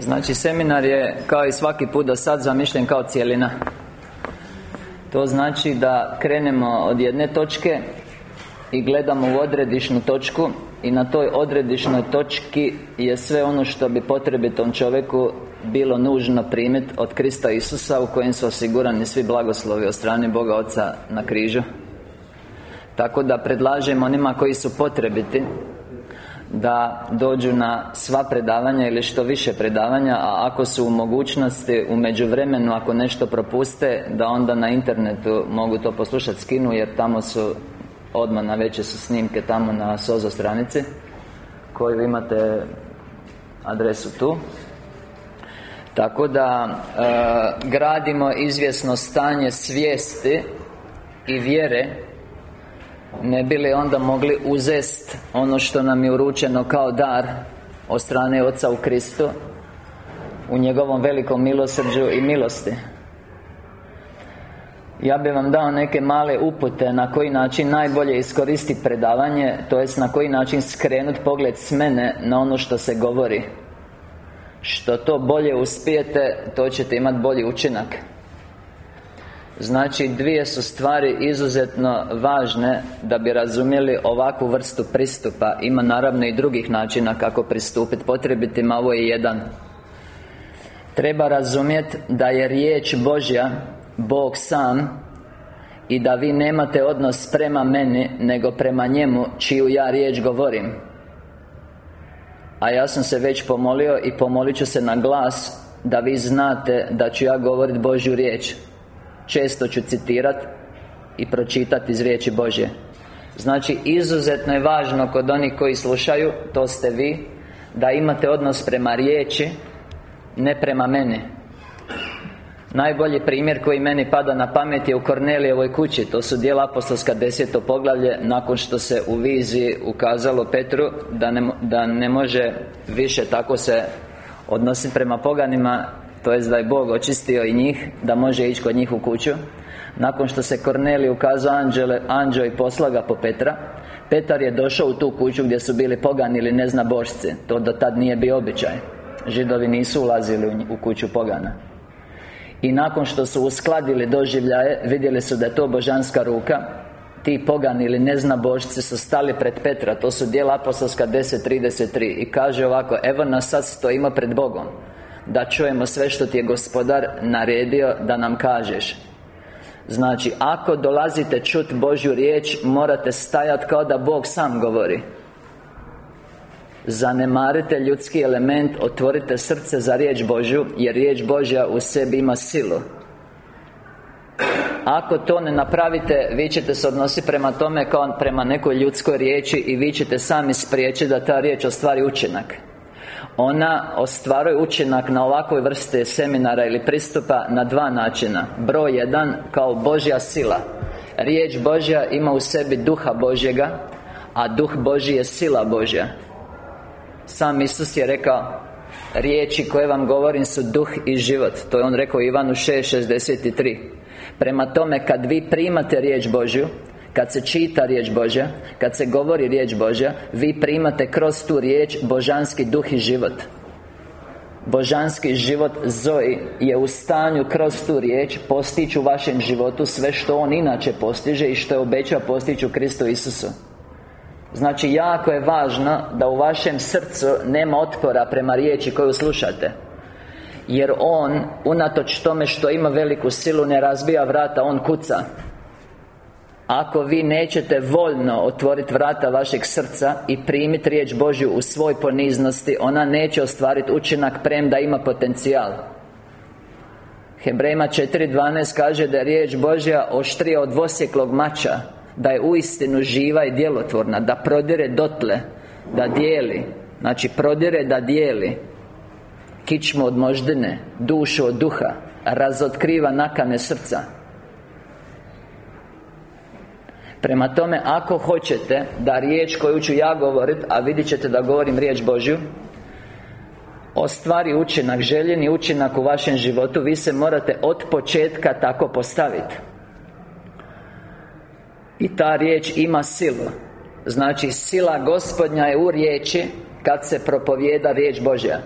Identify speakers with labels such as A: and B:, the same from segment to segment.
A: Znači, seminar je, kao i svaki put do sad, zamišljen kao cijelina To znači da krenemo od jedne točke I gledamo u odredišnu točku I na toj odredišnoj točki je sve ono što bi potrebitom čovjeku bilo nužno primiti od Krista Isusa u kojem su osigurani svi blagoslovi od strane Boga Oca na križu. Tako da predlažem onima koji su potrebiti da dođu na sva predavanja ili što više predavanja A ako su u mogućnosti u međuvremenu ako nešto propuste Da onda na internetu mogu to poslušati skinu Jer tamo su odmah na veće su snimke tamo na Sozo stranici Koju imate adresu tu. Tako da e, gradimo izvjesno stanje svijesti i vjere ne bi li onda mogli uzest ono što nam je uručeno kao dar Od strane Oca u Kristu U njegovom velikom milosrđu i milosti? Ja bih vam dao neke male upute na koji način najbolje iskoristiti predavanje To jest na koji način skrenuti pogled s mene na ono što se govori. Što to bolje uspijete, to ćete imati bolji učinak Znači, dvije su stvari izuzetno važne Da bi razumjeli ovakvu vrstu pristupa. Ima naravno i drugih načina kako pristupiti. Potrebitima Ovo je jedan. Treba razumjeti da je riječ Božja Bog sam I da vi nemate odnos prema meni Nego prema njemu Čiju ja riječ govorim. A ja sam se već pomolio I pomolit ću se na glas Da vi znate da ću ja govoriti Božju riječ Često ću citirati I pročitati iz riječi Božje. Znači, izuzetno je važno kod onih koji slušaju To ste vi Da imate odnos prema riječi Ne prema meni. Najbolji primjer koji meni pada na pamet je u Kornelijevoj kući. To su dijela apostolska deseto poglavlje Nakon što se u viziji ukazalo Petru Da ne, da ne može više tako se odnositi prema poganima to jest da je Bog očistio i njih Da može ići kod njih u kuću. Nakon što se Kornelij ukazao anđele, anđeo i posla po Petra Petar je došao u tu kuću gdje su bili pogani ili ne zna božci. To do tad nije bio običaj. Židovi nisu ulazili u kuću pogana. I nakon što su uskladili doživljaje Vidjeli su da je to božanska ruka. Ti pogani ili ne zna božci su stali pred Petra. To su dijela apostolska 10.33 I kaže ovako Evo nas sad stojimo pred Bogom da čujemo sve što ti je Gospodar naredio da nam kažeš. Znači, ako dolazite čut Božju riječ Morate stajati kao da Bog sam govori. Zanemarite ljudski element Otvorite srce za riječ Božju Jer riječ Božja u sebi ima silu. Ako to ne napravite, vi ćete se odnositi prema tome kao prema nekoj ljudskoj riječi I vi ćete sami spriječiti da ta riječ ostvari učinak ona ostvaruje učinak na ovakvoj vrste seminara ili pristupa na dva načina. Broj jedan, kao Božja sila. Riječ Božja ima u sebi Duha Božjega A Duh Božji je sila Božja. Sam Isus je rekao Riječi koje vam govorim su duh i život. To je On rekao Ivanu 6.63 Prema tome, kad vi primate riječ Božju kad se čita riječ Božja Kad se govori riječ Božja Vi primate kroz tu riječ Božanski duh i život. Božanski život Zoji je u stanju kroz tu riječ Postići u vašem životu sve što On inače postiže I što je obećao postići u Kristu Isusu. Znači, jako je važno da u vašem srcu nema otpora prema riječi koju slušate. Jer On, unatoč tome što ima veliku silu, ne razbija vrata, On kuca ako vi nećete voljno otvoriti vrata vašeg srca I primiti riječ Božju u svoj poniznosti Ona neće ostvariti učinak premda ima potencijal. Hebrejima 4.12 kaže da je riječ Božja oštrija od dvosjeklog mača Da je uistinu živa i djelotvorna Da prodire dotle Da dijeli Znači prodire da dijeli. Kičmu od moždine Dušu od duha Razotkriva nakane srca Prema tome, ako hoćete da riječ koju ću ja govoriti A vidjet ćete da govorim riječ Božju Ostvari učinak, željeni učinak u vašem životu Vi se morate od početka tako postaviti I ta riječ ima silu. Znači, sila gospodnja je u riječi Kad se propovijeda riječ Božja.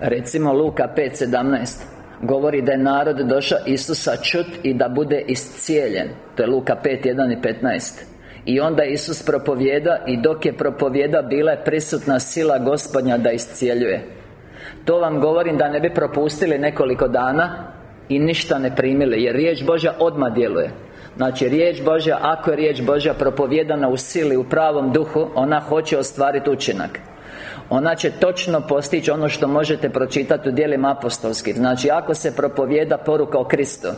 A: Recimo Luka 5.17 Govori da je narod došao Isusa čut i da bude iscijeljen. To je Luka 5.1 i 15 I onda Isus propovjeda I dok je propovjeda Bila je prisutna sila gospodnja da iscijeljuje. To vam govorim da ne bi propustili nekoliko dana I ništa ne primili Jer riječ Božja odmah djeluje. Znači, riječ Božja, ako je riječ Božja propovjedana u sili, u pravom duhu Ona hoće ostvariti učinak ona će točno postići ono što možete pročitati u dijelima apostolskih Znači, ako se propovjeda poruka o Kristu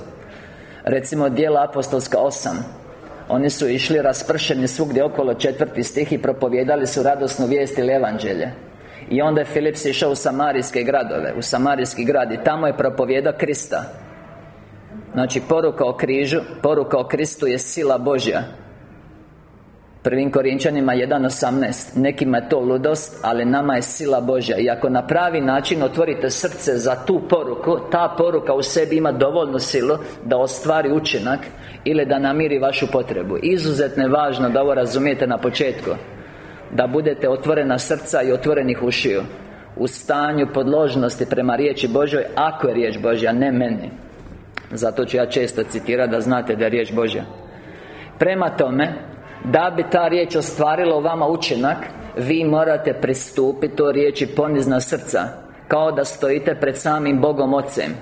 A: Recimo, dijela apostolska 8 Oni su išli raspršeni svugdje okolo četvrti stih I propovjedali su radosnu vijest ili evanđelje. I onda je Filips išao u Samarijske gradove U Samarijski grad I tamo je propovjedao Krista. Znači, poruka o križu Poruka o Kristu je sila Božja Prvim Korinčanima 1.18 Nekima je to ludost, ali nama je sila Božja. I ako na pravi način otvorite srce za tu poruku Ta poruka u sebi ima dovoljnu silu Da ostvari učinak Ili da namiri vašu potrebu. Izuzetno je važno da ovo razumijete na početku Da budete otvorena srca i otvorenih ušiju U stanju podložnosti prema riječi Božoj Ako je riječ Božja, ne meni. Zato ću ja često citirati da znate da je riječ Božja. Prema tome Da bi ta riječ ostvarila u vama učinak Vi morate pristupiti to riječi ponizna srca Kao da stojite pred samim Bogom Ocem.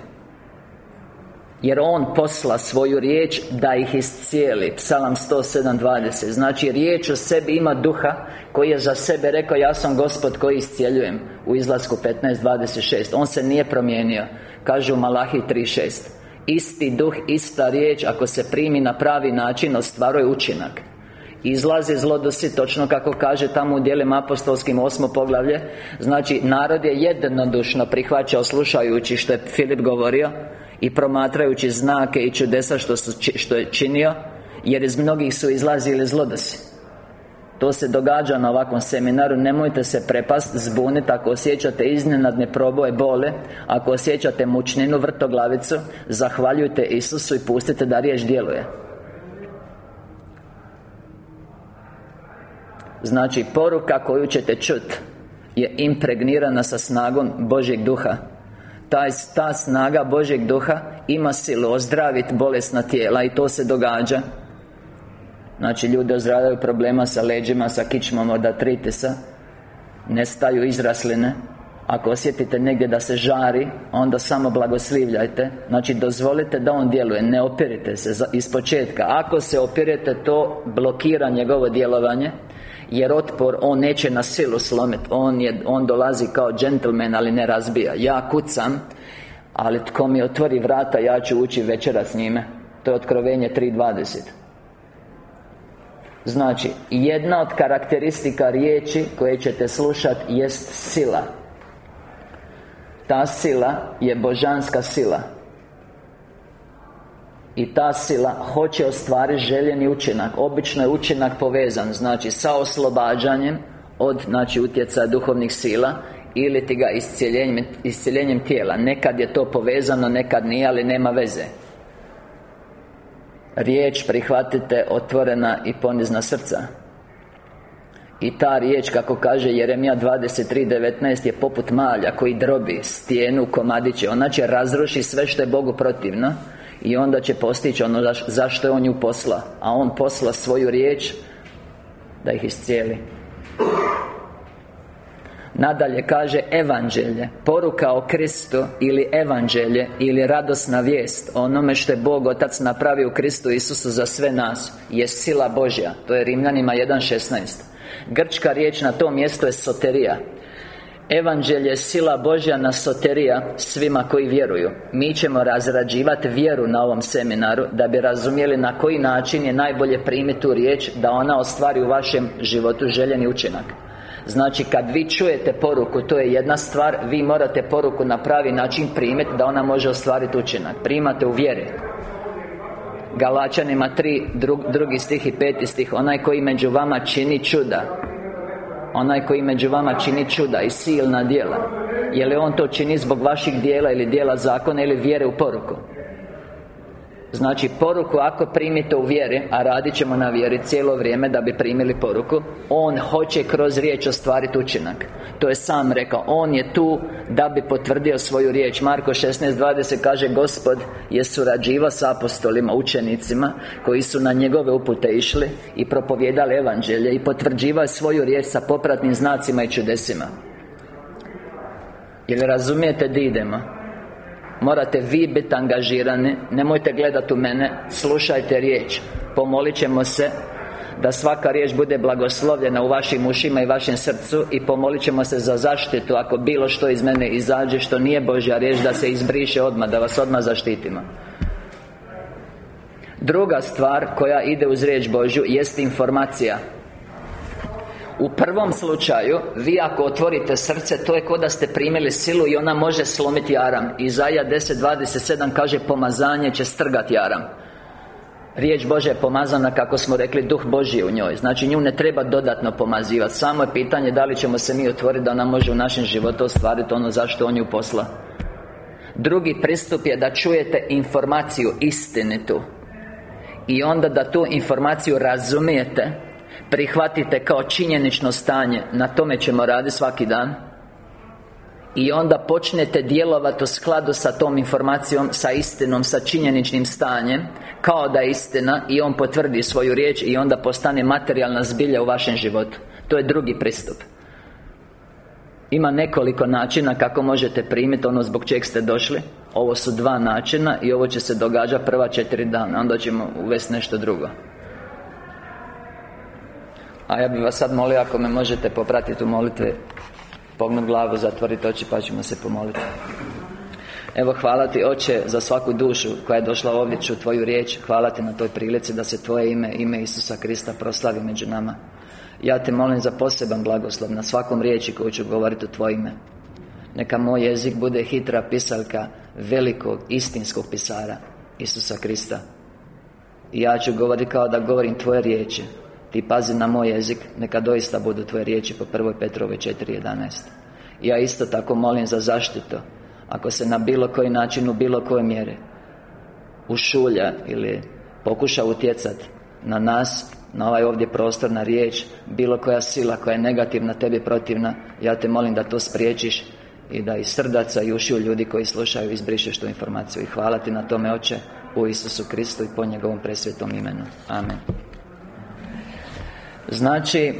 A: Jer On posla svoju riječ da ih iscijeli Psalam 107.20 Znači riječ o sebi ima duha Koji je za sebe rekao Ja sam Gospod koji iscijeljujem U izlasku 15.26 On se nije promijenio Kaže u Malahi 3.6 Isti duh, ista riječ Ako se primi na pravi način Ostvaruje učinak Izlazi zlodosi, točno kako kaže tamo u dijelima apostolskim osmo poglavlje. Znači, narod je jednodušno prihvaćao slušajući što je Filip govorio I promatrajući znake i čudesa što, su, što je činio Jer iz mnogih su izlazili zlodosi. To se događa na ovakvom seminaru Nemojte se prepast, zbuniti Ako osjećate iznenadne proboje bole Ako osjećate mučninu, vrtoglavicu Zahvaljujte Isusu i pustite da riječ djeluje Znači, poruka koju ćete čut Je impregnirana sa snagom Božjeg duha. Ta, ta snaga Božjeg duha Ima silu ozdraviti bolesna tijela I to se događa. Znači, ljudi ozdravljaju problema sa leđima, sa kičmom od artritisa Nestaju izrasline. Ako osjetite negdje da se žari Onda samo blagoslivljajte. Znači dozvolite da on djeluje Ne opirite se iz početka. Ako se opirete to blokira njegovo djelovanje jer otpor on neće na silu slomiti On, on dolazi kao džentlmen, ali ne razbija. Ja kucam Ali tko mi otvori vrata, ja ću ući večera s njime. To je otkrovenje 3.20 Znači, jedna od karakteristika riječi koje ćete slušati jest sila. Ta sila je božanska sila i ta sila hoće ostvariti željeni učinak. Obično je učinak povezan Znači sa oslobađanjem Od znači utjecaja duhovnih sila Ili ti ga iscijeljenjem, iscijeljenjem tijela. Nekad je to povezano, nekad nije, ali nema veze. Riječ prihvatite otvorena i ponizna srca. I ta riječ, kako kaže Jeremija 23.19 je poput malja koji drobi stijenu komadiće. Ona će razruši sve što je Bogu protivno i onda će postići ono zašto je on nju posla. A on posla svoju riječ Da ih iscijeli. Nadalje kaže Evanđelje Poruka o Kristu Ili Evanđelje Ili radosna vijest onome što je Bog Otac napravio u Kristu Isusu za sve nas Je sila Božja. To je Rimljanima 1.16 Grčka riječ na tom mjestu je soterija Evanđelje sila Božja na soterija svima koji vjeruju. Mi ćemo razrađivati vjeru na ovom seminaru Da bi razumjeli na koji način je najbolje primiti tu riječ Da ona ostvari u vašem životu željeni učinak. Znači, kad vi čujete poruku, to je jedna stvar Vi morate poruku na pravi način primiti Da ona može ostvariti učinak. Primate u vjeri. Galačanima 3, drugi stih i peti stih. Onaj koji među vama čini čuda Onaj koji među vama čini čuda i silna djela. Je li On to čini zbog vaših dijela ili dijela zakona ili vjere u poruku Znači poruku ako primite u vjeri A radit ćemo na vjeri cijelo vrijeme da bi primili poruku On hoće kroz riječ ostvariti učinak. To je sam rekao. On je tu da bi potvrdio svoju riječ. Marko 16.20 kaže Gospod je surađivao sa apostolima, učenicima Koji su na njegove upute išli I propovjedali evanđelje I potvrđivao svoju riječ sa popratnim znacima i čudesima. Jel razumijete di idemo? Morate vi biti angažirani Nemojte gledati u mene Slušajte riječ. Pomolit ćemo se da svaka riječ bude blagoslovljena u vašim ušima i vašem srcu I pomolit ćemo se za zaštitu Ako bilo što iz mene izađe Što nije Božja riječ Da se izbriše odmah Da vas odmah zaštitimo. Druga stvar koja ide uz riječ Božju Jest informacija u prvom slučaju Vi ako otvorite srce To je kao da ste primili silu I ona može slomiti jaram Izaja 10.27 kaže Pomazanje će strgati jaram Riječ Bože je pomazana kako smo rekli Duh Božji u njoj. Znači nju ne treba dodatno pomazivati Samo je pitanje da li ćemo se mi otvoriti Da ona može u našem životu ostvariti ono zašto on ju posla. Drugi pristup je da čujete informaciju istinitu. I onda da tu informaciju razumijete Prihvatite kao činjenično stanje Na tome ćemo raditi svaki dan. I onda počnete djelovati u skladu sa tom informacijom Sa istinom, sa činjeničnim stanjem Kao da je istina I on potvrdi svoju riječ I onda postane materijalna zbilja u vašem životu. To je drugi pristup. Ima nekoliko načina kako možete primiti ono zbog čeg ste došli. Ovo su dva načina I ovo će se događati prva četiri dana Onda ćemo uvesti nešto drugo a ja bih vas sad molio ako me možete popratiti u molitve Pognut glavu, zatvoriti oči pa ćemo se pomoliti Evo hvala ti Oče za svaku dušu koja je došla ovdje ču Tvoju riječ. Hvala ti na toj prilici da se Tvoje ime, ime Isusa Krista proslavi među nama. Ja te molim za poseban blagoslov na svakom riječi koju ću govoriti u Tvoje ime. Neka moj jezik bude hitra pisalka velikog istinskog pisara Isusa Krista. I ja ću govoriti kao da govorim Tvoje riječi ti pazi na moj jezik Neka doista budu tvoje riječi po 1. Petrove 4.11 Ja isto tako molim za zaštitu Ako se na bilo koji način, u bilo kojoj mjeri Ušulja ili pokuša utjecat na nas na ovaj ovdje prostor, na riječ Bilo koja sila koja je negativna, tebi protivna Ja te molim da to spriječiš I da iz srdaca i ušiju ljudi koji slušaju izbrišeš tu informaciju. I hvala ti na tome, Oče U Isusu Kristu i po njegovom presvetom imenu. Amen Znači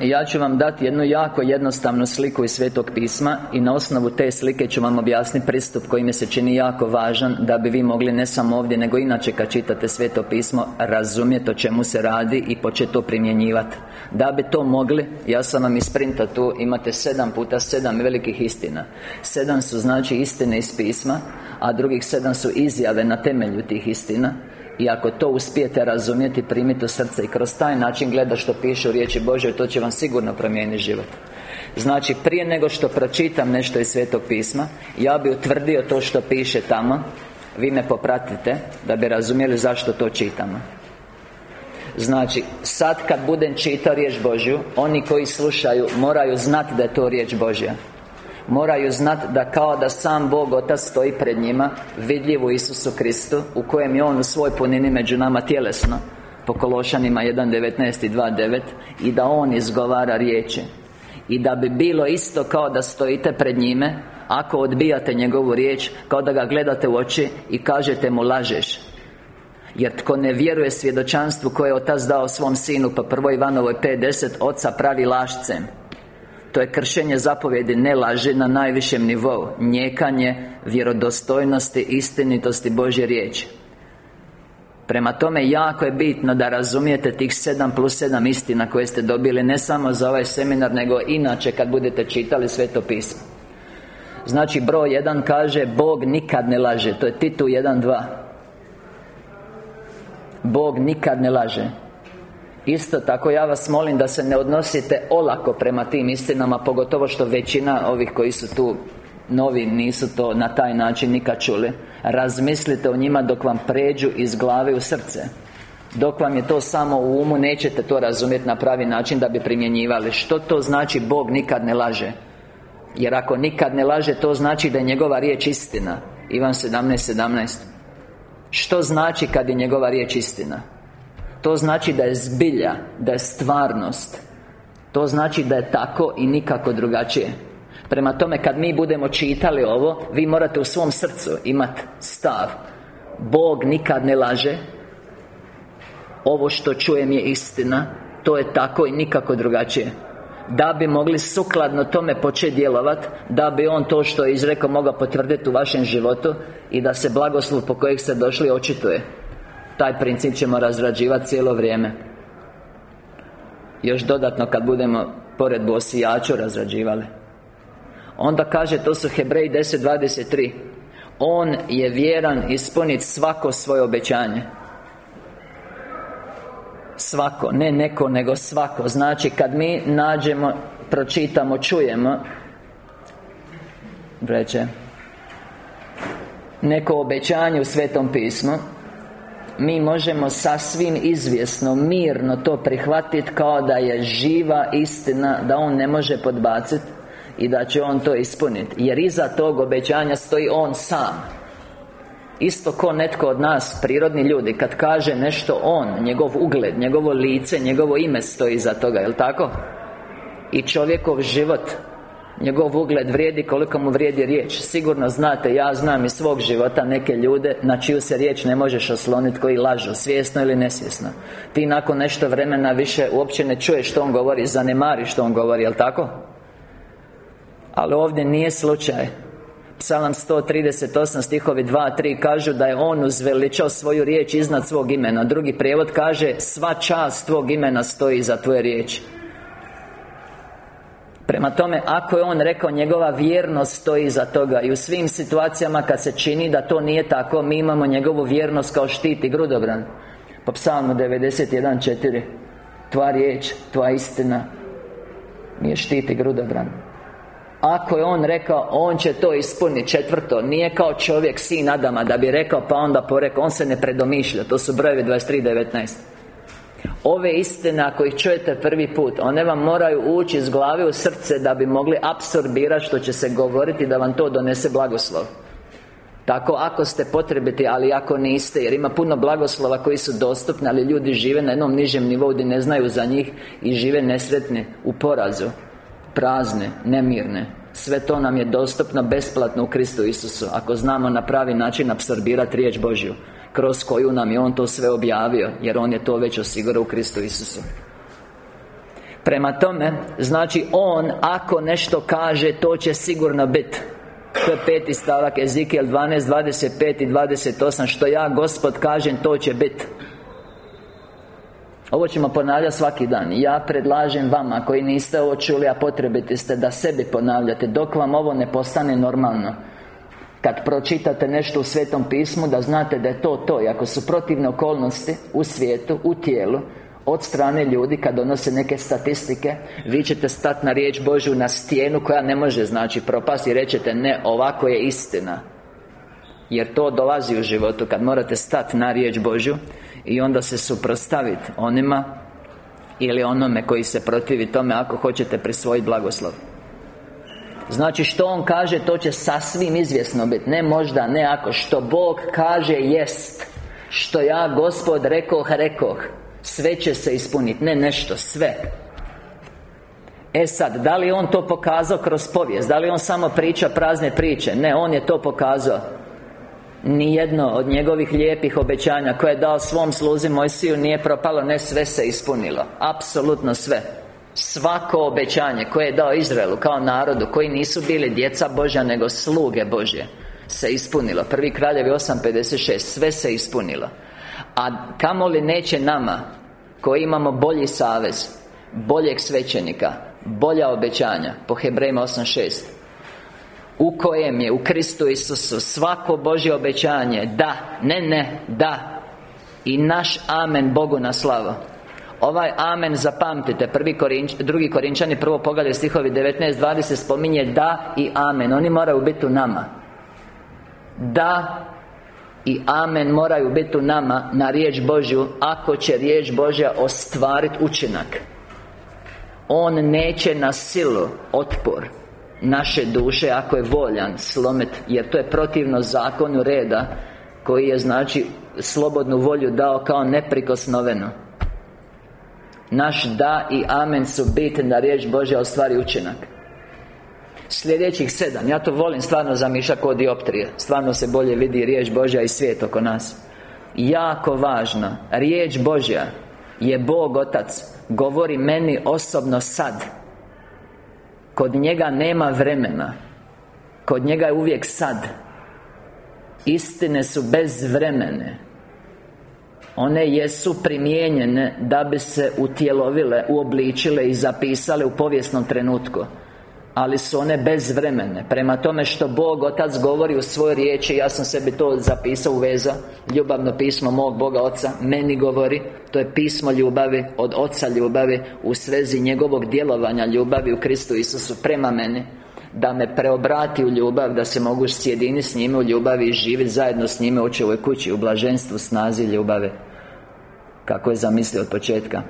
A: ja ću vam dati jednu jako jednostavnu sliku iz Svetog pisma I na osnovu te slike ću vam objasniti pristup koji mi se čini jako važan Da bi vi mogli ne samo ovdje nego inače kad čitate Sveto pismo Razumjeti o čemu se radi i početi to primjenjivati Da bi to mogli, ja sam vam isprinta tu Imate sedam puta sedam velikih istina. Sedam su znači istine iz pisma A drugih sedam su izjave na temelju tih istina i ako to uspijete razumjeti, primite u srce I kroz taj način gleda što piše u riječi Božoj To će vam sigurno promijeniti život. Znači, prije nego što pročitam nešto iz Svetog pisma Ja bi utvrdio to što piše tamo. Vi me popratite Da bi razumjeli zašto to čitamo. Znači, sad kad budem čitao riječ Božju Oni koji slušaju moraju znati da je to riječ Božja Moraju znati da kao da sam Bog Otac stoji pred njima Vidljiv u Isusu Kristu U kojem je On u svoj punini među nama tjelesno. Po Kološanima 1.19 i 2.9 I da On izgovara riječi. I da bi bilo isto kao da stojite pred njime Ako odbijate njegovu riječ Kao da ga gledate u oči I kažete mu lažeš. Jer tko ne vjeruje svjedočanstvu koje je Otac dao svom sinu Po prvoj Ivanovoj 5.10 Oca pravi lašcem to je kršenje zapovjedi ne laži na najvišem nivou. Njekanje vjerodostojnosti, istinitosti Božje riječi. Prema tome, jako je bitno da razumijete tih 7 plus 7 istina koje ste dobili Ne samo za ovaj seminar, nego inače kad budete čitali Sveto pismo. Znači, broj 1 kaže Bog nikad ne laže. To je Titu 1.2 Bog nikad ne laže Isto tako ja vas molim da se ne odnosite olako prema tim istinama Pogotovo što većina ovih koji su tu novi nisu to na taj način nikad čuli Razmislite o njima dok vam pređu iz glave u srce Dok vam je to samo u umu Nećete to razumjeti na pravi način da bi primjenjivali Što to znači Bog nikad ne laže? Jer ako nikad ne laže To znači da je njegova riječ istina Ivan 17.17 17. Što znači kad je njegova riječ istina? To znači da je zbilja, da je stvarnost. To znači da je tako i nikako drugačije. Prema tome, kad mi budemo čitali ovo Vi morate u svom srcu imati stav. Bog nikad ne laže. Ovo što čujem je istina. To je tako i nikako drugačije. Da bi mogli sukladno tome početi djelovati Da bi On to što je izrekao mogao potvrditi u vašem životu I da se blagoslov po kojeg ste došli očituje Taj princip ćemo razrađivati cijelo vrijeme. Još dodatno kad budemo pored Bosijaču razrađivali. Onda kaže, to su Hebreji 10.23 On je vjeran ispuniti svako svoje obećanje. Svako, ne neko, nego svako. Znači, kad mi nađemo, pročitamo, čujemo Breće Neko obećanje u Svetom pismu mi možemo sasvim izvjesno, mirno to prihvatiti kao da je živa istina Da On ne može podbaciti I da će On to ispuniti Jer iza tog obećanja stoji On sam Isto ko netko od nas, prirodni ljudi Kad kaže nešto On, njegov ugled, njegovo lice, njegovo ime stoji iza toga, jel' tako? I čovjekov život Njegov ugled vrijedi koliko mu vrijedi riječ. Sigurno znate, ja znam iz svog života neke ljude Na čiju se riječ ne možeš osloniti koji lažu Svjesno ili nesvjesno. Ti nakon nešto vremena više uopće ne čuješ što on govori Zanemari što on govori, jel' tako? Ali ovdje nije slučaj. Psalam 138 stihovi 2, 3 kažu da je On uzveličao svoju riječ iznad svog imena. Drugi prijevod kaže Sva čast tvog imena stoji za tvoje riječi Prema tome, ako je On rekao njegova vjernost stoji za toga I u svim situacijama kad se čini da to nije tako Mi imamo njegovu vjernost kao štit i grudobran. Po psalmu 91.4 Tva riječ, tva istina Mi je štit i grudobran. Ako je on rekao, on će to ispuniti Četvrto, nije kao čovjek, sin Adama Da bi rekao, pa onda porekao. On se ne predomišlja, to su brojevi 23.19 Ove istine, ako ih čujete prvi put One vam moraju ući iz glave u srce Da bi mogli apsorbirati što će se govoriti Da vam to donese blagoslov. Tako ako ste potrebiti, ali ako niste Jer ima puno blagoslova koji su dostupni Ali ljudi žive na jednom nižem nivou Gdje ne znaju za njih I žive nesretni U porazu prazne, nemirne. Sve to nam je dostupno besplatno u Kristu Isusu Ako znamo na pravi način apsorbirati riječ Božju Kroz koju nam je On to sve objavio Jer On je to već osigurao u Kristu Isusu. Prema tome, znači On, ako nešto kaže, to će sigurno biti To je peti stavak Ezekiel 12, 25 i 28 Što ja, Gospod, kažem, to će biti ovo ćemo ponavljati svaki dan. Ja predlažem vama koji niste ovo čuli, a potrebiti ste da sebi ponavljate. Dok vam ovo ne postane normalno Kad pročitate nešto u Svetom pismu Da znate da je to to. I ako su protivne okolnosti u svijetu, u tijelu od strane ljudi kad donose neke statistike Vi ćete stati na riječ Božju na stijenu koja ne može znači propasti i rećete ne, ovako je istina. Jer to dolazi u životu kad morate stati na riječ Božju i onda se suprostaviti onima Ili onome koji se protivi tome Ako hoćete prisvojiti blagoslov Znači što On kaže To će sasvim izvjesno biti. Ne možda, ne ako. Što Bog kaže jest. Što ja Gospod rekoh, rekoh. Sve će se ispuniti. Ne nešto, sve. E sad, da li On to pokazao kroz povijest? Da li On samo priča prazne priče? Ne, On je to pokazao. Nijedno od njegovih lijepih obećanja koje je dao svom sluzi Mojsiju nije propalo, ne sve se ispunilo. Apsolutno sve Svako obećanje koje je dao Izraelu kao narodu Koji nisu bili djeca Božja nego sluge Božje Se ispunilo. Prvi kraljevi 8.56 Sve se ispunilo. A kamoli neće nama Koji imamo bolji savez Boljeg svećenika Bolja obećanja Po Hebrejima 8.6 u kojem je u Kristu Isusu svako Božje obećanje Da, ne, ne, da I naš Amen Bogu na slavu Ovaj Amen zapamtite. Prvi korinč, drugi Korinčani Prvo poglavlje stihovi 19-20 Spominje da i Amen. Oni moraju biti u nama. Da i Amen moraju biti u nama Na riječ Božju Ako će riječ Božja ostvariti učinak. On neće na silu Otpor naše duše ako je voljan slomet Jer to je protivno zakonu reda Koji je znači slobodnu volju dao kao neprikosnoveno Naš da i amen su bitni da riječ Božja ostvari učinak. Sljedećih sedam Ja to volim stvarno zamišljati kod dioptrije. Stvarno se bolje vidi riječ Božja i svijet oko nas. Jako važno Riječ Božja Je Bog Otac. Govori meni osobno sad. Kod njega nema vremena. Kod njega je uvijek sad. Istine su bezvremene one jesu primijenjene da bi se utjelovile, uobličile i zapisale u povijesnom trenutku ali su one bezvremene. Prema tome što Bog Otac govori u svojoj riječi Ja sam sebi to zapisao u veza Ljubavno pismo mog Boga Oca Meni govori To je pismo ljubavi Od Oca ljubavi U svezi njegovog djelovanja ljubavi u Kristu Isusu Prema meni da me preobrati u ljubav Da se mogu sjedini s njime u ljubavi I živjeti zajedno s njime u ovoj kući U blaženstvu, snazi ljubave Kako je zamislio od početka.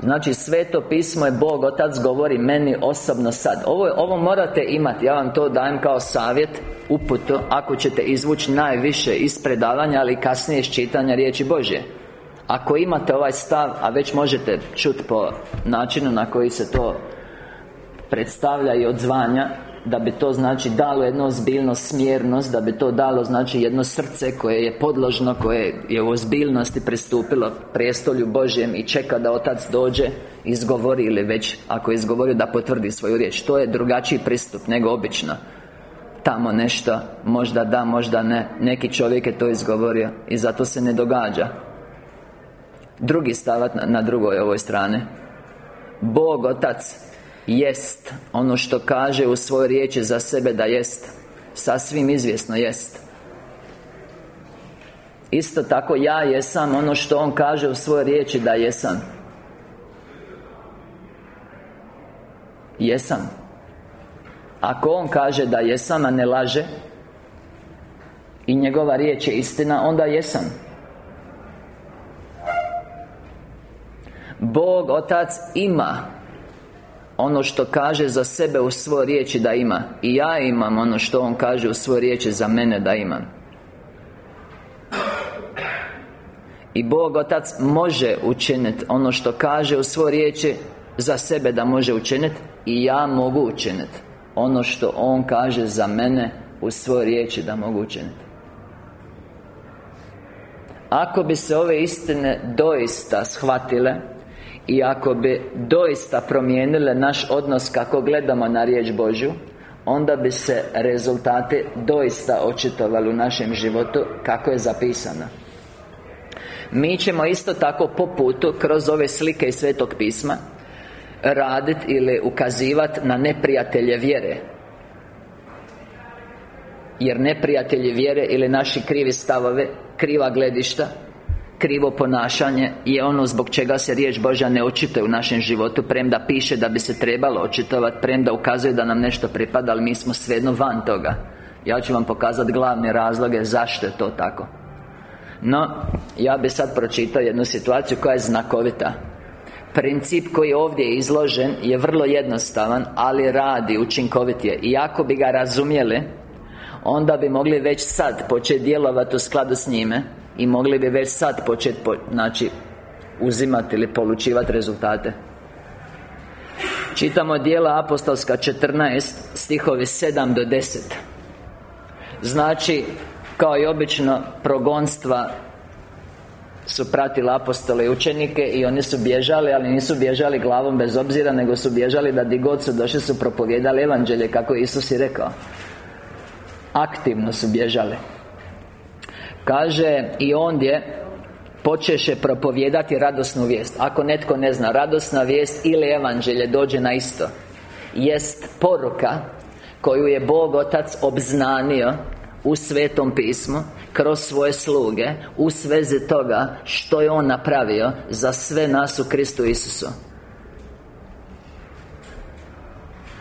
A: Znači sveto pismo je Bog Otac govori meni osobno sad. Ovo, ovo morate imati, ja vam to dajem kao savjet Uputu, ako ćete izvući najviše iz predavanja Ali kasnije iz čitanja riječi Božje. Ako imate ovaj stav, a već možete čuti po načinu na koji se to predstavlja i odzvanja da bi to znači dalo jednu ozbiljnost, smjernost Da bi to dalo znači jedno srce koje je podložno Koje je u ozbiljnosti pristupilo prijestolju Božjem I čeka da Otac dođe Izgovori ili već Ako je izgovorio da potvrdi svoju riječ. To je drugačiji pristup nego obično. Tamo nešto Možda da, možda ne. Neki čovjek je to izgovorio I zato se ne događa. Drugi stavat na, na drugoj ovoj strani. Bog Otac Jest. Ono što kaže u svojoj riječi za sebe da jest Sasvim izvjesno jest. Isto tako ja jesam ono što On kaže u svojoj riječi da jesam. Jesam. Ako On kaže da jesam, a ne laže I njegova riječ je istina, onda jesam. Bog Otac ima ono što kaže za sebe u svojoj riječi da ima. I ja imam ono što On kaže u svojoj riječi za mene da imam. I Bog Otac može učiniti ono što kaže u svojoj riječi Za sebe da može učiniti I ja mogu učiniti Ono što On kaže za mene U svojoj riječi da mogu učiniti Ako bi se ove istine doista shvatile i ako bi doista promijenile naš odnos kako gledamo na riječ Božju Onda bi se rezultati doista očitovali u našem životu kako je zapisano. Mi ćemo isto tako po putu kroz ove slike iz Svetog pisma Raditi ili ukazivati na neprijatelje vjere. Jer neprijatelji vjere ili naši krivi stavove Kriva gledišta krivo ponašanje je ono zbog čega se riječ Božja ne očituje u našem životu Premda piše da bi se trebalo očitovati Premda ukazuje da nam nešto pripada Ali mi smo svejedno van toga. Ja ću vam pokazati glavne razloge zašto je to tako. No, ja bi sad pročitao jednu situaciju koja je znakovita. Princip koji je ovdje izložen je vrlo jednostavan Ali radi učinkovitije. I ako bi ga razumjeli Onda bi mogli već sad početi djelovati u skladu s njime i mogli bi već sad početi, znači Uzimati ili polučivati rezultate. Čitamo dijela apostolska 14 Stihovi 7 do 10 Znači Kao i obično Progonstva su pratili apostole i učenike I oni su bježali, ali nisu bježali glavom bez obzira Nego su bježali da di god su došli su propovjedali evanđelje Kako je Isus i rekao. Aktivno su bježali Kaže i ondje Počeše propovijedati radosnu vijest. Ako netko ne zna Radosna vijest ili evanđelje dođe na isto. Jest poruka Koju je Bog Otac obznanio U Svetom pismu Kroz svoje sluge U svezi toga Što je On napravio Za sve nas u Kristu Isusu.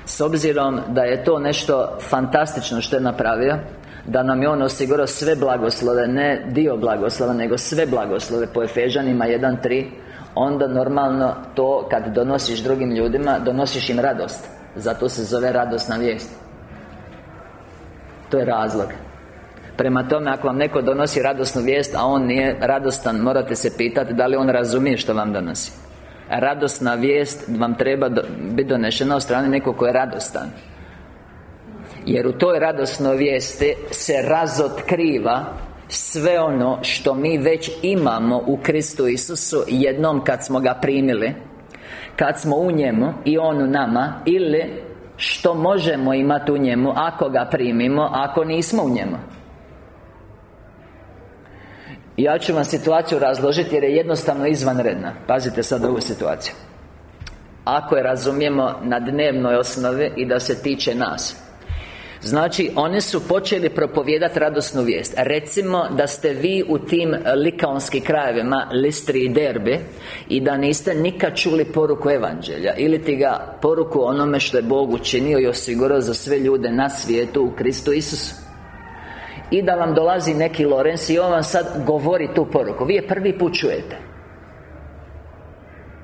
A: S obzirom da je to nešto fantastično što je napravio da nam je On osigurao sve blagoslove Ne dio blagoslova, nego sve blagoslove Po Efežanima 1.3 Onda normalno to kad donosiš drugim ljudima Donosiš im radost. Zato se zove radosna vijest. To je razlog. Prema tome, ako vam neko donosi radosnu vijest A on nije radostan Morate se pitati da li on razumije što vam donosi. Radosna vijest vam treba biti donešena od strane nekog ko je radostan Jer u toj radosnoj vijesti se razotkriva sve ono što mi već imamo u Kristu Isusu jednom kad smo ga primili kad smo u njemu i on u nama ili što možemo imati u njemu ako ga primimo ako nismo u njemu. Ja ću vam situaciju razložiti jer je jednostavno izvanredna. Pazite sad ovu situaciju. Ako je razumijemo na dnevnoj osnovi i da se tiče nas Znači, oni su počeli propovijedati radosnu vijest. Recimo da ste vi u tim likaonskim krajevima Listri i Derbi I da niste nikad čuli poruku Evanđelja Ili ti ga poruku onome što je Bog učinio i osigurao za sve ljude na svijetu u Kristu Isusu. I da vam dolazi neki Lorenz i on vam sad govori tu poruku. Vi je prvi put čujete.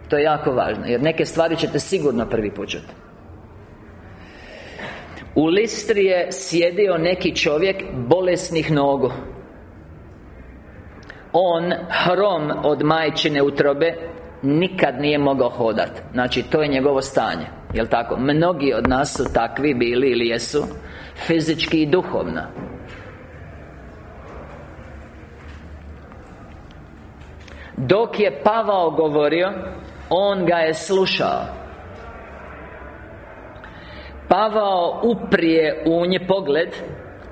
A: To je jako važno Jer neke stvari ćete sigurno prvi put čuti u Listri je sjedio neki čovjek bolesnih nogu. On, hrom od majčine utrobe Nikad nije mogao hodat. Znači, to je njegovo stanje Jel' tako? Mnogi od nas su takvi bili ili jesu Fizički i duhovno. Dok je Pavao govorio On ga je slušao Pavao uprije u nje pogled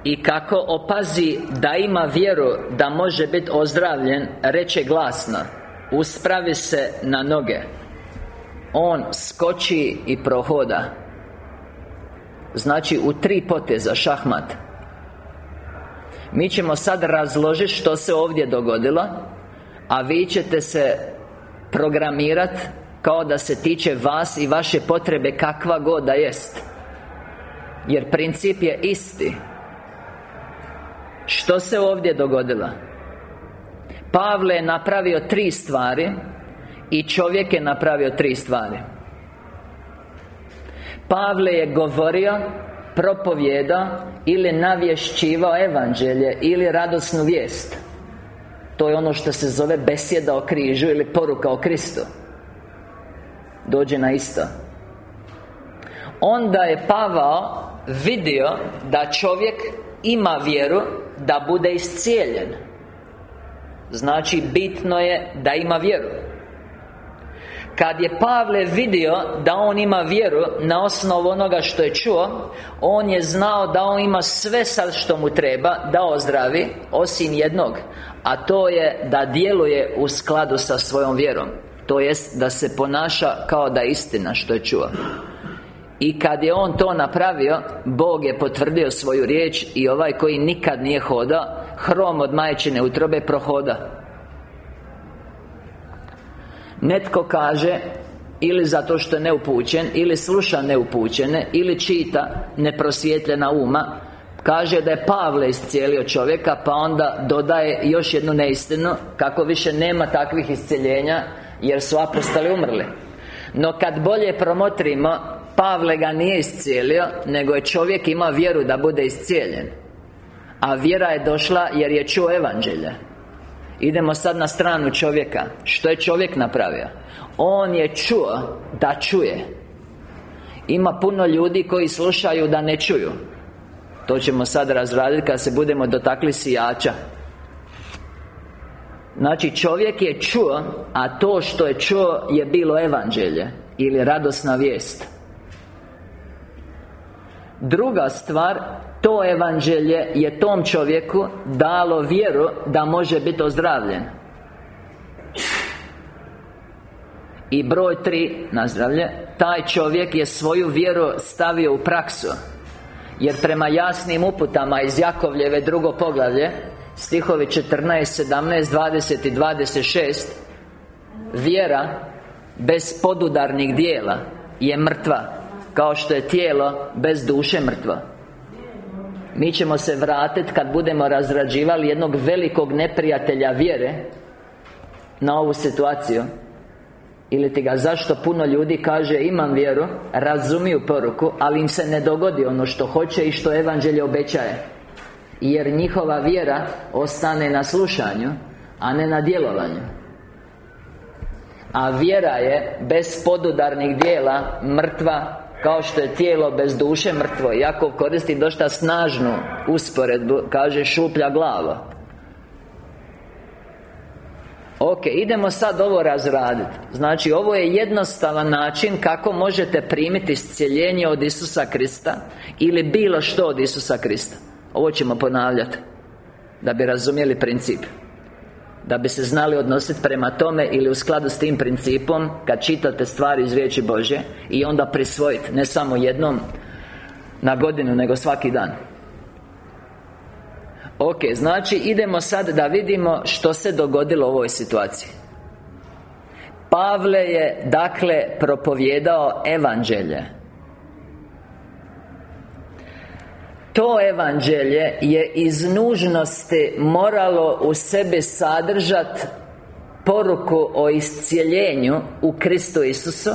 A: I kako opazi da ima vjeru da može biti ozdravljen Reče glasno Uspravi se na noge. On skoči i prohoda. Znači u tri poteza šahmat. Mi ćemo sad razložiti što se ovdje dogodilo A vi ćete se programirati Kao da se tiče vas i vaše potrebe kakva god da jest jer princip je isti. Što se ovdje dogodilo? Pavle je napravio tri stvari I čovjek je napravio tri stvari. Pavle je govorio Propovjedao Ili navješćivao evanđelje Ili radosnu vijest. To je ono što se zove besjeda o križu Ili poruka o Kristu. Dođe na isto. Onda je Pavao vidio da čovjek ima vjeru da bude iscijeljen. Znači, bitno je da ima vjeru. Kad je Pavle vidio da on ima vjeru na osnovu onoga što je čuo On je znao da on ima sve sad što mu treba da ozdravi Osim jednog A to je da djeluje u skladu sa svojom vjerom To jest da se ponaša kao da istina što je čuo i kad je on to napravio Bog je potvrdio svoju riječ I ovaj koji nikad nije hodao Hrom od majčine utrobe prohoda. Netko kaže Ili zato što je neupućen Ili sluša neupućene Ili čita neprosvjetljena uma Kaže da je Pavle iscijelio čovjeka Pa onda dodaje još jednu neistinu Kako više nema takvih iscijeljenja Jer su apostoli umrli. No kad bolje promotrimo Pavle ga nije iscijelio Nego je čovjek imao vjeru da bude iscijeljen. A vjera je došla jer je čuo evanđelje. Idemo sad na stranu čovjeka. Što je čovjek napravio? On je čuo da čuje. Ima puno ljudi koji slušaju da ne čuju. To ćemo sad razraditi kad se budemo dotakli sijača. Znači čovjek je čuo A to što je čuo je bilo evanđelje Ili radosna vijest Druga stvar To evanđelje je tom čovjeku Dalo vjeru da može biti ozdravljen. I broj tri, nazdravlje Taj čovjek je svoju vjeru stavio u praksu. Jer prema jasnim uputama iz Jakovljeve drugo poglavlje Stihovi 14, 17, 20 i 26 Vjera Bez podudarnih dijela Je mrtva kao što je tijelo bez duše mrtvo. Mi ćemo se vratiti kad budemo razrađivali jednog velikog neprijatelja vjere Na ovu situaciju. Ili ti ga zašto puno ljudi kaže imam vjeru Razumiju poruku Ali im se ne dogodi ono što hoće i što evanđelje obećaje. Jer njihova vjera ostane na slušanju A ne na djelovanju. A vjera je bez podudarnih dijela Mrtva kao što je tijelo bez duše mrtvo Jakov koristi dosta snažnu usporedbu Kaže šuplja glava. Ok, idemo sad ovo razraditi Znači, ovo je jednostavan način kako možete primiti iscijeljenje od Isusa Krista Ili bilo što od Isusa Krista. Ovo ćemo ponavljati Da bi razumjeli princip da bi se znali odnositi prema tome ili u skladu s tim principom Kad čitate stvari iz riječi Bože I onda prisvojiti Ne samo jednom Na godinu, nego svaki dan. Ok, znači idemo sad da vidimo što se dogodilo u ovoj situaciji. Pavle je, dakle, propovjedao evanđelje To evanđelje je iz nužnosti moralo u sebi sadržati Poruku o iscijeljenju u Kristu Isusu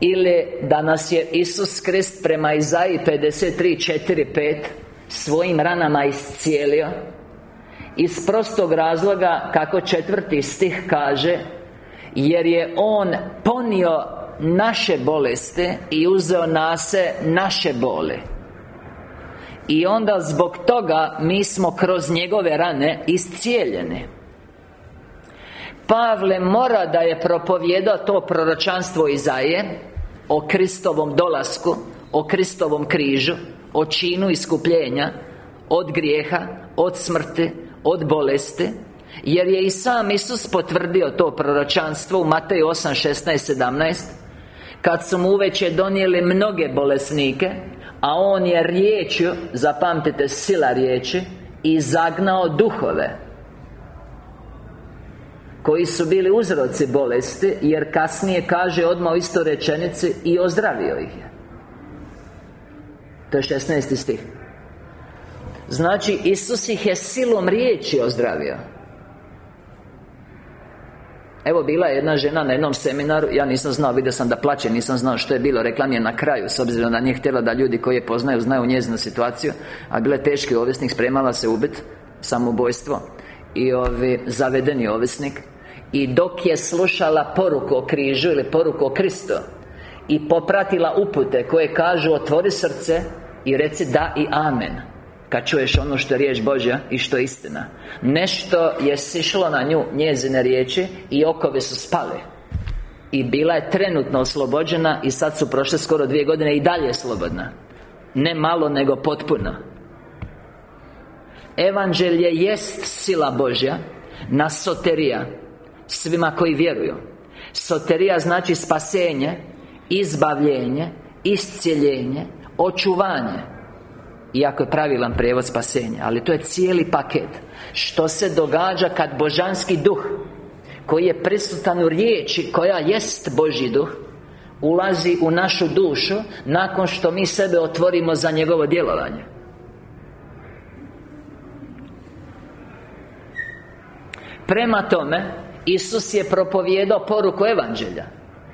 A: Ili da nas je Isus Krist prema Izaji 53, 4, 5 Svojim ranama iscijelio Iz prostog razloga kako četvrti stih kaže Jer je On ponio naše bolesti I uzeo nase naše boli I onda zbog toga mi smo kroz njegove rane iscijeljeni Pavle mora da je propovjedao to proročanstvo Izaje O Kristovom dolasku O Kristovom križu O činu iskupljenja Od grijeha Od smrti Od bolesti Jer je i sam Isus potvrdio to proročanstvo U Mateju 8, 16, 17 Kad su mu uveće donijeli mnoge bolesnike A on je riječju Zapamtite sila riječi I zagnao duhove koji su bili uzroci bolesti Jer kasnije kaže odmah u istoj rečenici I ozdravio ih je To je 16. stih Znači, Isus ih je silom riječi ozdravio Evo, bila je jedna žena na jednom seminaru Ja nisam znao, vidio sam da plaće Nisam znao što je bilo Rekla mi je na kraju S obzirom da nije htjela da ljudi koji je poznaju Znaju njezinu situaciju A bila je teški ovisnik Spremala se ubit Samobojstvo I ovi, zavedeni ovisnik. I dok je slušala poruku o križu Ili poruku o Kristu I popratila upute koje kažu Otvori srce I reci da i amen kad čuješ ono što je riječ Božja i što je istina. Nešto je sišlo na nju njezine riječi I okovi su spale. I bila je trenutno oslobođena I sad su prošle skoro dvije godine I dalje je slobodna. Ne malo, nego potpuno. Evanđelje jest sila Božja Na soterija Svima koji vjeruju. Soterija znači spasenje Izbavljenje Iscijeljenje Očuvanje iako je pravilan prijevod spasenja Ali to je cijeli paket. Što se događa kad božanski duh Koji je prisutan u riječi Koja jest Božji duh Ulazi u našu dušu Nakon što mi sebe otvorimo za njegovo djelovanje? Prema tome Isus je propovijedao poruku Evanđelja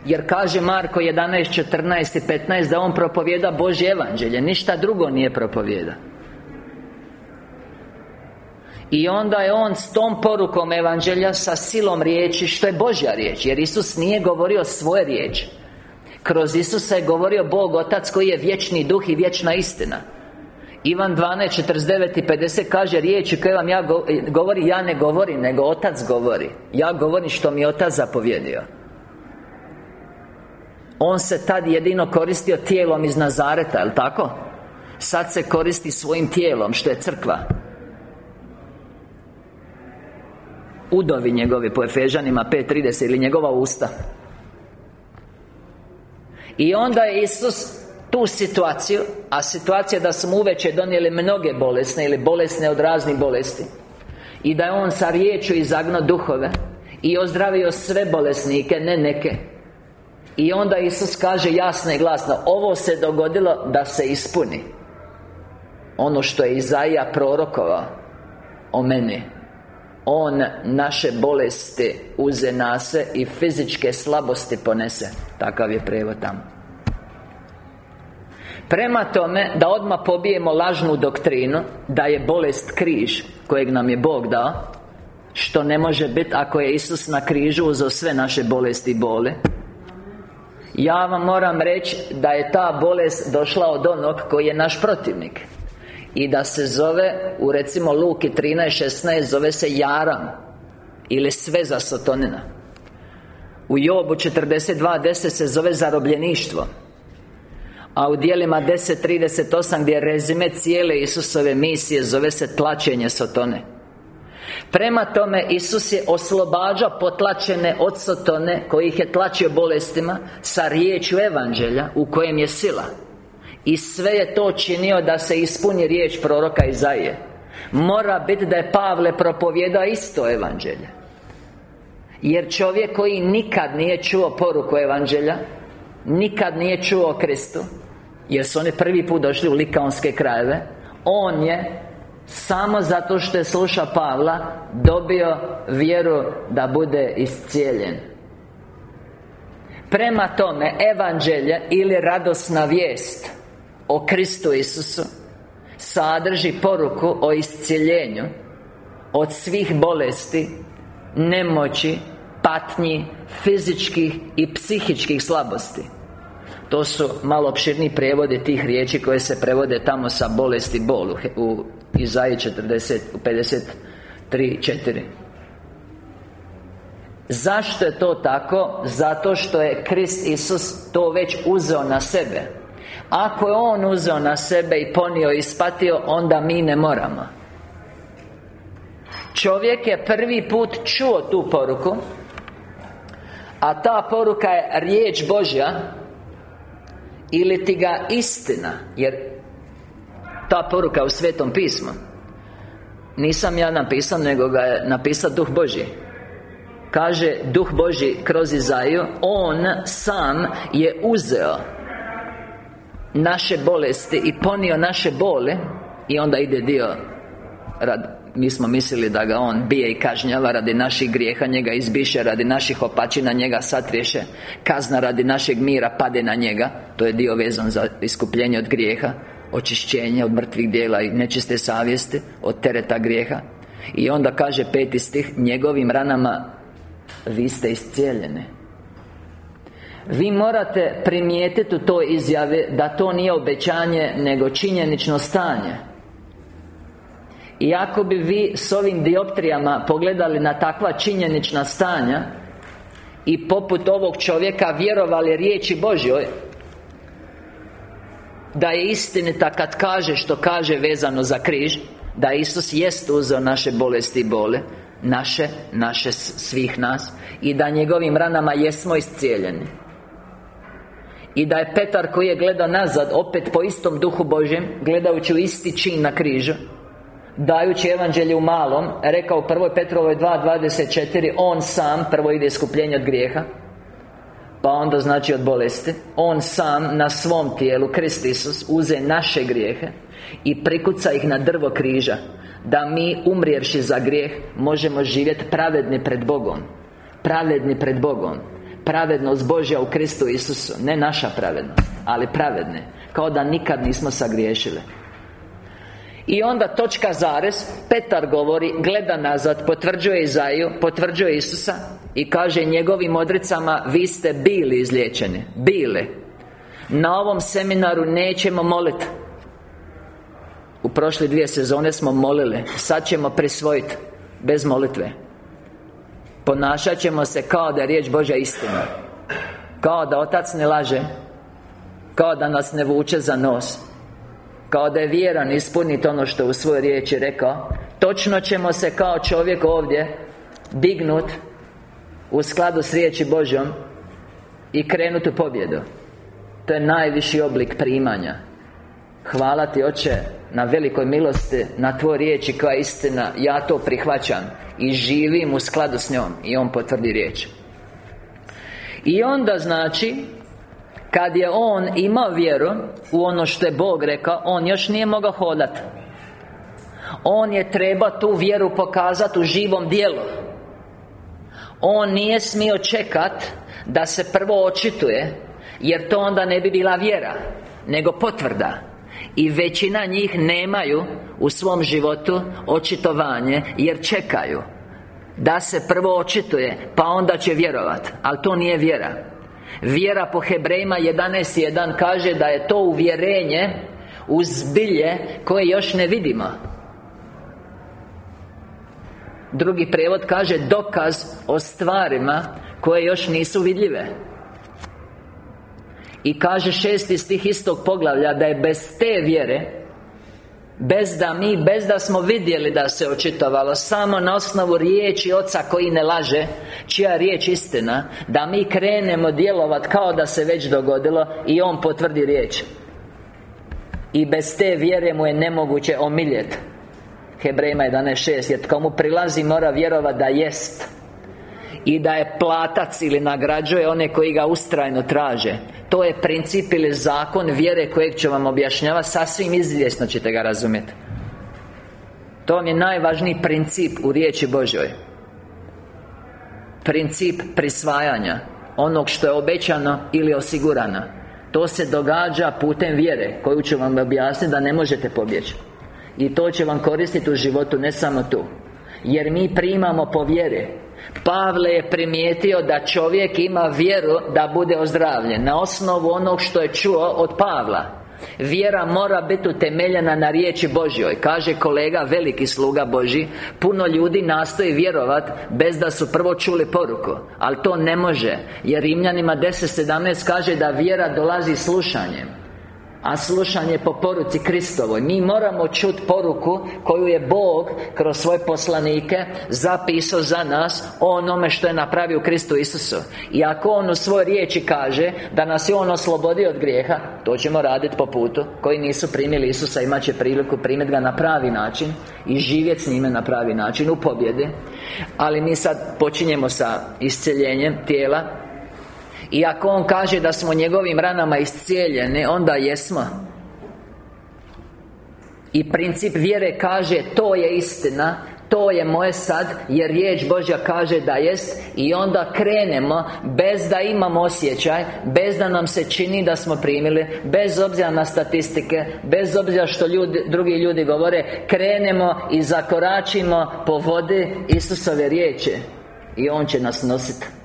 A: jer kaže Marko 11, 14 i 15 Da on propovjeda Božje evanđelje Ništa drugo nije propovjeda. I onda je on s tom porukom evanđelja Sa silom riječi Što je Božja riječ Jer Isus nije govorio svoje riječi. Kroz Isusa je govorio Bog Otac Koji je vječni duh i vječna istina. Ivan 12, 49 i 50 kaže riječi koje vam ja govori Ja ne govorim, nego Otac govori. Ja govorim što mi Otac zapovjedio on se tad jedino koristio tijelom iz Nazareta, jel' tako? Sad se koristi svojim tijelom, što je crkva Udovi njegovi po Efežanima 5.30 ili njegova usta I onda je Isus tu situaciju A situacija da smo uveće donijeli mnoge bolesne Ili bolesne od raznih bolesti I da je On sa riječu izagno duhove I ozdravio sve bolesnike, ne neke i onda Isus kaže jasno i glasno Ovo se dogodilo da se ispuni Ono što je Izaija prorokovao O meni. On naše bolesti uze nase I fizičke slabosti ponese. Takav je prevod tamo. Prema tome, da odmah pobijemo lažnu doktrinu Da je bolest križ Kojeg nam je Bog dao Što ne može biti ako je Isus na križu Uzeo sve naše bolesti i bole Ja vam moram reći Da je ta bolest došla od onog Koji je naš protivnik. I da se zove U recimo Luki 13.16 Zove se Jaram Ili sveza Sotonina. U Jobu 42.10 se zove zarobljeništvo. A u dijelima 10.38 gdje je rezime cijele Isusove misije Zove se tlačenje Sotone Prema tome, Isus je oslobađa potlačene od Sotone Koji ih je tlačio bolestima Sa riječju Evanđelja U kojem je sila. I sve je to činio da se ispuni riječ proroka Izaije. Mora biti da je Pavle propovjedao isto Evanđelje. Jer čovjek koji nikad nije čuo poruku Evanđelja Nikad nije čuo o Kristu jer su oni prvi put došli u likaonske krajeve On je Samo zato što je sluša Pavla Dobio vjeru da bude iscijeljen. Prema tome, evanđelje ili radosna vijest O Kristu Isusu Sadrži poruku o iscijeljenju Od svih bolesti Nemoći Patnji Fizičkih i psihičkih slabosti to su malo opširniji prijevodi tih riječi koje se prevode tamo sa bolesti bol u Izaji 40, u 53, 4 Zašto je to tako? Zato što je Krist Isus to već uzeo na sebe. Ako je On uzeo na sebe i ponio i ispatio Onda mi ne moramo. Čovjek je prvi put čuo tu poruku A ta poruka je riječ Božja ili ti ga istina? Jer Ta poruka u Svetom pismu Nisam ja napisao, nego ga je napisao Duh Božji. Kaže Duh Božji kroz Izaju On sam je uzeo Naše bolesti i ponio naše bole I onda ide dio rad, Mi smo mislili da ga On bije i kažnjava radi naših grijeha Njega izbiše radi naših opačina Njega satriješe. Kazna radi našeg mira pade na njega. To je dio vezan za iskupljenje od grijeha Očišćenje od mrtvih dijela i nečiste savjesti Od tereta grijeha. I onda kaže peti stih Njegovim ranama Vi ste iscijeljene vi morate primijetiti u toj izjavi Da to nije obećanje Nego činjenično stanje i ako bi vi s ovim dioptrijama pogledali na takva činjenična stanja I poput ovog čovjeka vjerovali riječi Božjoj Da je istinita kad kaže što kaže vezano za križ Da Isus jest uzeo naše bolesti i bole Naše, naše svih nas I da njegovim ranama jesmo iscijeljeni. I da je Petar koji je gledao nazad Opet po istom duhu Božjem Gledajući u isti čin na križu Dajući evanđelje u malom Rekao u prvoj Petrovoj 2.24 On sam Prvo ide iskupljenje od grijeha. Pa onda znači od bolesti. On sam na svom tijelu Krist Isus Uze naše grijehe I prikuca ih na drvo križa Da mi umrijevši za grijeh Možemo živjeti pravedni pred Bogom. Pravedni pred Bogom. Pravednost Božja u Kristu Isusu. Ne naša pravednost Ali pravedne. Kao da nikad nismo sagriješili i onda točka zarez Petar govori Gleda nazad Potvrđuje Izaju Potvrđuje Isusa I kaže njegovim odricama Vi ste bili izliječeni Bili. Na ovom seminaru nećemo moliti U prošle dvije sezone smo molili Sad ćemo prisvojiti Bez molitve. Ponašat ćemo se kao da je riječ Božja istina Kao da Otac ne laže Kao da nas ne vuče za nos kao da je vjeran ispuniti ono što u svojoj riječi rekao. Točno ćemo se kao čovjek ovdje Dignut U skladu s riječi Božjom I krenuti u pobjedu. To je najviši oblik primanja. Hvala ti Oče Na velikoj milosti Na tvoj riječi koja je istina. Ja to prihvaćam I živim u skladu s njom I On potvrdi riječ. I onda znači kad je on imao vjeru U ono što je Bog rekao On još nije mogao hodati. On je treba tu vjeru pokazati u živom dijelu. On nije smio čekat Da se prvo očituje Jer to onda ne bi bila vjera Nego potvrda. I većina njih nemaju u svom životu očitovanje Jer čekaju Da se prvo očituje Pa onda će vjerovat. Ali to nije vjera Vjera po Hebrejima 11.1 kaže da je to uvjerenje Uz zbilje koje još ne vidimo. Drugi prevod kaže dokaz o stvarima koje još nisu vidljive. I kaže šesti stih istog poglavlja da je bez te vjere Bez da mi, bez da smo vidjeli da se očitovalo Samo na osnovu riječi Oca koji ne laže Čija riječ istina Da mi krenemo djelovat kao da se već dogodilo I On potvrdi riječ. I bez te vjere mu je nemoguće omiljet. Hebrejima 11.6 Jer tko mu prilazi mora vjerovat da jest i da je platac ili nagrađuje one koji ga ustrajno traže. To je princip ili zakon vjere kojeg ću vam objašnjavati Sasvim izvjesno ćete ga razumjeti To vam je najvažniji princip u riječi Božoj Princip prisvajanja Onog što je obećano ili osigurano. To se događa putem vjere Koju ću vam objasniti da ne možete pobjeći. I to će vam koristiti u životu, ne samo tu. Jer mi primamo po vjere Pavle je primijetio da čovjek ima vjeru da bude ozdravljen Na osnovu onog što je čuo od Pavla. Vjera mora biti utemeljena na riječi Božjoj. Kaže kolega, veliki sluga Boži Puno ljudi nastoji vjerovat Bez da su prvo čuli poruku Ali to ne može Jer Rimljanima 10.17 kaže da vjera dolazi slušanjem a slušanje po poruci Kristovoj Mi moramo čuti poruku koju je Bog kroz svoje poslanike zapisao za nas onome što je napravio Kristu Isusu. I ako On u svojoj riječi kaže da nas je On oslobodio od grijeha To ćemo raditi po putu Koji nisu primili Isusa imat će priliku primiti ga na pravi način I živjeti s njime na pravi način u pobjedi. Ali mi sad počinjemo sa isceljenjem tijela i ako On kaže da smo njegovim ranama iscijeljeni Onda jesmo. I princip vjere kaže To je istina to je moje sad Jer riječ Božja kaže da jest. I onda krenemo Bez da imamo osjećaj Bez da nam se čini da smo primili Bez obzira na statistike Bez obzira što ljudi, drugi ljudi govore Krenemo i zakoračimo po vodi Isusove riječi. I On će nas nositi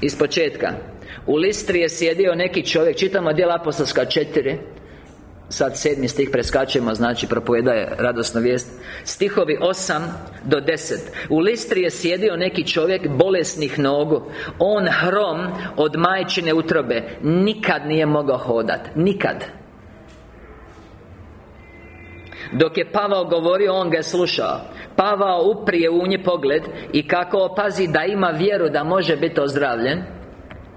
A: Iz početka. U Listri je sjedio neki čovjek Čitamo djela apostolska četiri. Sad sedmi stih preskačemo Znači propovedaje radosnu vijest. Stihovi osam do deset. U Listri je sjedio neki čovjek Bolesnih nogu. On hrom od majčine utrobe. Nikad nije mogao hodat. Nikad dok je Pavao govorio, on ga je slušao. Pavao uprije u nje pogled I kako opazi da ima vjeru da može biti ozdravljen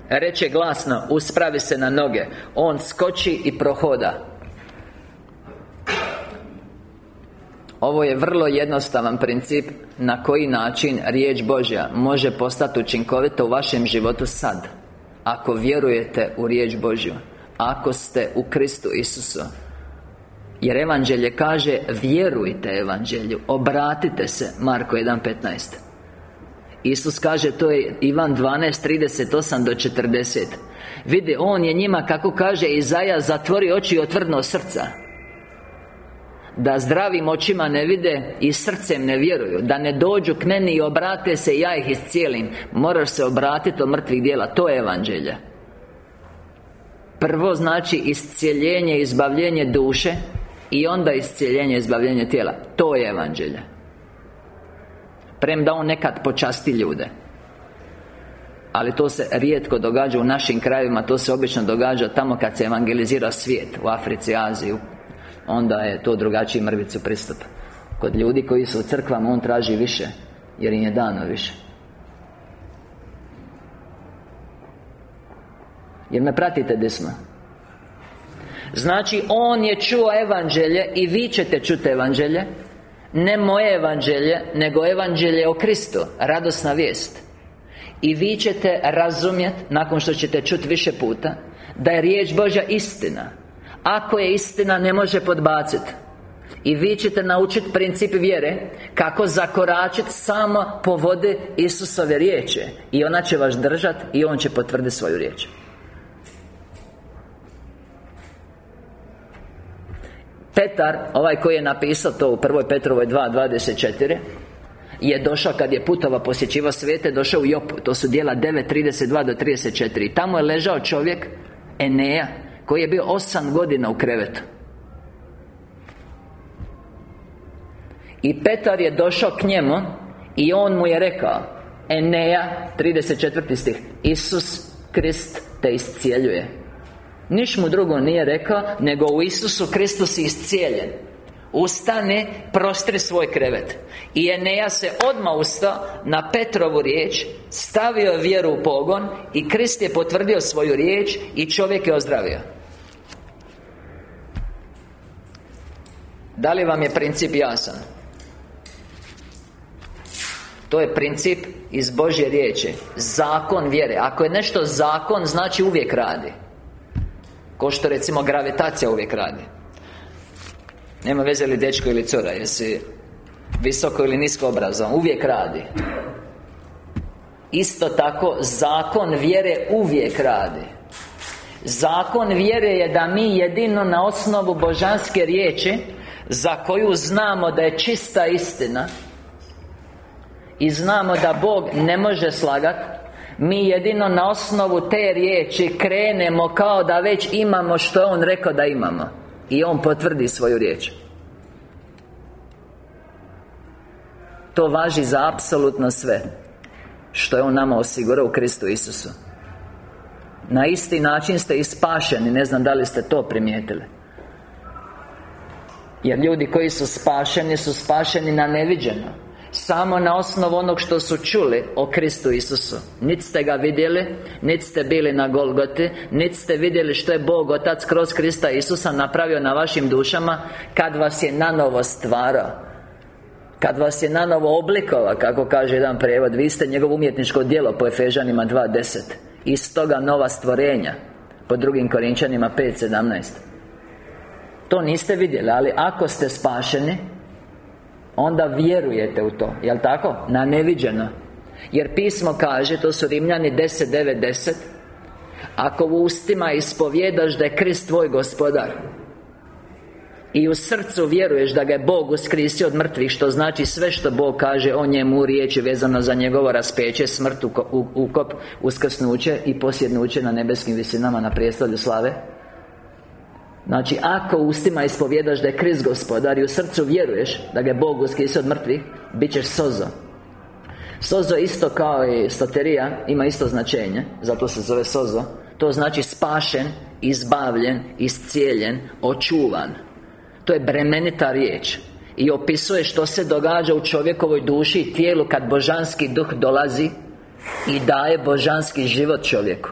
A: Reče glasno, uspravi se na noge. On skoči i prohoda. Ovo je vrlo jednostavan princip Na koji način riječ Božja Može postati učinkovita u vašem životu sad Ako vjerujete u riječ Božju Ako ste u Kristu Isusu jer Evanđelje kaže Vjerujte Evanđelju Obratite se Marko 1.15 Isus kaže To je Ivan 12.38 do 40 Vidi, On je njima, kako kaže Izaja Zatvori oči i otvrdno srca. Da zdravim očima ne vide i srcem ne vjeruju. Da ne dođu k meni i obrate se ja ih iscijelim. Moraš se obratiti od mrtvih dijela To je evanđelje. Prvo znači iscijeljenje, izbavljenje duše i onda iscijeljenje, izbavljenje tijela. To je evanđelje. Premda on nekad počasti ljude. Ali to se rijetko događa u našim krajevima To se obično događa tamo kad se evangelizira svijet U Africi, Aziji Onda je to drugačiji mrvicu pristup. Kod ljudi koji su u crkvama On traži više Jer im je dano više. Jer me pratite gdje smo Znači, On je čuo evanđelje I vi ćete čuti evanđelje. Ne moje evanđelje Nego evanđelje o Kristu Radosna vijest. I vi ćete razumjeti Nakon što ćete čuti više puta Da je riječ Božja istina. Ako je istina, ne može podbaciti i vi ćete naučiti princip vjere Kako zakoračiti samo po vode Isusove riječi. I ona će vas držati I On će potvrditi svoju riječ Petar, ovaj koji je napisao to u 1. Petrovoj 2.24 je došao kad je putova posjećivao svete došao u Jopu to su dijela 9.32 do 34 i tamo je ležao čovjek Eneja koji je bio osam godina u krevetu I Petar je došao k njemu I on mu je rekao Eneja, 34. stih Isus Krist te iscijeljuje Niš mu drugo nije rekao Nego u Isusu Kristu si iscijeljen. Ustane, prostri svoj krevet. I Eneja se odmah ustao Na Petrovu riječ Stavio vjeru u pogon I Krist je potvrdio svoju riječ I čovjek je ozdravio. Da li vam je princip jasan? To je princip iz Božje riječi. Zakon vjere. Ako je nešto zakon, znači uvijek radi Ko što recimo gravitacija uvijek radi. Nema veze li dečko ili cura Jesi visoko ili nisko obrazovan Uvijek radi. Isto tako Zakon vjere uvijek radi. Zakon vjere je da mi jedino na osnovu božanske riječi Za koju znamo da je čista istina i znamo da Bog ne može slagat Mi jedino na osnovu te riječi krenemo kao da već imamo što je On rekao da imamo. I On potvrdi svoju riječ. To važi za apsolutno sve Što je On nama osigurao u Kristu Isusu. Na isti način ste i spašeni Ne znam da li ste to primijetili. Jer ljudi koji su spašeni Su spašeni na neviđeno samo na osnovu onog što su čuli o Kristu Isusu. Niti ste ga vidjeli Niti ste bili na Golgoti Niti ste vidjeli što je Bog Otac kroz Krista Isusa napravio na vašim dušama Kad vas je nanovo stvarao kad vas je nanovo oblikova, kako kaže jedan prijevod Vi ste njegovo umjetničko djelo po Efežanima 2.10 Iz toga nova stvorenja Po drugim Korinčanima 5.17 To niste vidjeli, ali ako ste spašeni Onda vjerujete u to, jel tako? Na neviđeno Jer pismo kaže, to su Rimljani 10.9.10 Ako u ustima ispovjedaš da je Krist tvoj gospodar i u srcu vjeruješ da ga je Bog uskrisio od mrtvih Što znači sve što Bog kaže o njemu riječi Vezano za njegovo raspeće, smrt, ukop, uskrsnuće I posjednuće na nebeskim visinama na prijestolju slave Znači, ako ustima ispovjedaš da je Krist gospodar I u srcu vjeruješ da ga je Bog uskrisio od mrtvih Bit ćeš sozo. Sozo isto kao i stoterija Ima isto značenje Zato se zove sozo. To znači spašen, izbavljen, iscijeljen, očuvan. To je bremenita riječ I opisuje što se događa u čovjekovoj duši i tijelu Kad božanski duh dolazi I daje božanski život čovjeku.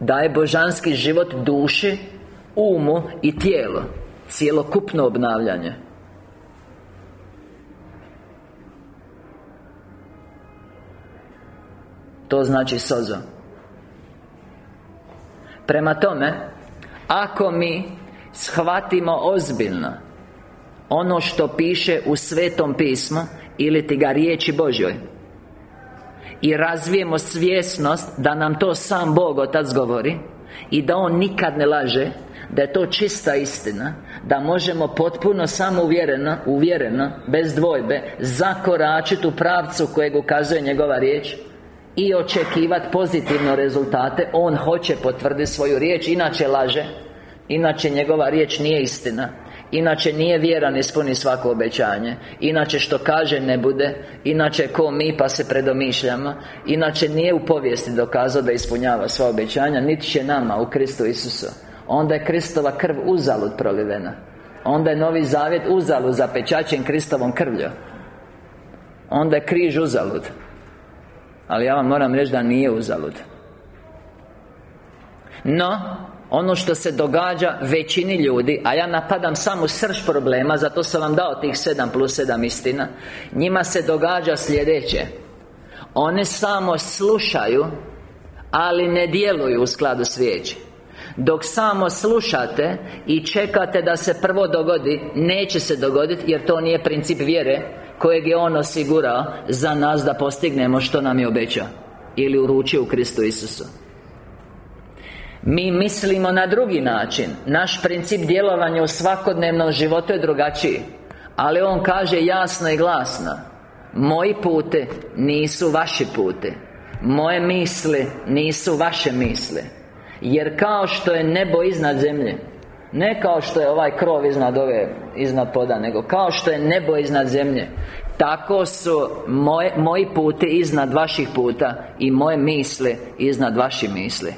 A: Daje božanski život duši umu i tijelo Cijelokupno obnavljanje. To znači sozo. Prema tome Ako mi shvatimo ozbiljno Ono što piše u Svetom pismu Ili ti ga riječi Božjoj I razvijemo svjesnost Da nam to sam Bog Otac govori I da On nikad ne laže da je to čista istina Da možemo potpuno samouvjereno, uvjereno, bez dvojbe Zakoračiti u pravcu kojeg ukazuje njegova riječ I očekivati pozitivne rezultate. On hoće potvrditi svoju riječ, inače laže. Inače njegova riječ nije istina. Inače nije vjeran ispuni svako obećanje. Inače što kaže ne bude. Inače ko mi pa se predomišljamo. Inače nije u povijesti dokazao da ispunjava sva obećanja Niti će nama u Kristu Isusu Onda je Kristova krv uzalud prolivena. Onda je Novi Zavjet uzalud zapečačen Kristovom krvlju. Onda je križ uzalud. Ali ja vam moram reći da nije uzalud. No ono što se događa većini ljudi A ja napadam samo srž problema Zato sam vam dao tih 7 plus 7 istina Njima se događa sljedeće. One samo slušaju Ali ne djeluju u skladu s riječi dok samo slušate I čekate da se prvo dogodi Neće se dogoditi Jer to nije princip vjere Kojeg je On osigurao Za nas da postignemo što nam je obećao Ili uručio u Kristu Isusu. Mi mislimo na drugi način. Naš princip djelovanja u svakodnevnom životu je drugačiji Ali On kaže jasno i glasno Moji pute nisu vaši pute Moje misli nisu vaše misli Jer kao što je nebo iznad zemlje Ne kao što je ovaj krov iznad ove Iznad poda Nego kao što je nebo iznad zemlje Tako su moje, moji puti iznad vaših puta I moje misli iznad vaših misli.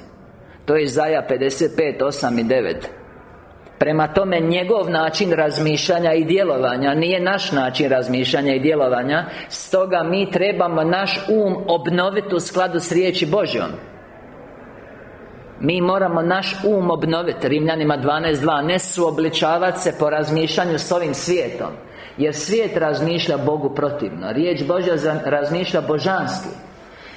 A: To je Izaja 55, 8 i 9 Prema tome, njegov način razmišljanja i djelovanja Nije naš način razmišljanja i djelovanja Stoga mi trebamo naš um obnoviti u skladu s riječi Božjom mi moramo naš um obnoviti Rimljanima 12.2 Ne suobličavati se po razmišljanju s ovim svijetom Jer svijet razmišlja Bogu protivno Riječ Božja razmišlja božanski.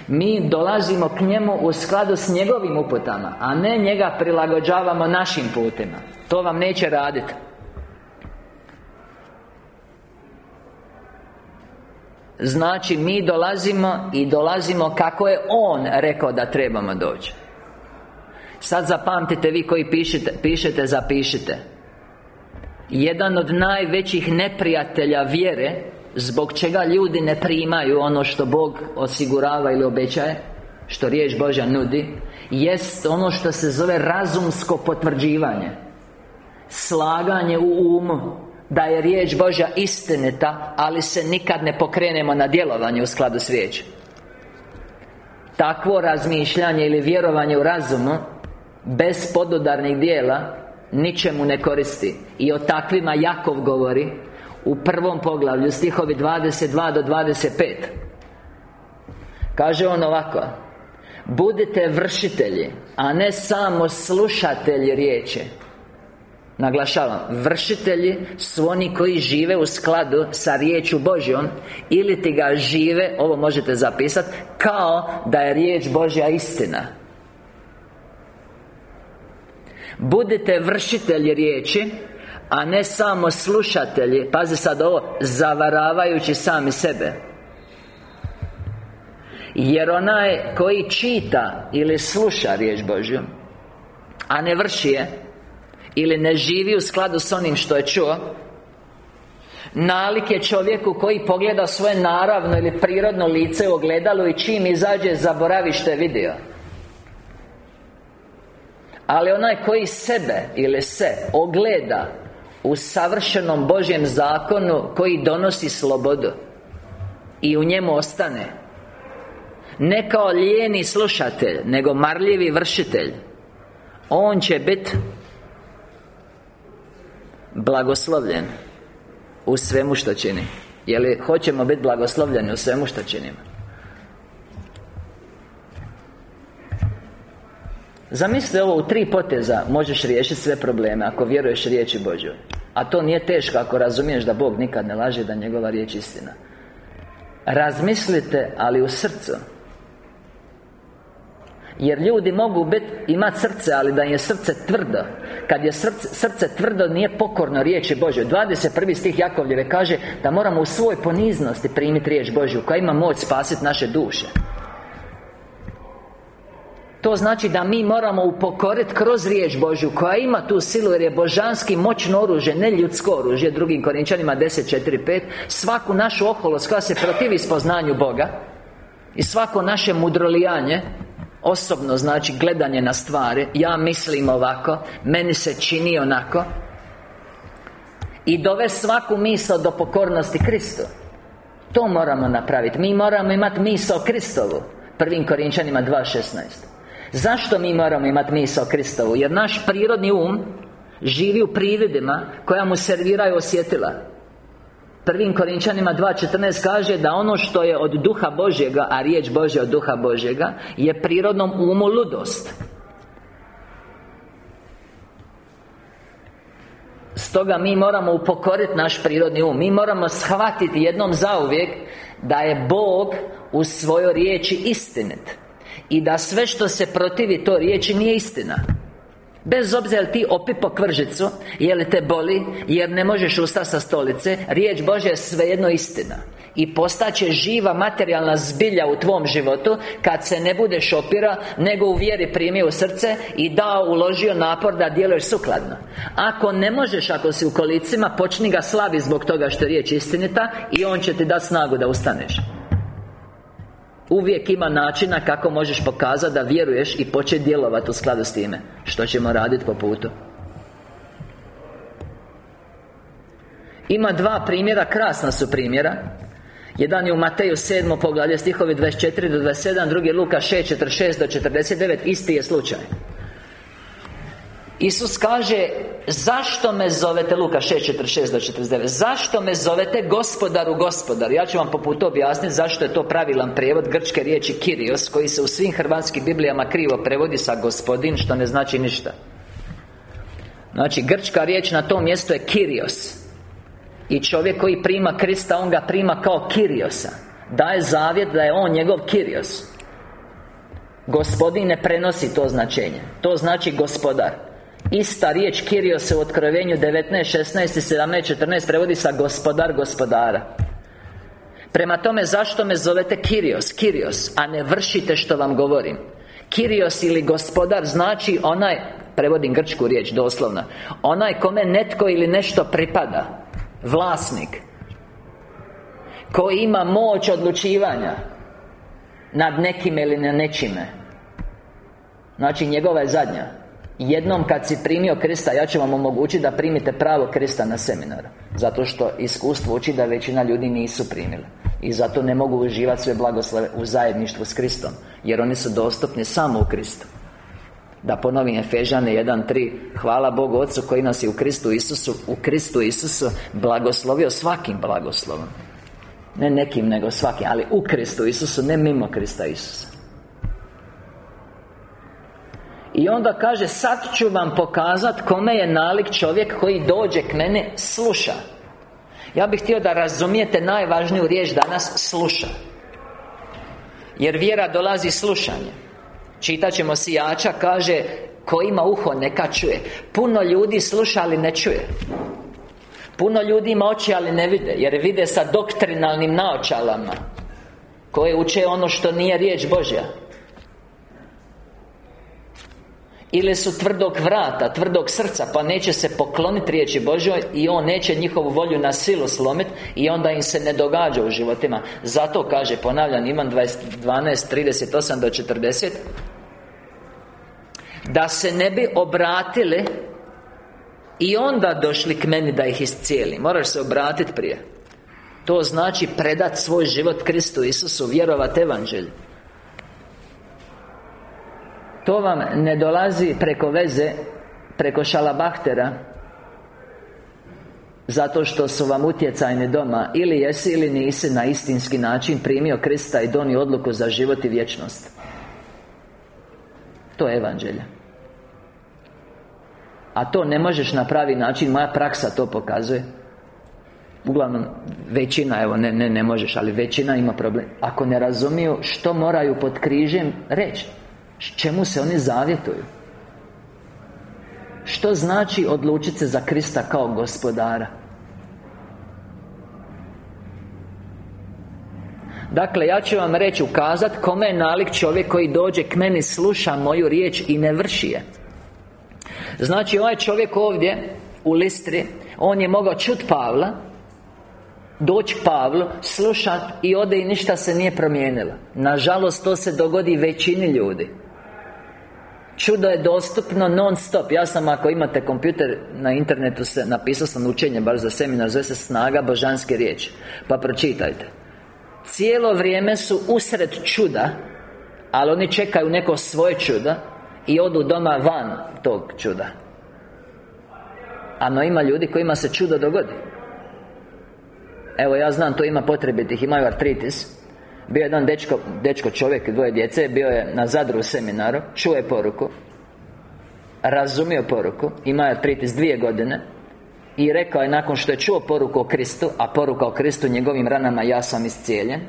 A: Mi dolazimo k njemu u skladu s njegovim uputama A ne njega prilagođavamo našim putima. To vam neće raditi Znači, mi dolazimo i dolazimo kako je On rekao da trebamo doći Sad zapamtite vi koji pišete, pišete, zapišite. Jedan od najvećih neprijatelja vjere Zbog čega ljudi ne primaju ono što Bog osigurava ili obećaje Što riječ Božja nudi Jest ono što se zove razumsko potvrđivanje. Slaganje u umu Da je riječ Božja istinita Ali se nikad ne pokrenemo na djelovanje u skladu s riječom Takvo razmišljanje ili vjerovanje u razumu Bez pododarnih dijela Ničemu ne koristi. I o takvima Jakov govori U prvom poglavlju stihovi 22 do 25 Kaže on ovako Budite vršitelji A ne samo slušatelji riječi. Naglašavam Vršitelji su oni koji žive u skladu sa riječu Božjom Ili ti ga žive Ovo možete zapisati Kao da je riječ Božja istina Budite vršitelji riječi A ne samo slušatelji. Pazi sad ovo Zavaravajući sami sebe. Jer onaj koji čita Ili sluša riječ Božju A ne vrši je Ili ne živi u skladu s onim što je čuo Nalik je čovjeku koji pogleda svoje naravno ili prirodno lice u ogledalu I čim izađe zaboravi što je vidio ali onaj koji sebe ili se ogleda U savršenom Božjem zakonu Koji donosi slobodu I u njemu ostane Ne kao lijeni slušatelj Nego marljivi vršitelj On će biti Blagoslovljen U svemu što čini. Je hoćemo biti blagoslovljeni u svemu što činimo Zamisli ovo, u tri poteza možeš riješiti sve probleme Ako vjeruješ riječi Božoj A to nije teško ako razumiješ da Bog nikad ne laže Da njegova riječ istina. Razmislite, ali u srcu. Jer ljudi mogu imati srce, ali da je srce tvrdo. Kad je srce, srce tvrdo, nije pokorno riječi Božoj 21. stih Jakovljeve kaže Da moramo u svoj poniznosti primiti riječ Božju Koja ima moć spasiti naše duše to znači da mi moramo upokoriti kroz riječ Božju Koja ima tu silu jer je božanski moćno oružje Ne ljudsko oružje Drugim Korinčanima 10.4.5 Svaku našu oholost koja se protivi spoznanju Boga I svako naše mudrolijanje Osobno znači gledanje na stvari Ja mislim ovako Meni se čini onako I dove svaku misao do pokornosti Kristu. To moramo napraviti. Mi moramo imati misao Kristovu. Prvim Korinčanima 2.16 Zašto mi moramo imati misao Kristovu? Jer naš prirodni um Živi u prividima Koja mu serviraju osjetila. Prvim Korinčanima 2.14 kaže da ono što je od Duha Božjega A riječ Božja od Duha Božjega Je prirodnom umu ludost. Stoga mi moramo upokoriti naš prirodni um. Mi moramo shvatiti jednom zauvijek Da je Bog u svojoj riječi istinit i da sve što se protivi to riječi nije istina. Bez obzira ti opipo kvržicu Je li te boli Jer ne možeš ustati sa stolice Riječ Bože je svejedno istina. I postaće živa materijalna zbilja u tvom životu Kad se ne budeš opira Nego u vjeri primio u srce I dao, uložio napor da djeluješ sukladno. Ako ne možeš, ako si u kolicima Počni ga slavi zbog toga što je riječ istinita I on će ti dati snagu da ustaneš Uvijek ima načina kako možeš pokazati da vjeruješ i početi djelovati u skladu s time. Što ćemo raditi po putu? Ima dva primjera, krasna su primjera. Jedan je u Mateju 7. poglavlje stihovi 24 do 27 Drugi je Luka 6, 46 do 49 Isti je slučaj Isus kaže Zašto me zovete? Luka 6.46 do 49 Zašto me zovete gospodaru gospodar Ja ću vam poput objasniti zašto je to pravilan prijevod Grčke riječi Kirios Koji se u svim hrvatskim Biblijama krivo prevodi sa gospodin Što ne znači ništa. Znači, grčka riječ na tom mjestu je Kirios I čovjek koji prima Krista On ga prima kao Kiriosa Daje zavjet da je On njegov Kirios Gospodin ne prenosi to značenje. To znači gospodar Ista riječ Kirio se u Otkrovenju 19, 16 i 17, 14 prevodi sa gospodar gospodara. Prema tome, zašto me zovete Kirios, Kirios, a ne vršite što vam govorim. Kirios ili gospodar znači onaj Prevodim grčku riječ, doslovno Onaj kome netko ili nešto pripada. Vlasnik. Koji ima moć odlučivanja Nad nekim ili na nečime. Znači njegova je zadnja Jednom kad si primio Krista Ja ću vam omogućiti da primite pravo Krista na seminar. Zato što iskustvo uči da većina ljudi nisu primili. I zato ne mogu uživati sve blagoslove u zajedništvu s Kristom Jer oni su dostupni samo u Kristu. Da ponovim Efežane 1.3 Hvala Bogu Otcu koji nas je u Kristu Isusu U Kristu Isusu Blagoslovio svakim blagoslovom. Ne nekim, nego svakim Ali u Kristu Isusu, ne mimo Krista Isusa i onda kaže Sad ću vam pokazat kome je nalik čovjek koji dođe k mene Sluša. Ja bih htio da razumijete najvažniju riječ danas Sluša. Jer vjera dolazi slušanje Čitat ćemo sijača kaže Ko ima uho neka čuje. Puno ljudi sluša ali ne čuje. Puno ljudi ima oči ali ne vide Jer vide sa doktrinalnim naočalama Koje uče ono što nije riječ Božja Ili su tvrdog vrata, tvrdog srca Pa neće se pokloniti riječi Božoj I On neće njihovu volju na silu slomiti I onda im se ne događa u životima. Zato kaže, ponavljam, Ivan 12, 38 do 40 Da se ne bi obratili I onda došli k meni da ih iscijeli Moraš se obratiti prije. To znači predat svoj život Kristu Isusu Vjerovat evanđelju to vam ne dolazi preko veze Preko šalabahtera Zato što su vam utjecajni doma. Ili jesi ili nisi na istinski način Primio Krista i donio odluku za život i vječnost. To je evanđelje. A to ne možeš na pravi način Moja praksa to pokazuje. Uglavnom, većina, evo, ne, ne, ne možeš Ali većina ima problem. Ako ne razumiju što moraju pod križem reći Čemu se oni zavjetuju? Što znači odlučiti se za Krista kao gospodara? Dakle, ja ću vam reći, ukazati Kome je nalik čovjek koji dođe k meni Sluša moju riječ i ne vrši je Znači, ovaj čovjek ovdje U Listri On je mogao čut Pavla Doći Pavlu, slušat I ode i ništa se nije promijenilo Nažalost, to se dogodi većini ljudi Čudo je dostupno non stop. Ja sam, ako imate kompjuter na internetu se Napisao sam učenje, baš za seminar Zove se Snaga božanske riječi Pa pročitajte. Cijelo vrijeme su usred čuda Ali oni čekaju neko svoje čuda I odu doma van tog čuda. A no ima ljudi kojima se čudo dogodi. Evo ja znam, to ima potrebitih, imaju artritis bio je jedan dečko, dečko čovjek, dvoje djece Bio je na Zadru u seminaru Čuje poruku Razumio poruku Ima je pritis dvije godine I rekao je nakon što je čuo poruku o Kristu A poruka o Kristu njegovim ranama Ja sam iscijeljen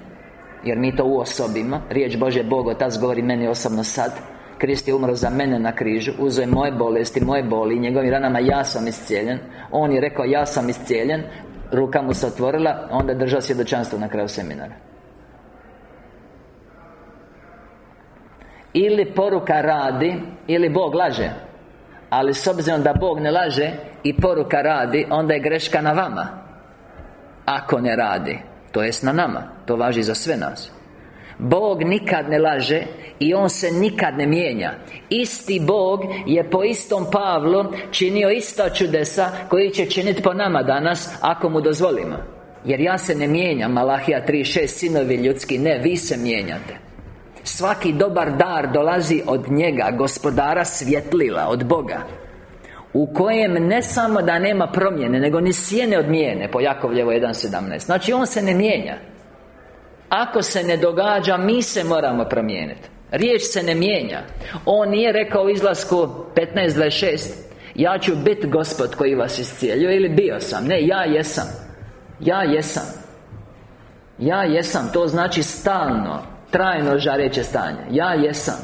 A: Jer mi to u osobima Riječ Bože Bog Otac govori meni osobno sad Krist je umro za mene na križu Uzeo je moje bolesti, moje boli Njegovim ranama ja sam iscijeljen On je rekao ja sam iscijeljen Ruka mu se otvorila Onda je držao svjedočanstvo na kraju seminara Ili poruka radi Ili Bog laže. Ali s obzirom da Bog ne laže I poruka radi Onda je greška na vama. Ako ne radi To jest na nama. To važi za sve nas. Bog nikad ne laže I On se nikad ne mijenja. Isti Bog je po istom Pavlu Činio ista čudesa Koji će činiti po nama danas Ako mu dozvolimo. Jer ja se ne mijenjam Malahija 3.6 Sinovi ljudski Ne, vi se mijenjate Svaki dobar dar dolazi od njega Gospodara svjetlila Od Boga u kojem ne samo da nema promjene Nego ni sjene od mijene Po Jakovljevo 1.17 Znači on se ne mijenja. Ako se ne događa Mi se moramo promijeniti. Riječ se ne mijenja. On nije rekao u izlasku 15.26 Ja ću biti gospod koji vas iscijeljuje Ili bio sam. Ne, ja jesam. Ja jesam. Ja jesam. To znači stalno Trajno žareće stanje. Ja jesam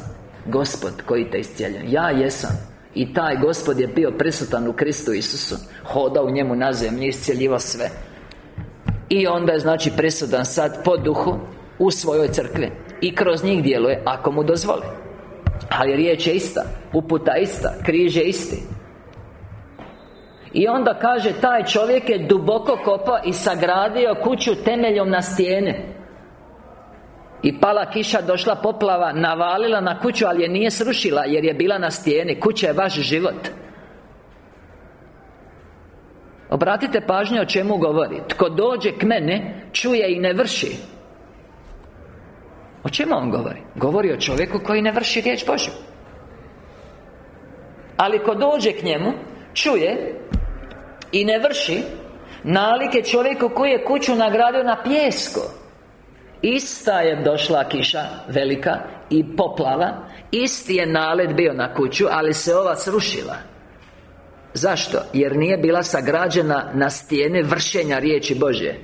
A: Gospod koji te iscijeljuje Ja jesam. I taj Gospod je bio prisutan u Kristu Isusu. Hodao u njemu na zemlji, iscijeljivao sve. I onda je znači prisutan sad po duhu U svojoj crkvi. I kroz njih djeluje, ako mu dozvoli Ali riječ je ista Uputa ista, križ je isti. I onda kaže taj čovjek je duboko kopao i sagradio kuću temeljom na stijene i pala kiša, došla poplava Navalila na kuću, ali je nije srušila Jer je bila na stijeni. Kuća je vaš život. Obratite pažnju o čemu govori. Tko dođe k mene Čuje i ne vrši. O čemu on govori? Govori o čovjeku koji ne vrši riječ Božju. Ali ko dođe k njemu Čuje I ne vrši Nalike čovjeku koji je kuću nagradio na pjesko Ista je došla kiša velika I poplava. Isti je nalet bio na kuću Ali se ova srušila. Zašto? Jer nije bila sagrađena na stijene vršenja riječi Božje.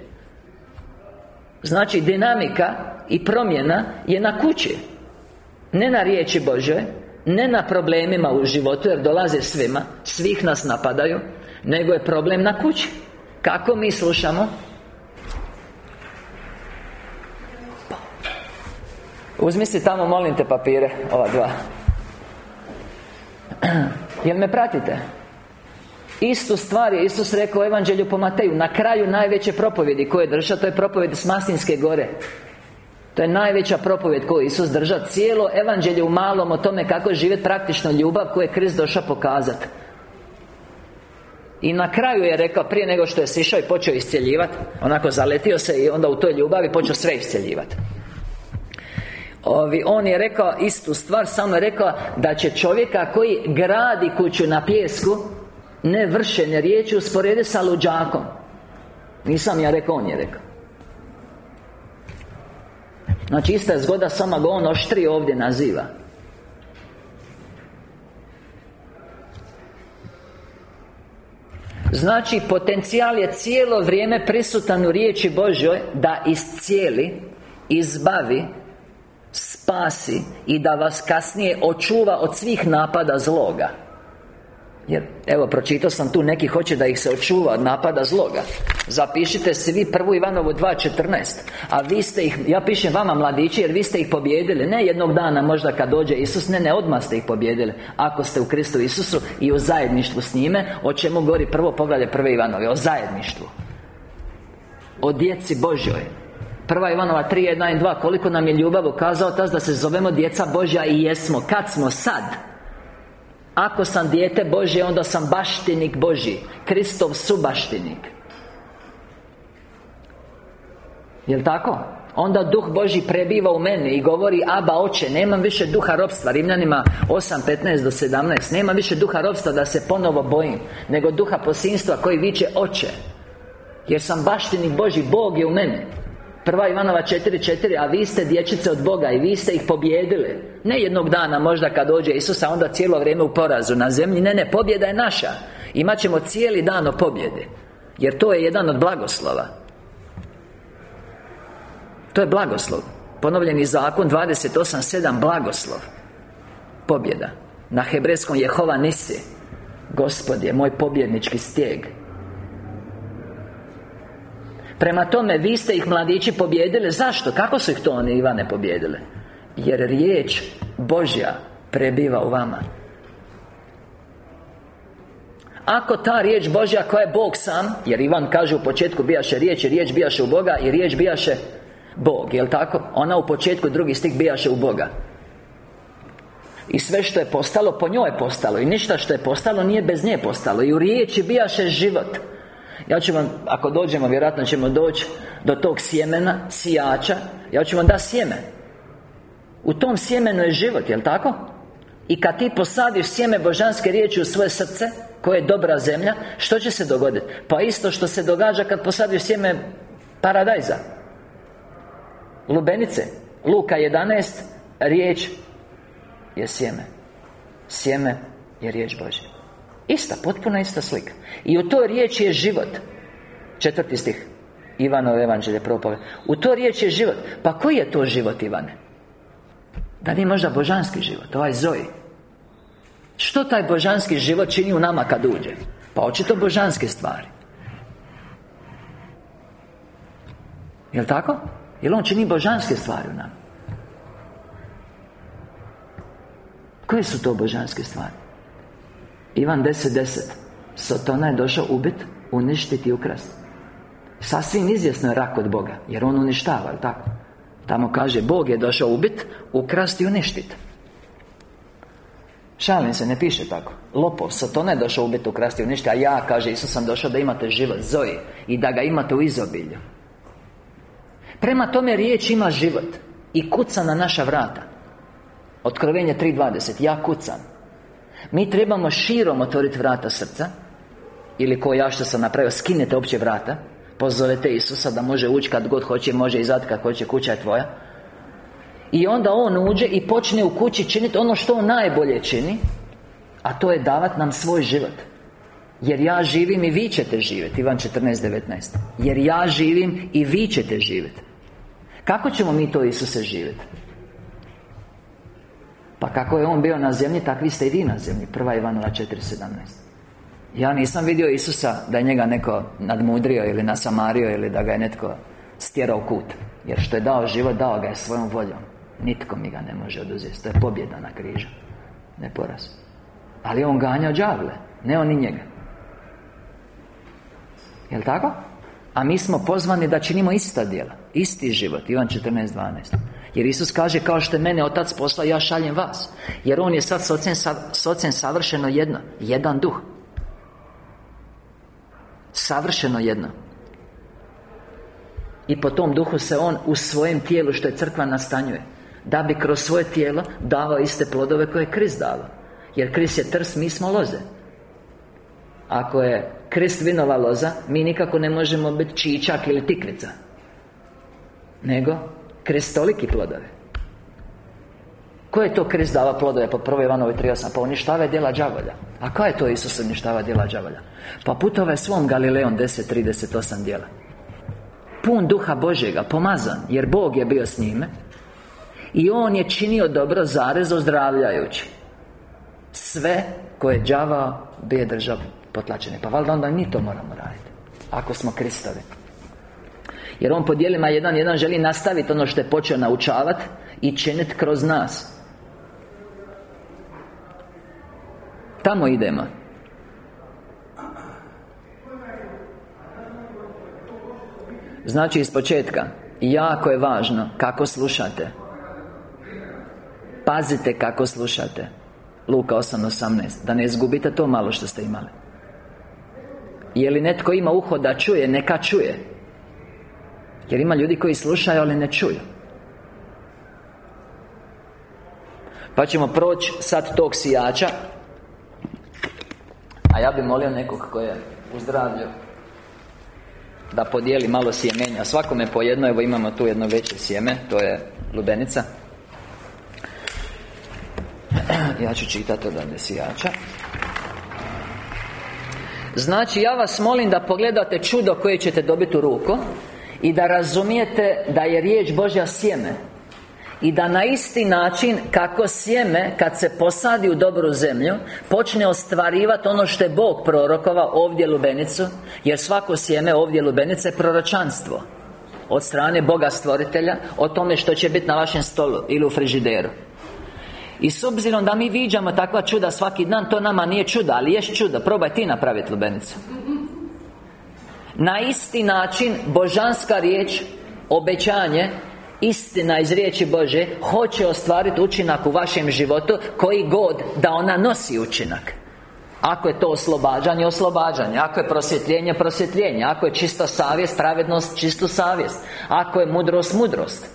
A: Znači dinamika i promjena je na kući. Ne na riječi Božje Ne na problemima u životu Jer dolaze svima Svih nas napadaju Nego je problem na kući. Kako mi slušamo Uzmi si tamo, molim te, papire Ova dva. Jel me pratite? Istu stvar je Isus rekao u Evanđelju po Mateju Na kraju najveće propovjedi koje drža To je propovjed s Mastinske gore. To je najveća propovjed koju Isus drža Cijelo Evanđelje u malom o tome kako živjeti praktično ljubav Koju je Krist došao pokazati i na kraju je rekao, prije nego što je sišao i počeo iscjeljivati Onako zaletio se i onda u toj ljubavi počeo sve iscjeljivati Ovi, on je rekao istu stvar Samo je rekao da će čovjeka koji gradi kuću na pjesku Ne vršene riječi usporede sa luđakom. Nisam ja rekao, on je rekao. Znači ista je zgoda, samo ga on oštri ovdje naziva. Znači, potencijal je cijelo vrijeme prisutan u riječi Božoj Da iscijeli Izbavi spasi i da vas kasnije očuva od svih napada zloga. Jer, evo, pročitao sam tu, neki hoće da ih se očuva od napada zloga. Zapišite se vi prvu Ivanovu 2.14 A vi ste ih, ja pišem vama mladići jer vi ste ih pobjedili Ne jednog dana možda kad dođe Isus Ne, ne, odmah ste ih pobjedili Ako ste u Kristu Isusu i u zajedništvu s njime O čemu govori prvo poglavlje prve Ivanove? O zajedništvu. O djeci Božjoj Prva Ivanova 3, 1 i 2 Koliko nam je ljubav ukazao tas da se zovemo djeca Božja i jesmo. Kad smo? Sad? Ako sam dijete Božje, onda sam baštinik Božji. Kristov subaštinik. Jel' tako? Onda Duh Božji prebiva u meni i govori Aba oče, nemam više duha robstva Rimljanima 8, 15 do 17 Nemam više duha robstva da se ponovo bojim Nego duha posinstva koji viče oče Jer sam baštinik Božji, Bog je u meni Prva Ivanova 4.4 A vi ste dječice od Boga I vi ste ih pobjedili Ne jednog dana možda kad dođe Isus A onda cijelo vrijeme u porazu na zemlji. Ne, ne, pobjeda je naša. Imat ćemo cijeli dan o pobjedi Jer to je jedan od blagoslova. To je blagoslov. Ponovljeni zakon 28.7 Blagoslov. Pobjeda. Na hebrejskom Jehova nisi. Gospod je moj pobjednički stijeg Prema tome, vi ste ih mladići pobjedili Zašto? Kako su ih to oni Ivane pobjedile? Jer riječ Božja prebiva u vama ako ta riječ Božja koja je Bog sam Jer Ivan kaže u početku bijaše riječ I riječ bijaše u Boga I riječ bijaše Bog, jel tako? Ona u početku drugi stih bijaše u Boga i sve što je postalo, po njoj je postalo I ništa što je postalo, nije bez nje postalo I u riječi bijaše život Ja ću vam, ako dođemo, vjerojatno ćemo doći Do tog sjemena, sijača Ja ću vam da sjeme. U tom sjemenu je život, jel tako? I kad ti posadiš sjeme božanske riječi u svoje srce Koje je dobra zemlja Što će se dogoditi? Pa isto što se događa kad posadiš sjeme paradajza. Lubenice. Luka 11 Riječ je sjeme. Sjeme je riječ Božja Ista, potpuno ista slika I u toj riječi je život Četvrti stih Ivanov evanđelje propove U toj riječi je život Pa koji je to život Ivane? Da nije možda božanski život, ovaj Zoji Što taj božanski život čini u nama kad uđe? Pa očito božanske stvari Jel' tako? Jel' on čini božanske stvari u nama? Koje su to božanske stvari? Ivan 10.10 10. Sotona je došao ubit, uništiti i ukrasti Sasvim izvjesno je rak od Boga Jer on uništava, jel tako? Tamo kaže Bog je došao ubit, ukrasti i uništiti Šalim se, ne piše tako. Lopov, Satona je došao ubiti, ukrasti i uništiti A ja, kaže Isus, sam došao da imate život Zoji I da ga imate u izobilju. Prema tome riječ ima život I kuca na naša vrata. Otkrovenje 3.20 Ja kucam Mi trebamo širom otvoriti vrata srca Ili ko ja što sam napravio Skinete opće vrata Pozovete Isusa da može ući kad god hoće Može izaći kad hoće, kuća je tvoja. I onda On uđe i počne u kući činiti ono što On najbolje čini A to je davat nam svoj život. Jer ja živim i vi ćete živjeti Ivan 14.19 Jer ja živim i vi ćete živjeti Kako ćemo mi to Isuse živjeti? Pa kako je On bio na zemlji, takvi ste i vi na zemlji Prva Ivanova 4.17 Ja nisam vidio Isusa da je njega neko nadmudrio ili nasamario Ili da ga je netko stjerao kut Jer što je dao život, dao ga je svojom voljom. Nitko mi ga ne može oduzeti To je pobjeda na križu Ne poraz. Ali on ganjao đavle Ne on i njega. Jel' tako? A mi smo pozvani da činimo ista djela Isti život Ivan 14.12 jer Isus kaže kao što je mene Otac poslao, ja šaljem vas. Jer On je sad s ocem, savršeno jedno Jedan duh. Savršeno jedno. I po tom duhu se On u svojem tijelu što je crkva nastanjuje. Da bi kroz svoje tijelo davao iste plodove koje je Krist dava Jer Krist je trs, mi smo loze. Ako je Krist vinova loza Mi nikako ne možemo biti čičak ili tikvica. Nego Krestoliki plodove Ko je to krist dava plodove po 1. Ivanovi 3.8? Pa uništava djela đavolja A koja je to Isus uništava djela đavolja? Pa putove svom Galileon 10.38 djela Pun duha Božjega, pomazan Jer Bog je bio s njime I On je činio dobro zarez ozdravljajući Sve koje je đavao Bije držao potlačene Pa valjda onda mi to moramo raditi Ako smo Kristovi jer on po dijelima jedan jedan želi nastaviti ono što je počeo naučavati I činiti kroz nas. Tamo idemo. Znači iz početka Jako je važno kako slušate. Pazite kako slušate. Luka 8.18 Da ne izgubite to malo što ste imali. Je li netko ima uho da čuje, neka čuje jer ima ljudi koji slušaju, ali ne čuju. Pa ćemo proći sad tog sijača. A ja bih molio nekog koji je u Da podijeli malo sjemenja. Svakome po jedno, evo imamo tu jedno veće sjeme To je lubenica. Ja ću čitati odavde sijača. Znači, ja vas molim da pogledate čudo koje ćete dobiti u ruku i da razumijete da je riječ Božja sjeme. I da na isti način kako sjeme Kad se posadi u dobru zemlju Počne ostvarivati ono što je Bog prorokova Ovdje lubenicu Jer svako sjeme ovdje lubenice je proročanstvo Od strane Boga stvoritelja O tome što će biti na vašem stolu Ili u frižideru. I s obzirom da mi viđamo takva čuda svaki dan To nama nije čuda, ali jest čudo. Probaj ti napraviti lubenicu Na isti način Božanska riječ Obećanje Istina iz riječi Bože Hoće ostvariti učinak u vašem životu Koji god da ona nosi učinak. Ako je to oslobađanje, oslobađanje. Ako je prosvjetljenje, prosvjetljenje. Ako je čista savjest, pravednost, čistu savjest. Ako je mudrost, mudrost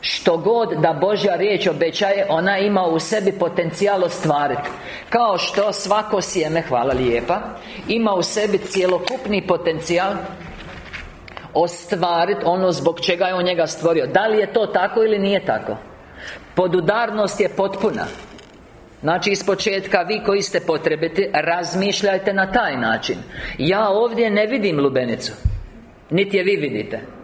A: što god da Božja riječ obećaje Ona ima u sebi potencijal ostvariti Kao što svako sjeme, hvala lijepa Ima u sebi cjelokupni potencijal Ostvariti ono zbog čega je on njega stvorio. Da li je to tako ili nije tako? Podudarnost je potpuna. Znači, iz početka, vi koji ste potrebiti Razmišljajte na taj način. Ja ovdje ne vidim lubenicu. Niti je vi vidite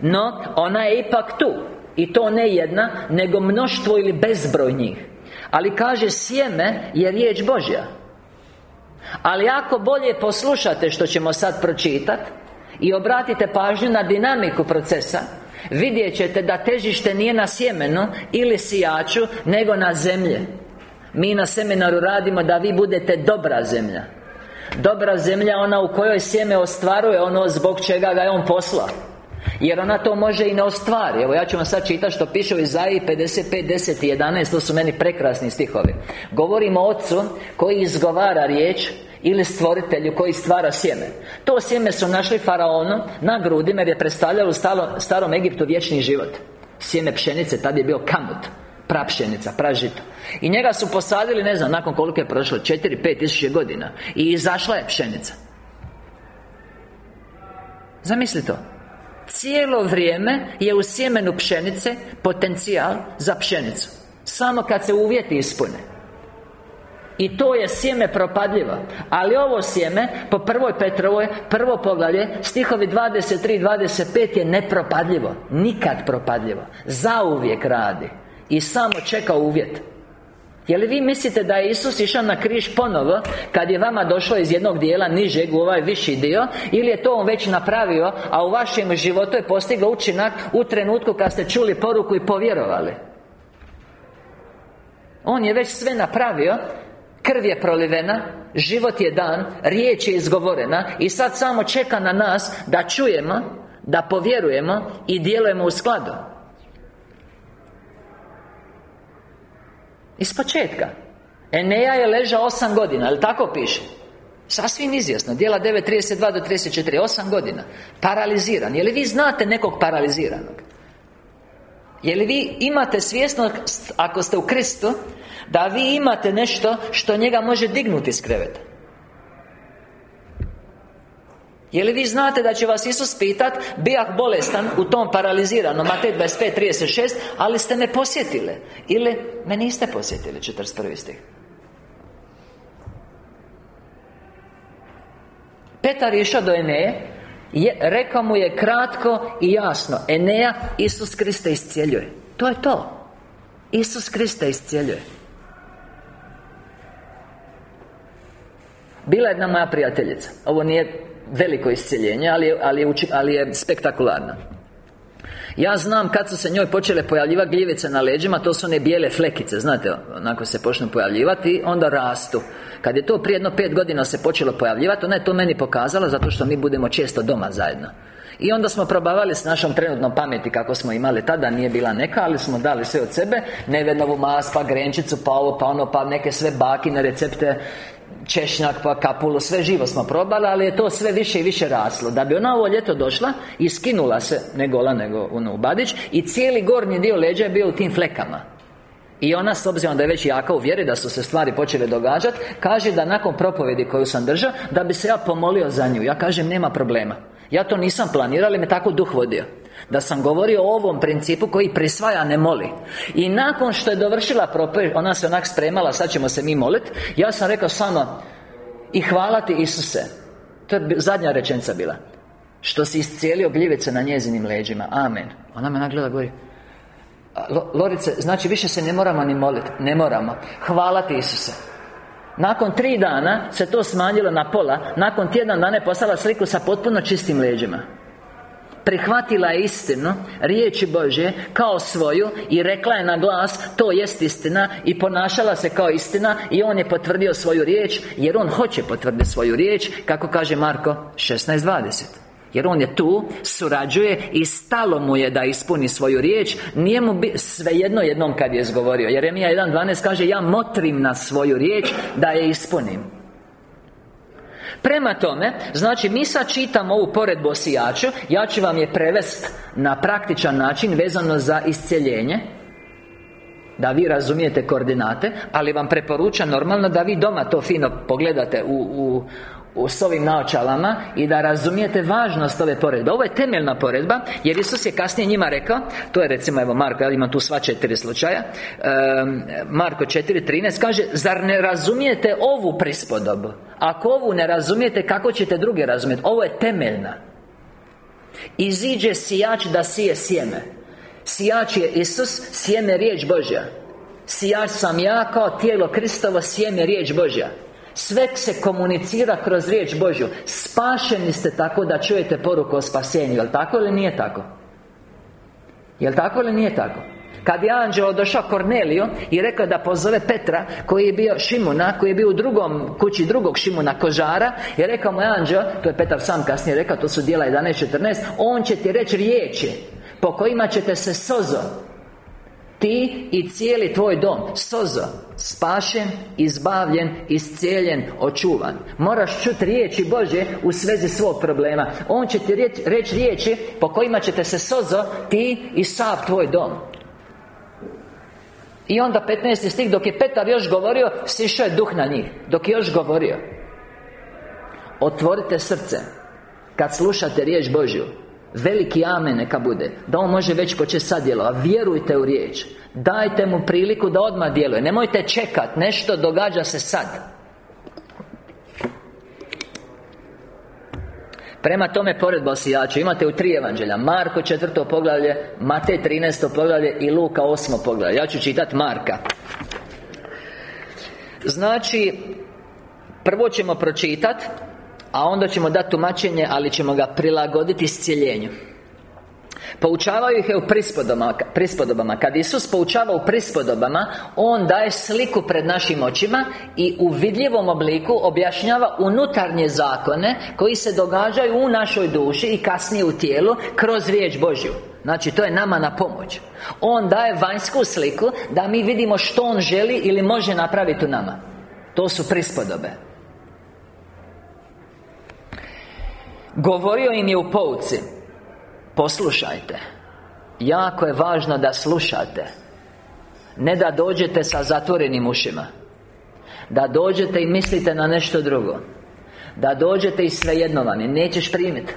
A: no, ona je ipak tu. I to ne jedna, nego mnoštvo ili bezbroj njih. Ali kaže sjeme je riječ Božja. Ali ako bolje poslušate što ćemo sad pročitati I obratite pažnju na dinamiku procesa Vidjet ćete da težište nije na sjemenu Ili sijaču Nego na zemlje Mi na seminaru radimo da vi budete dobra zemlja. Dobra zemlja ona u kojoj sjeme ostvaruje ono zbog čega ga je on poslao jer ona to može i ne ostvari. Evo ja ću vam sad čitati što piše u Izaiji 55, 10 i 11 To su meni prekrasni stihovi. Govorimo o ocu koji izgovara riječ ili stvoritelju koji stvara sjeme. To sjeme su našli faraonu na grudima jer je predstavljalo u starom Egiptu vječni život. Sjeme pšenice, tad je bio kamut Prapšenica, pražito. I njega su posadili, ne znam, nakon koliko je prošlo 4-5 tisuće godina. I izašla je pšenica. Zamisli to Cijelo vrijeme je u sjemenu pšenice Potencijal za pšenicu. Samo kad se uvjeti ispune. I to je sjeme propadljivo. Ali ovo sjeme Po prvoj Petrovoj Prvo poglavlje Stihovi 23 25 je nepropadljivo. Nikad propadljivo. Zauvijek radi. I samo čeka uvjet je li vi mislite da je Isus išao na križ ponovo Kad je vama došlo iz jednog dijela nižeg u ovaj viši dio Ili je to On već napravio A u vašem životu je postigao učinak U trenutku kad ste čuli poruku i povjerovali? On je već sve napravio Krv je prolivena Život je dan Riječ je izgovorena I sad samo čeka na nas Da čujemo Da povjerujemo I djelujemo u skladu Iz početka. Eneja je ležao osam godina, ali tako piše? Sasvim izjasno Dijela 9.32 do 34 Osam godina. Paraliziran. Je li vi znate nekog paraliziranog? Je li vi imate svjesno Ako ste u Kristu Da vi imate nešto Što njega može dignuti iz kreveta je li vi znate da će vas Isus pitat Bijah bolestan u tom paraliziranom Matej 25.36 Ali ste me posjetile Ili me niste posjetili 41. stih. Petar je išao do Eneje je, Rekao mu je kratko i jasno Eneja, Isus Krista iscijeljuje To je to. Isus Krista iscijeljuje Bila jedna moja prijateljica. Ovo nije veliko iscjeljenje, ali je, ali je, ali je spektakularno. Ja znam kad su se njoj počele pojavljivati gljivice na leđima To su one bijele flekice, znate, onako se počnu pojavljivati Onda rastu. Kad je to prije jedno pet godina se počelo pojavljivati Ona je to meni pokazala Zato što mi budemo često doma zajedno. I onda smo probavali s našom trenutnom pameti kako smo imali tada Nije bila neka, ali smo dali sve od sebe. Nevednovu mas, pa grenčicu, pa ovo, pa ono, pa neke sve bakine recepte češnjak pa kapulu, sve živo smo probali, ali je to sve više i više raslo. Da bi ona ovo ljeto došla i skinula se, ne gola nego ono u badić I cijeli gornji dio leđa je bio u tim flekama. I ona, s obzirom da je već jaka u vjeri Da su se stvari počele događati Kaže da nakon propovedi koju sam držao Da bi se ja pomolio za nju. Ja kažem, nema problema. Ja to nisam planirao, ali me tako duh vodio da sam govorio o ovom principu koji prisvaja, ne moli. I nakon što je dovršila propoj Ona se onak spremala, sad ćemo se mi moliti Ja sam rekao samo I hvala ti Isuse. To je zadnja rečenica bila. Što si iscijelio gljivice na njezinim leđima. Amen. Ona me nagleda govori Lorice, znači više se ne moramo ni moliti Ne moramo. Hvala ti Isuse. Nakon tri dana se to smanjilo na pola Nakon tjedan dana je poslala sliku sa potpuno čistim leđima Prihvatila je istinu Riječi Božje Kao svoju I rekla je na glas To jest istina I ponašala se kao istina I on je potvrdio svoju riječ Jer on hoće potvrditi svoju riječ Kako kaže Marko 16.20 jer on je tu, surađuje i stalo mu je da ispuni svoju riječ Nije mu bi, svejedno jednom kad je izgovorio. Jeremija 1.12 kaže Ja motrim na svoju riječ da je ispunim Prema tome, znači mi sad čitamo ovu poredbu o Ja ću vam je prevest na praktičan način vezano za isceljenje da vi razumijete koordinate Ali vam preporučam normalno da vi doma to fino pogledate u, u, s ovim naočalama i da razumijete važnost ove poredbe. Ovo je temeljna poredba Jer Isus je kasnije njima rekao To je recimo, evo Marko, ja imam tu sva četiri slučaja um, Marko 4.13 kaže Zar ne razumijete ovu prispodobu? Ako ovu ne razumijete, kako ćete druge razumjeti? Ovo je temeljna. Iziđe sijač da sije sjeme. Sijač je Isus, sjeme riječ Božja. Sijač sam ja kao tijelo Kristovo sjeme riječ Božja sve se komunicira kroz riječ Božju Spašeni ste tako da čujete poruku o spasenju Jel' tako ili nije tako? Jel' tako ili nije tako? Kad je anđeo došao Korneliju I rekao da pozove Petra Koji je bio Šimuna Koji je bio u drugom kući drugog Šimuna Kožara I rekao mu je anđeo To je Petar sam kasnije rekao To su dijela 11.14 On će ti reći riječi Po kojima ćete se sozo ti i cijeli tvoj dom Sozo Spašen, izbavljen, iscijeljen, očuvan. Moraš čuti riječi Bože u svezi svog problema. On će ti reći riječi po kojima ćete se sozo Ti i sav tvoj dom. I onda 15. stih Dok je Petar još govorio Sišao je duh na njih. Dok je još govorio Otvorite srce Kad slušate riječ Božju Veliki amen neka bude Da on može već početi sad djelovati Vjerujte u riječ. Dajte mu priliku da odmah djeluje. Nemojte čekat Nešto događa se sad. Prema tome, pored osijača Imate u tri evanđelja. Marko četvrto poglavlje Matej 13. poglavlje I Luka osmo poglavlje. Ja ću čitati Marka. Znači Prvo ćemo pročitati a onda ćemo dati tumačenje, ali ćemo ga prilagoditi iscijeljenju. Poučavaju ih je u prispodobama, prispodobama. Kad Isus poučava u prispodobama On daje sliku pred našim očima I u vidljivom obliku objašnjava unutarnje zakone Koji se događaju u našoj duši I kasnije u tijelu Kroz riječ Božju. Znači, to je nama na pomoć. On daje vanjsku sliku Da mi vidimo što On želi ili može napraviti u nama. To su prispodobe Govorio im je u pouci. Poslušajte. Jako je važno da slušate. Ne da dođete sa zatvorenim ušima. Da dođete i mislite na nešto drugo. Da dođete i svejedno vam je Nećeš primiti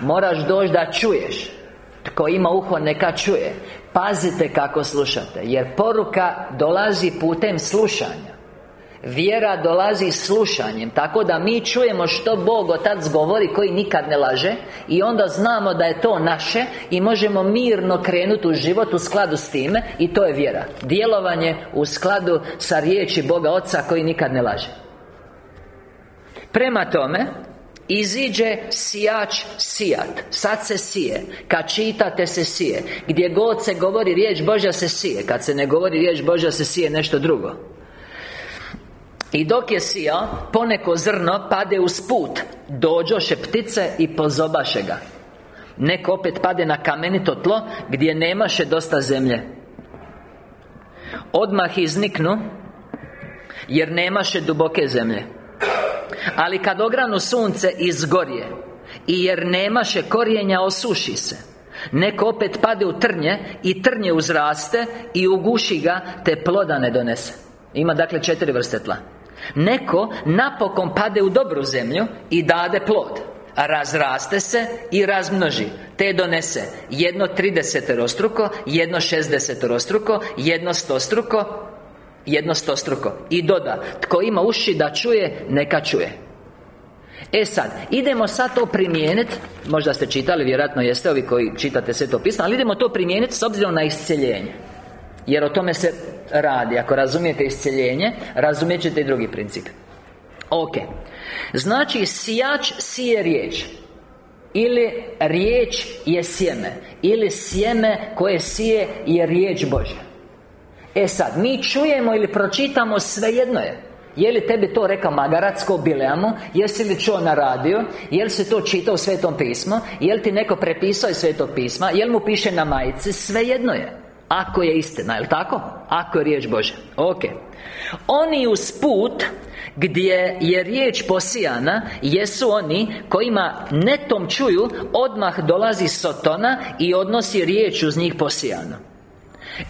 A: Moraš doći da čuješ. Tko ima uho neka čuje. Pazite kako slušate Jer poruka dolazi putem slušanja Vjera dolazi slušanjem Tako da mi čujemo što Bog Otac govori Koji nikad ne laže I onda znamo da je to naše I možemo mirno krenuti u život u skladu s time I to je vjera. Djelovanje u skladu sa riječi Boga Oca Koji nikad ne laže. Prema tome Iziđe sijač sijat. Sad se sije. Kad čitate se sije. Gdje god se govori riječ Božja se sije. Kad se ne govori riječ Božja se sije nešto drugo i dok je sijao, poneko zrno pade uz put. Dođoše ptice i pozobaše ga. Neko opet pade na kamenito tlo Gdje nemaše dosta zemlje. Odmah izniknu Jer nemaše duboke zemlje. Ali kad ogranu sunce izgorje. I jer nemaše korijenja osuši se. Neko opet pade u trnje I trnje uzraste I uguši ga Te ploda ne donese. Ima dakle četiri vrste tla Neko napokon pade u dobru zemlju I dade plod. Razraste se i razmnoži. Te donese Jedno trideseterostruko Jedno šestdeseterostruko Jedno stostruko Jedno stostruko. I doda Tko ima uši da čuje, neka čuje. E sad, idemo sad to primijeniti Možda ste čitali, vjerojatno jeste ovi koji čitate sve to pismo Ali idemo to primijeniti s obzirom na isceljenje Jer o tome se radi Ako razumijete isceljenje Razumijet ćete i drugi princip Ok Znači, sijač sije riječ Ili riječ je sjeme Ili sjeme koje sije je riječ Božja E sad, mi čujemo ili pročitamo svejedno je je li tebi to rekao magarac ko Bileamu? Jesi li čuo na radio? Jel si to čitao u Svetom pismu? Jel ti neko prepisao iz Svetog pisma? Jel mu piše na majici? Svejedno je Ako je istina, jel tako? Ako je riječ Bože Ok. Oni uz put gdje je riječ posijana Jesu oni kojima netom čuju Odmah dolazi Sotona I odnosi riječ uz njih posijano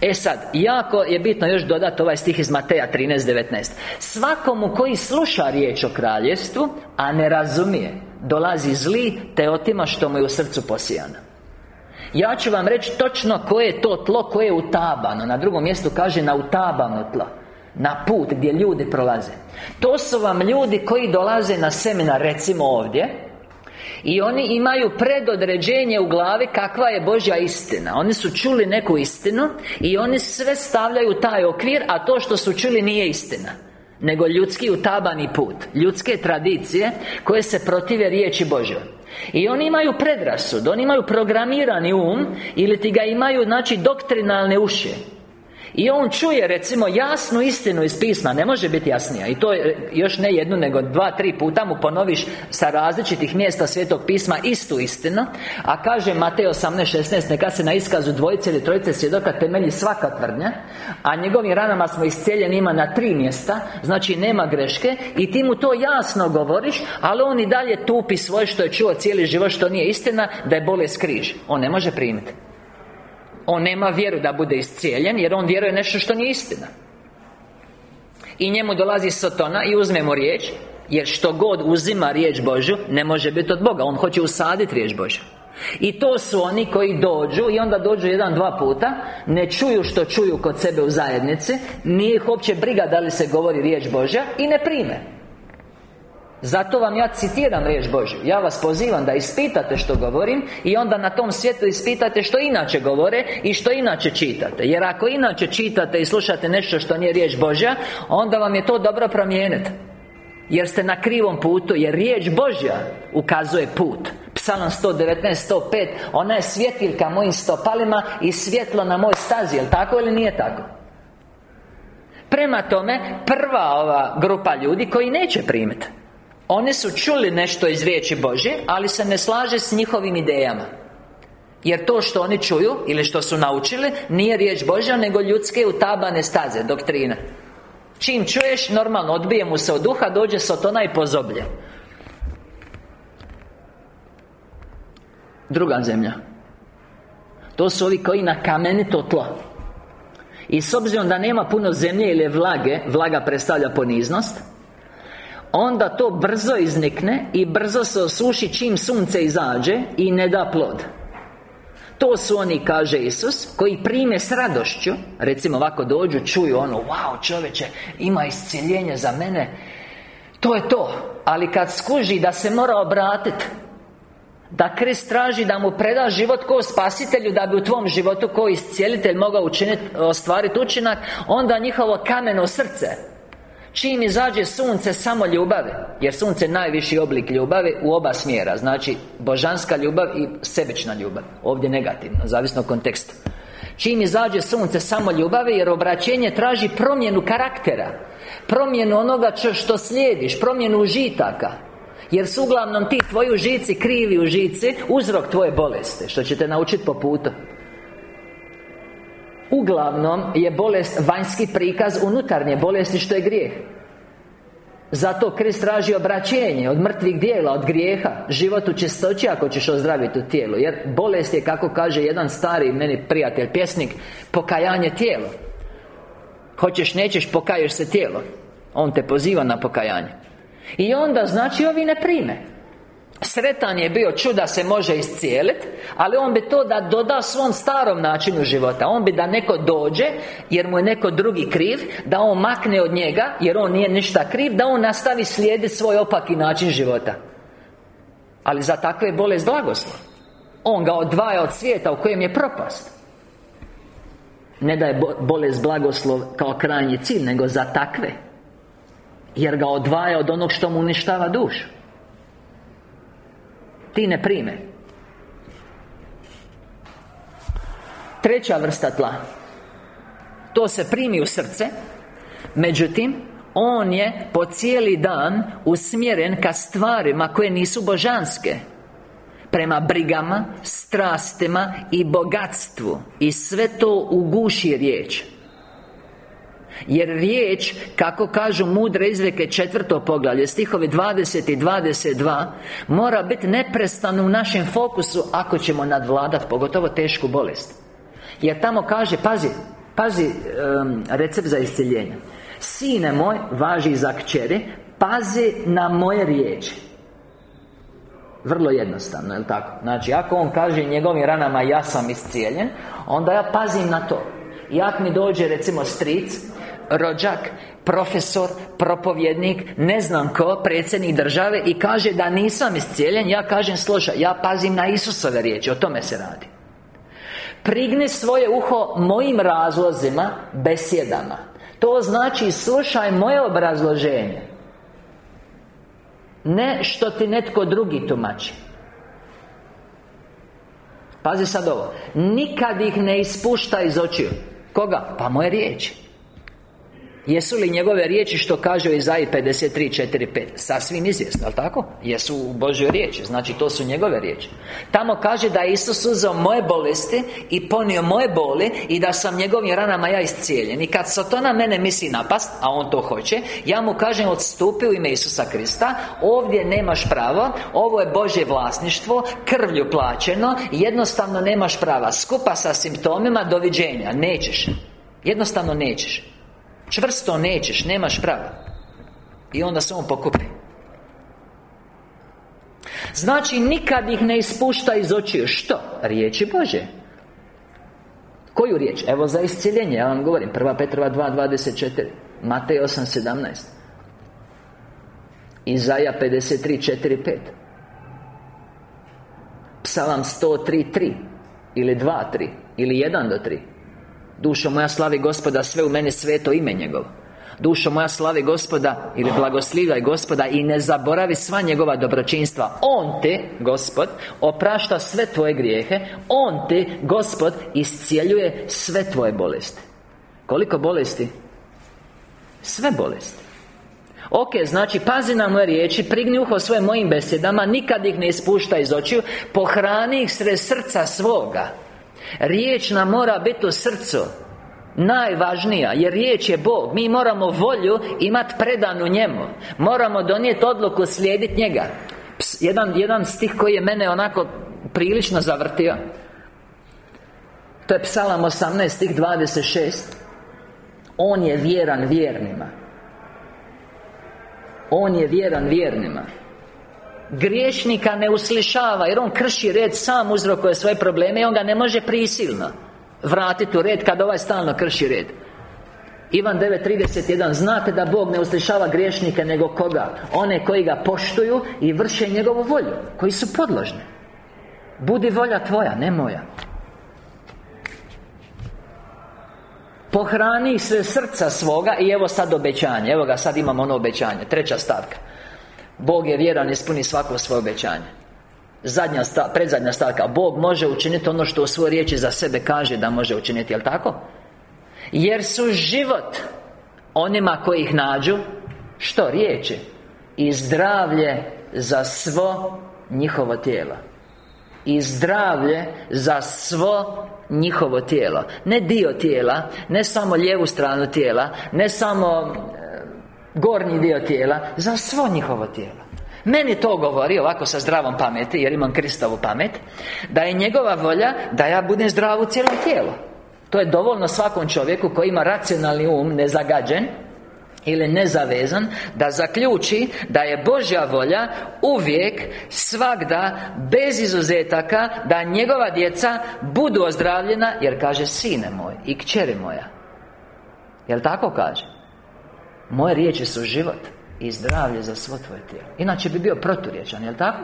A: E sad, jako je bitno još dodati ovaj stih iz Mateja 13.19 Svakomu koji sluša riječ o kraljestvu A ne razumije Dolazi zli, te otima što mu je u srcu posijano Ja ću vam reći točno koje je to tlo koje je utabano. Na drugom mjestu kaže na utabano tlo na put gdje ljudi prolaze. To su vam ljudi koji dolaze na seminar recimo ovdje i oni imaju predodređenje u glavi kakva je Božja istina. Oni su čuli neku istinu I oni sve stavljaju taj okvir A to što su čuli nije istina Nego ljudski utabani put Ljudske tradicije Koje se protive riječi Božjoj. I oni imaju predrasud, oni imaju programirani um Ili ti ga imaju, znači, doktrinalne uši i on čuje recimo jasnu istinu iz pisma. Ne može biti jasnija. I to je još ne jednu nego dva, tri puta mu ponoviš Sa različitih mjesta Svetog pisma istu istinu. A kaže Matej 18.16 Neka se na iskazu dvojice ili trojice svjedoka temelji svaka tvrdnja A njegovim ranama smo iscijeljeni ima na tri mjesta Znači nema greške I ti mu to jasno govoriš Ali on i dalje tupi svoje što je čuo cijeli život Što nije istina Da je bolest križ. On ne može primiti on nema vjeru da bude iscijeljen Jer on vjeruje nešto što nije istina. I njemu dolazi Sotona i uzme mu riječ Jer što god uzima riječ Božju Ne može biti od Boga. On hoće usaditi riječ Božju. I to su oni koji dođu I onda dođu jedan, dva puta Ne čuju što čuju kod sebe u zajednici Nije ih uopće briga da li se govori riječ Božja I ne prime zato vam ja citiram riječ Božju. Ja vas pozivam da ispitate što govorim I onda na tom svijetu ispitate što inače govore I što inače čitate. Jer ako inače čitate i slušate nešto što nije riječ Božja Onda vam je to dobro promijeniti jer ste na krivom putu Jer riječ Božja ukazuje put. Psalam 119, 105 Ona je svjetiljka mojim stopalima I svjetlo na moj stazi Jel tako ili nije tako? Prema tome Prva ova grupa ljudi koji neće primiti oni su čuli nešto iz riječi Božje Ali se ne slaže s njihovim idejama. Jer to što oni čuju Ili što su naučili Nije riječ Božja Nego ljudske utabane staze Doktrina. Čim čuješ Normalno odbije mu se od duha Dođe Sotona i pozoblje. Druga zemlja. To su ovi koji na kamenito tlo. I s obzirom da nema puno zemlje ili vlage Vlaga predstavlja poniznost Onda to brzo iznikne I brzo se osuši čim sunce izađe I ne da plod. To su oni, kaže Isus Koji prime s radošću. Recimo ovako dođu, čuju ono Wow čovječe, ima isciljenje za mene. To je to. Ali kad skuži da se mora obratiti da Krist traži da mu preda život ko spasitelju Da bi u tvom životu ko iscijelitelj mogao učiniti, ostvariti učinak Onda njihovo kameno srce Čim izađe sunce samo ljubavi Jer sunce je najviši oblik ljubavi U oba smjera Znači božanska ljubav i sebična ljubav Ovdje negativno, zavisno kontekstu Čim izađe sunce samo ljubavi Jer obraćenje traži promjenu karaktera Promjenu onoga što slijediš Promjenu užitaka jer su uglavnom ti tvoji užici krivi užici Uzrok tvoje bolesti Što ćete naučiti po putu Uglavnom je bolest vanjski prikaz unutarnje bolesti što je grijeh. Zato Krist traži obraćenje od mrtvih dijela, od grijeha Život u čistoći ako ćeš ozdraviti u tijelu Jer bolest je, kako kaže jedan stari meni prijatelj, pjesnik Pokajanje tijelo. Hoćeš, nećeš, pokaješ se tijelo. On te poziva na pokajanje. I onda, znači, ovi ne prime Sretan je bio čuda se može iscijeliti Ali on bi to da doda svom starom načinu života. On bi da neko dođe Jer mu je neko drugi kriv Da on makne od njega Jer on nije ništa kriv Da on nastavi slijediti svoj opaki način života. Ali za takve je bolest blagoslov. On ga odvaja od svijeta u kojem je propast. Ne da je bolest blagoslov kao krajnji cilj Nego za takve. Jer ga odvaja od onog što mu uništava dušu Ti ne prime. Treća vrsta tla. To se primi u srce Međutim On je po cijeli dan usmjeren ka stvarima koje nisu božanske. Prema brigama, strastima i bogatstvu. I sve to uguši riječ jer riječ, kako kažu mudre izreke četvrto poglavlje Stihovi 20 i 22 Mora biti neprestano u našem fokusu Ako ćemo nadvladati, pogotovo tešku bolest. Jer tamo kaže, pazi Pazi recept za isciljenje. Sine moj, važi za kćeri Pazi na moje riječi. Vrlo jednostavno, je tako? Znači, ako on kaže njegovim ranama ja sam iscijeljen Onda ja pazim na to. I ako mi dođe recimo stric Rođak, profesor, propovjednik Ne znam ko, predsjednik države I kaže da nisam iscijeljen Ja kažem, slušaj, ja pazim na Isusove riječi O tome se radi. Prigni svoje uho mojim razlozima Besjedama. To znači slušaj moje obrazloženje. Ne što ti netko drugi tumači. Pazi sad ovo. Nikad ih ne ispušta iz očiju. Koga? Pa moje riječi Jesu li njegove riječi što kaže u Izaji 53, 4, 5 Sasvim izvjesno, ali tako? Jesu u Božoj riječi, znači to su njegove riječi. Tamo kaže da je Isus uzeo moje bolesti I ponio moje boli I da sam njegovim ranama ja iscijeljen. I kad na mene misli napast A on to hoće Ja mu kažem odstupi u ime Isusa Krista Ovdje nemaš pravo Ovo je Božje vlasništvo Krvlju plaćeno Jednostavno nemaš prava. Skupa sa simptomima Doviđenja Nećeš. Jednostavno nećeš Čvrsto nećeš, nemaš prava I onda se on pokupi. Znači, nikad ih ne ispušta iz očiju. Što? Riječi Bože. Koju riječ? Evo za isciljenje, ja vam govorim. 1. Petrova 2.24 Matej 8.17 Izaja 53.4.5 Psalam 103.3 Ili 2.3 Ili 1 do 3 Dušo moja slavi gospoda sve u meni sveto ime njegov Dušo moja slavi gospoda Ili blagoslivaj gospoda I ne zaboravi sva njegova dobročinstva. On te, gospod Oprašta sve tvoje grijehe On te, gospod Iscijeljuje sve tvoje bolesti. Koliko bolesti? Sve bolesti. Ok, znači pazi na moje riječi Prigni uho svoje mojim besedama Nikad ih ne ispušta iz očiju Pohrani ih sred srca svoga Riječ nam mora biti u srcu. Najvažnija, jer riječ je Bog. Mi moramo volju imati predanu njemu. Moramo donijeti odluku slijediti njega. Jedan, jedan stih koji je mene onako prilično zavrtio. To je psalam 18 stih 26 On je vjeran vjernima. On je vjeran vjernima Griješnika ne uslišava Jer on krši red sam uzrokuje svoje probleme I on ga ne može prisilno Vratiti u red kad ovaj stalno krši red. Ivan 9.31 Znate da Bog ne uslišava griješnike Nego koga? One koji ga poštuju I vrše njegovu volju Koji su podložni. Budi volja tvoja, ne moja. Pohrani sve srca svoga I evo sad obećanje Evo ga sad imamo ono obećanje Treća stavka Bog je vjeran ispuni svako svoje obećanje Zadnja sta, predzadnja stavka Bog može učiniti ono što u svojoj riječi za sebe kaže da može učiniti, jel tako? Jer su život Onima koji ih nađu Što? Riječi I zdravlje za svo njihovo tijelo I zdravlje za svo njihovo tijelo Ne dio tijela Ne samo lijevu stranu tijela Ne samo Gornji dio tijela Za svo njihovo tijelo. Meni to govori ovako sa zdravom pameti Jer imam Kristovu pamet Da je njegova volja Da ja budem zdrav u cijelom tijelu. To je dovoljno svakom čovjeku Koji ima racionalni um Nezagađen ili nezavezan Da zaključi da je Božja volja Uvijek, svagda Bez izuzetaka Da njegova djeca budu ozdravljena Jer kaže sine moj i kćeri moja. Jel tako kaže? Moje riječi su život i zdravlje za svo tvoje tijelo. Inače bi bio proturječan, jel tako?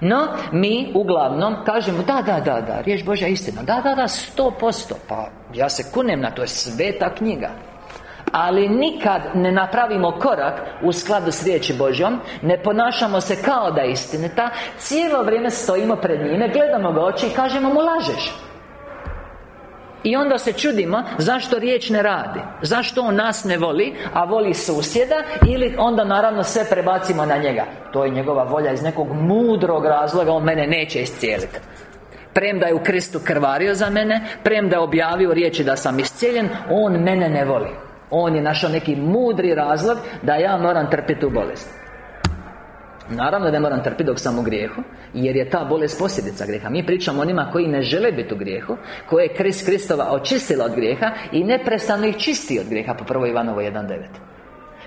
A: No, mi uglavnom kažemo Da, da, da, da, riječ Božja istina. Da, da, da, sto posto. Pa ja se kunem na to, je sveta knjiga. Ali nikad ne napravimo korak u skladu s riječi Božjom Ne ponašamo se kao da je istinita Cijelo vrijeme stojimo pred njime Gledamo ga oči i kažemo mu lažeš i onda se čudimo zašto riječ ne radi Zašto on nas ne voli, a voli susjeda Ili onda naravno sve prebacimo na njega. To je njegova volja iz nekog mudrog razloga On mene neće iscijeliti Premda je u Kristu krvario za mene Premda je objavio riječi da sam iscijeljen On mene ne voli. On je našao neki mudri razlog Da ja moram trpiti tu bolest Naravno da ne moram trpiti dok sam u grijehu Jer je ta bolest posljedica grijeha Mi pričamo onima koji ne žele biti u grijehu Koje je Krist Kristova očistila od grijeha I neprestano ih čisti od grijeha Po prvo Ivanovo 1.9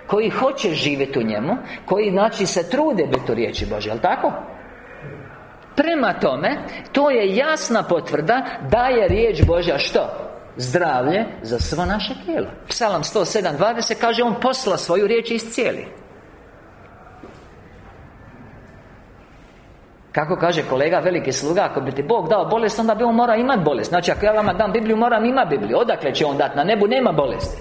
A: Koji hoće živjeti u njemu Koji znači se trude biti u riječi Bože, jel tako? Prema tome, to je jasna potvrda Da je riječ Božja što? Zdravlje za svo naše tijelo Psalam 107.20 kaže On posla svoju riječ iz cijeli Kako kaže kolega veliki sluga Ako bi ti Bog dao bolest Onda bi on mora imati bolest. Znači ako ja vama dam Bibliju Moram imati Bibliju. Odakle će on dati? Na nebu nema bolesti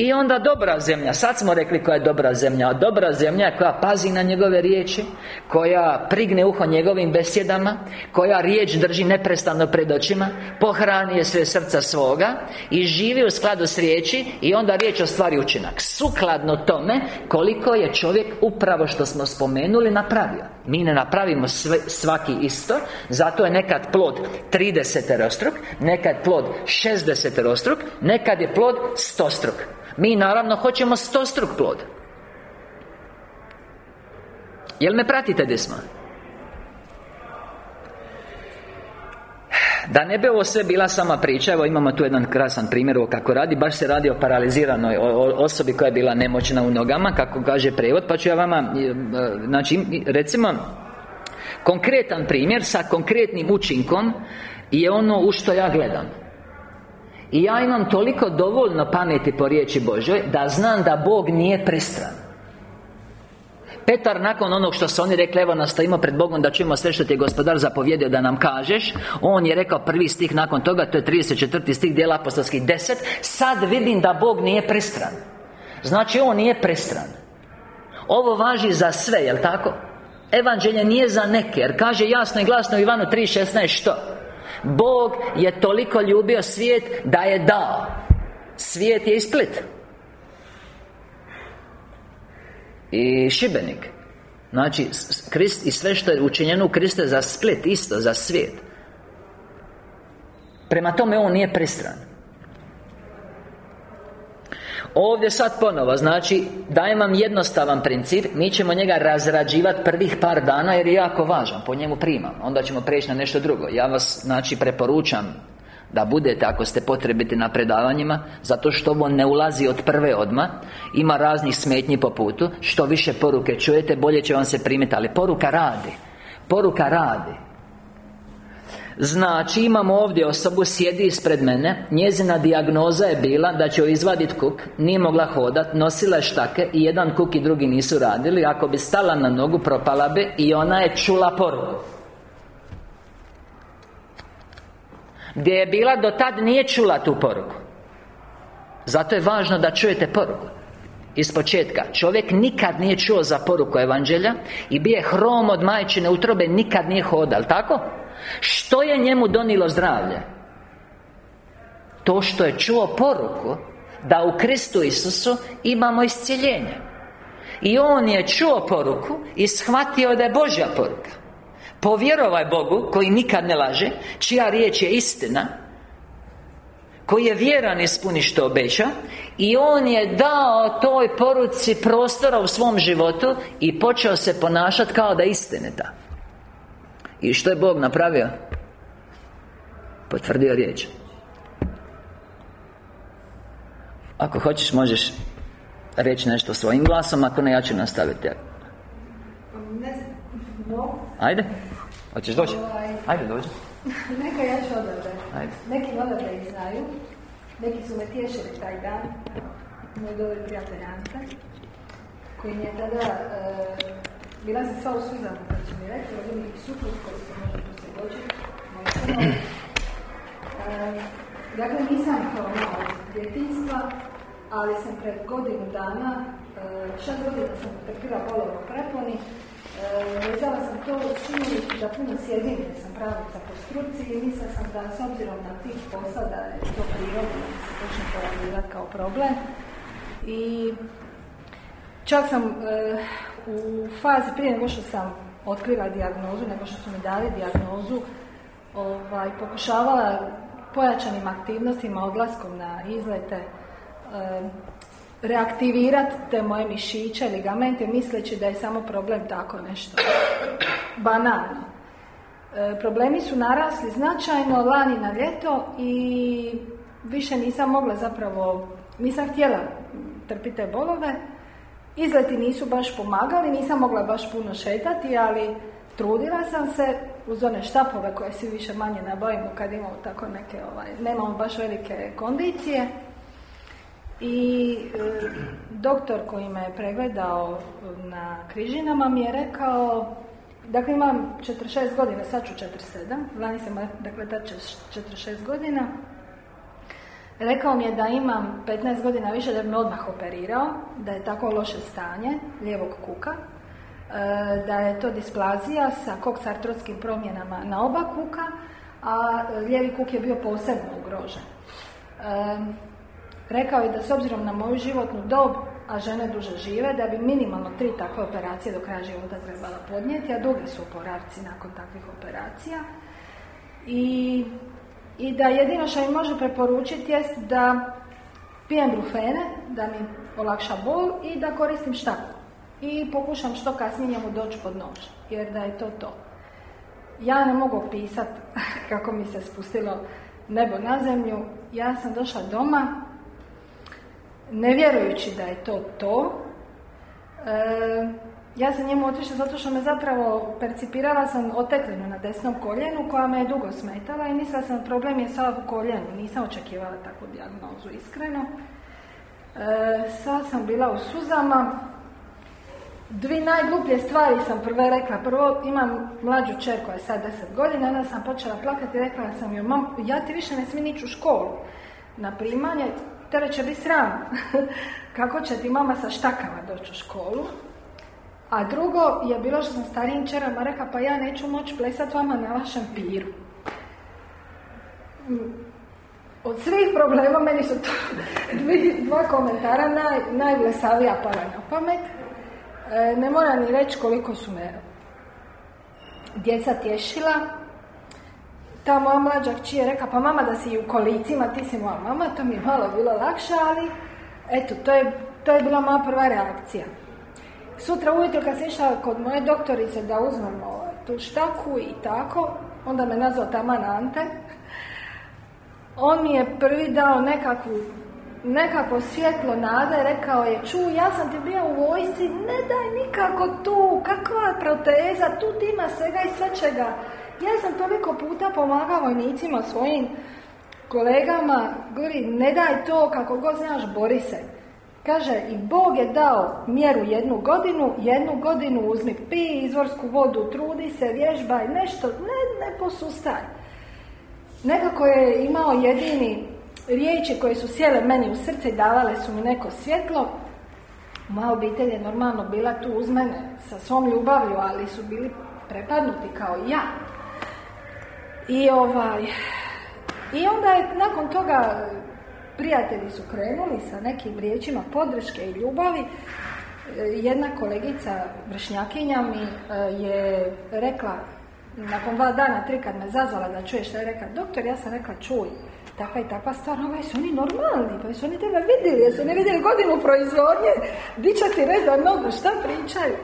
A: I onda dobra zemlja Sad smo rekli koja je dobra zemlja A dobra zemlja je koja pazi na njegove riječi Koja prigne uho njegovim besjedama Koja riječ drži neprestano pred očima Pohrani je sve srca svoga I živi u skladu s riječi I onda riječ ostvari učinak. Sukladno tome Koliko je čovjek upravo što smo spomenuli napravio. Mi ne napravimo sve, svaki isto Zato je nekad plod 30 rostruk Nekad plod 60 rostruk Nekad je plod 100 struk mi naravno hoćemo stostruk plod. Jel me pratite gdje smo? Da ne bi ovo sve bila sama priča Evo imamo tu jedan krasan primjer o kako radi. Baš se radi o paraliziranoj osobi koja je bila nemoćna u nogama Kako kaže prevod Pa ću ja vama e, Znači recimo Konkretan primjer sa konkretnim učinkom Je ono u što ja gledam i ja imam toliko dovoljno pameti po riječi Božoj Da znam da Bog nije pristran Petar nakon onog što su oni rekli Evo nastojimo pred Bogom da čujemo sve što ti je gospodar zapovjedio da nam kažeš On je rekao prvi stih nakon toga To je 34. stih dijela apostolskih 10 Sad vidim da Bog nije pristran Znači On nije pristran Ovo važi za sve, jel tako? Evanđelje nije za neke Jer kaže jasno i glasno u Ivanu 3.16 što? Bog je toliko ljubio svijet da je dao. Svijet je isplit I Šibenik. Znači, Krist i sve što je učinjeno u Kriste za split Isto, za svijet. Prema tome on nije pristran Ovdje sad ponovo, znači Dajem vam jednostavan princip Mi ćemo njega razrađivati prvih par dana Jer je jako važan, po njemu primam Onda ćemo preći na nešto drugo. Ja vas, znači, preporučam da budete ako ste potrebiti na predavanjima Zato što ovo ne ulazi od prve odma Ima raznih smetnji po putu Što više poruke čujete, bolje će vam se primiti Ali poruka radi Poruka radi Znači, imamo ovdje osobu, sjedi ispred mene. Njezina dijagnoza je bila da će joj izvaditi kuk. Nije mogla hodat, nosila je štake I jedan kuk i drugi nisu radili. Ako bi stala na nogu, propala bi I ona je čula poruku. Gdje je bila do tad nije čula tu poruku. Zato je važno da čujete poruku iz početka Čovjek nikad nije čuo za poruku Evanđelja I bije hrom od majčine utrobe Nikad nije hodal, tako? Što je njemu donilo zdravlje? To što je čuo poruku Da u Kristu Isusu imamo iscjeljenje I on je čuo poruku I shvatio da je Božja poruka Povjerovaj Bogu Koji nikad ne laže Čija riječ je istina koji je vjeran ispuni što obeća I on je dao toj poruci prostora u svom životu I počeo se ponašati kao da je istinita. I što je Bog napravio? Potvrdio riječ. Ako hoćeš možeš reći nešto svojim glasom Ako ne ja ću nastaviti. Ajde. Hoćeš doći? Ovaj. Ajde dođi
B: Neka ja ću odavde. Neki odavde ih znaju. Neki su me tješili taj dan. Moj dobri prijatelj Ante. koji mi je tada, e, bila sam sva u suzama kad su mi rekli, ovdje mi suprug koji se može tu se dođe, e, Dakle, nisam to malo djetinstva, ali sam pred godinu dana, e, šest godina sam trpila bolov u preponi, vezala sam to činjenicu da puno sjedim jer sam pravica po struci i mislila sam da s obzirom na tih posla da je to prirodno da se počne pojavljivati kao problem. I čak sam e, u fazi prije nego što sam otkrila dijagnozu, nego što su mi dali dijagnozu, ovaj, pokušavala pojačanim aktivnostima, odlaskom na izlete, reaktivirati te moje mišiće, ligamente, misleći da je samo problem tako nešto banalno. E, problemi su narasli značajno lani na ljeto i više nisam mogla zapravo, nisam htjela trpiti bolove. Izleti nisu baš pomagali, nisam mogla baš puno šetati, ali trudila sam se uz one štapove koje svi više manje nabavimo kad imamo tako neke, ovaj, nemamo baš velike kondicije. I e, doktor koji me je pregledao na križinama mi je rekao, dakle imam 46 godina, sad ću 47, lani sam, dakle tad će 46 godina, Rekao mi je da imam 15 godina više da bi me odmah operirao, da je tako loše stanje lijevog kuka, e, da je to displazija sa koksartrotskim promjenama na oba kuka, a lijevi kuk je bio posebno ugrožen. Rekao je da s obzirom na moju životnu dob, a žene duže žive, da bi minimalno tri takve operacije do kraja života trebala podnijeti, a dugi su oporavci nakon takvih operacija. I i da jedino što mi može preporučiti jest da pijem brufene, da mi olakša bol i da koristim štaku. I pokušam što kasnije njemu doći pod noć, jer da je to to. Ja ne mogu pisati kako mi se spustilo nebo na zemlju. Ja sam došla doma, ne vjerujući da je to to. E, ja sam njemu otišla zato što me zapravo percipirala sam oteklinu na desnom koljenu koja me je dugo smetala i mislila sam problem je sad u koljenu. Nisam očekivala takvu dijagnozu iskreno. E, sad sam bila u suzama. Dvi najgluplje stvari sam prve rekla. Prvo imam mlađu čer koja je sad deset godina, onda sam počela plakati i rekla sam joj, mam, ja ti više ne smijem ići u školu na primanje, tebe će biti sram. Kako će ti mama sa štakama doći u školu? A drugo je bilo što sam starijim čerama rekla, pa ja neću moći plesati vama na vašem piru. Mm, od svih problema meni su to dva komentara naj, najblesavija pala na pamet. E, ne moram ni reći koliko su me djeca tješila. Ta moja mlađa kći je rekla, pa mama da si u kolicima, ti si moja mama, to mi je malo bilo lakše, ali eto, to je, to je bila moja prva reakcija. Sutra ujutro kad sam išla kod moje doktorice da uzmem tu štaku i tako, onda me nazvao taman Ante. On mi je prvi dao nekakvu, nekako svjetlo nade, rekao je, ču, ja sam ti bio u vojsci, ne daj nikako tu, kakva proteza, tu ti ima svega i svečega. Ja sam toliko puta pomagao vojnicima svojim kolegama, govori, ne daj to, kako god znaš, bori se. Kaže, i Bog je dao mjeru jednu godinu, jednu godinu uzmi, pi izvorsku vodu, trudi se, vježbaj, nešto, ne, ne posustaj. Nekako je imao jedini riječi koje su sjele meni u srce i davale su mi neko svjetlo. Moja obitelj je normalno bila tu uz mene sa svom ljubavlju, ali su bili prepadnuti kao ja. I ovaj... I onda je nakon toga prijatelji su krenuli sa nekim riječima podrške i ljubavi. E, jedna kolegica vršnjakinja mi e, je rekla, nakon dva dana, tri kad me zazvala da čuje što je rekla, doktor, ja sam rekla, čuj, takva i takva stvar, ovaj su oni normalni, pa su oni tebe vidjeli, jesu oni vidjeli godinu proizvodnje, di će ti reza nogu, šta pričaju?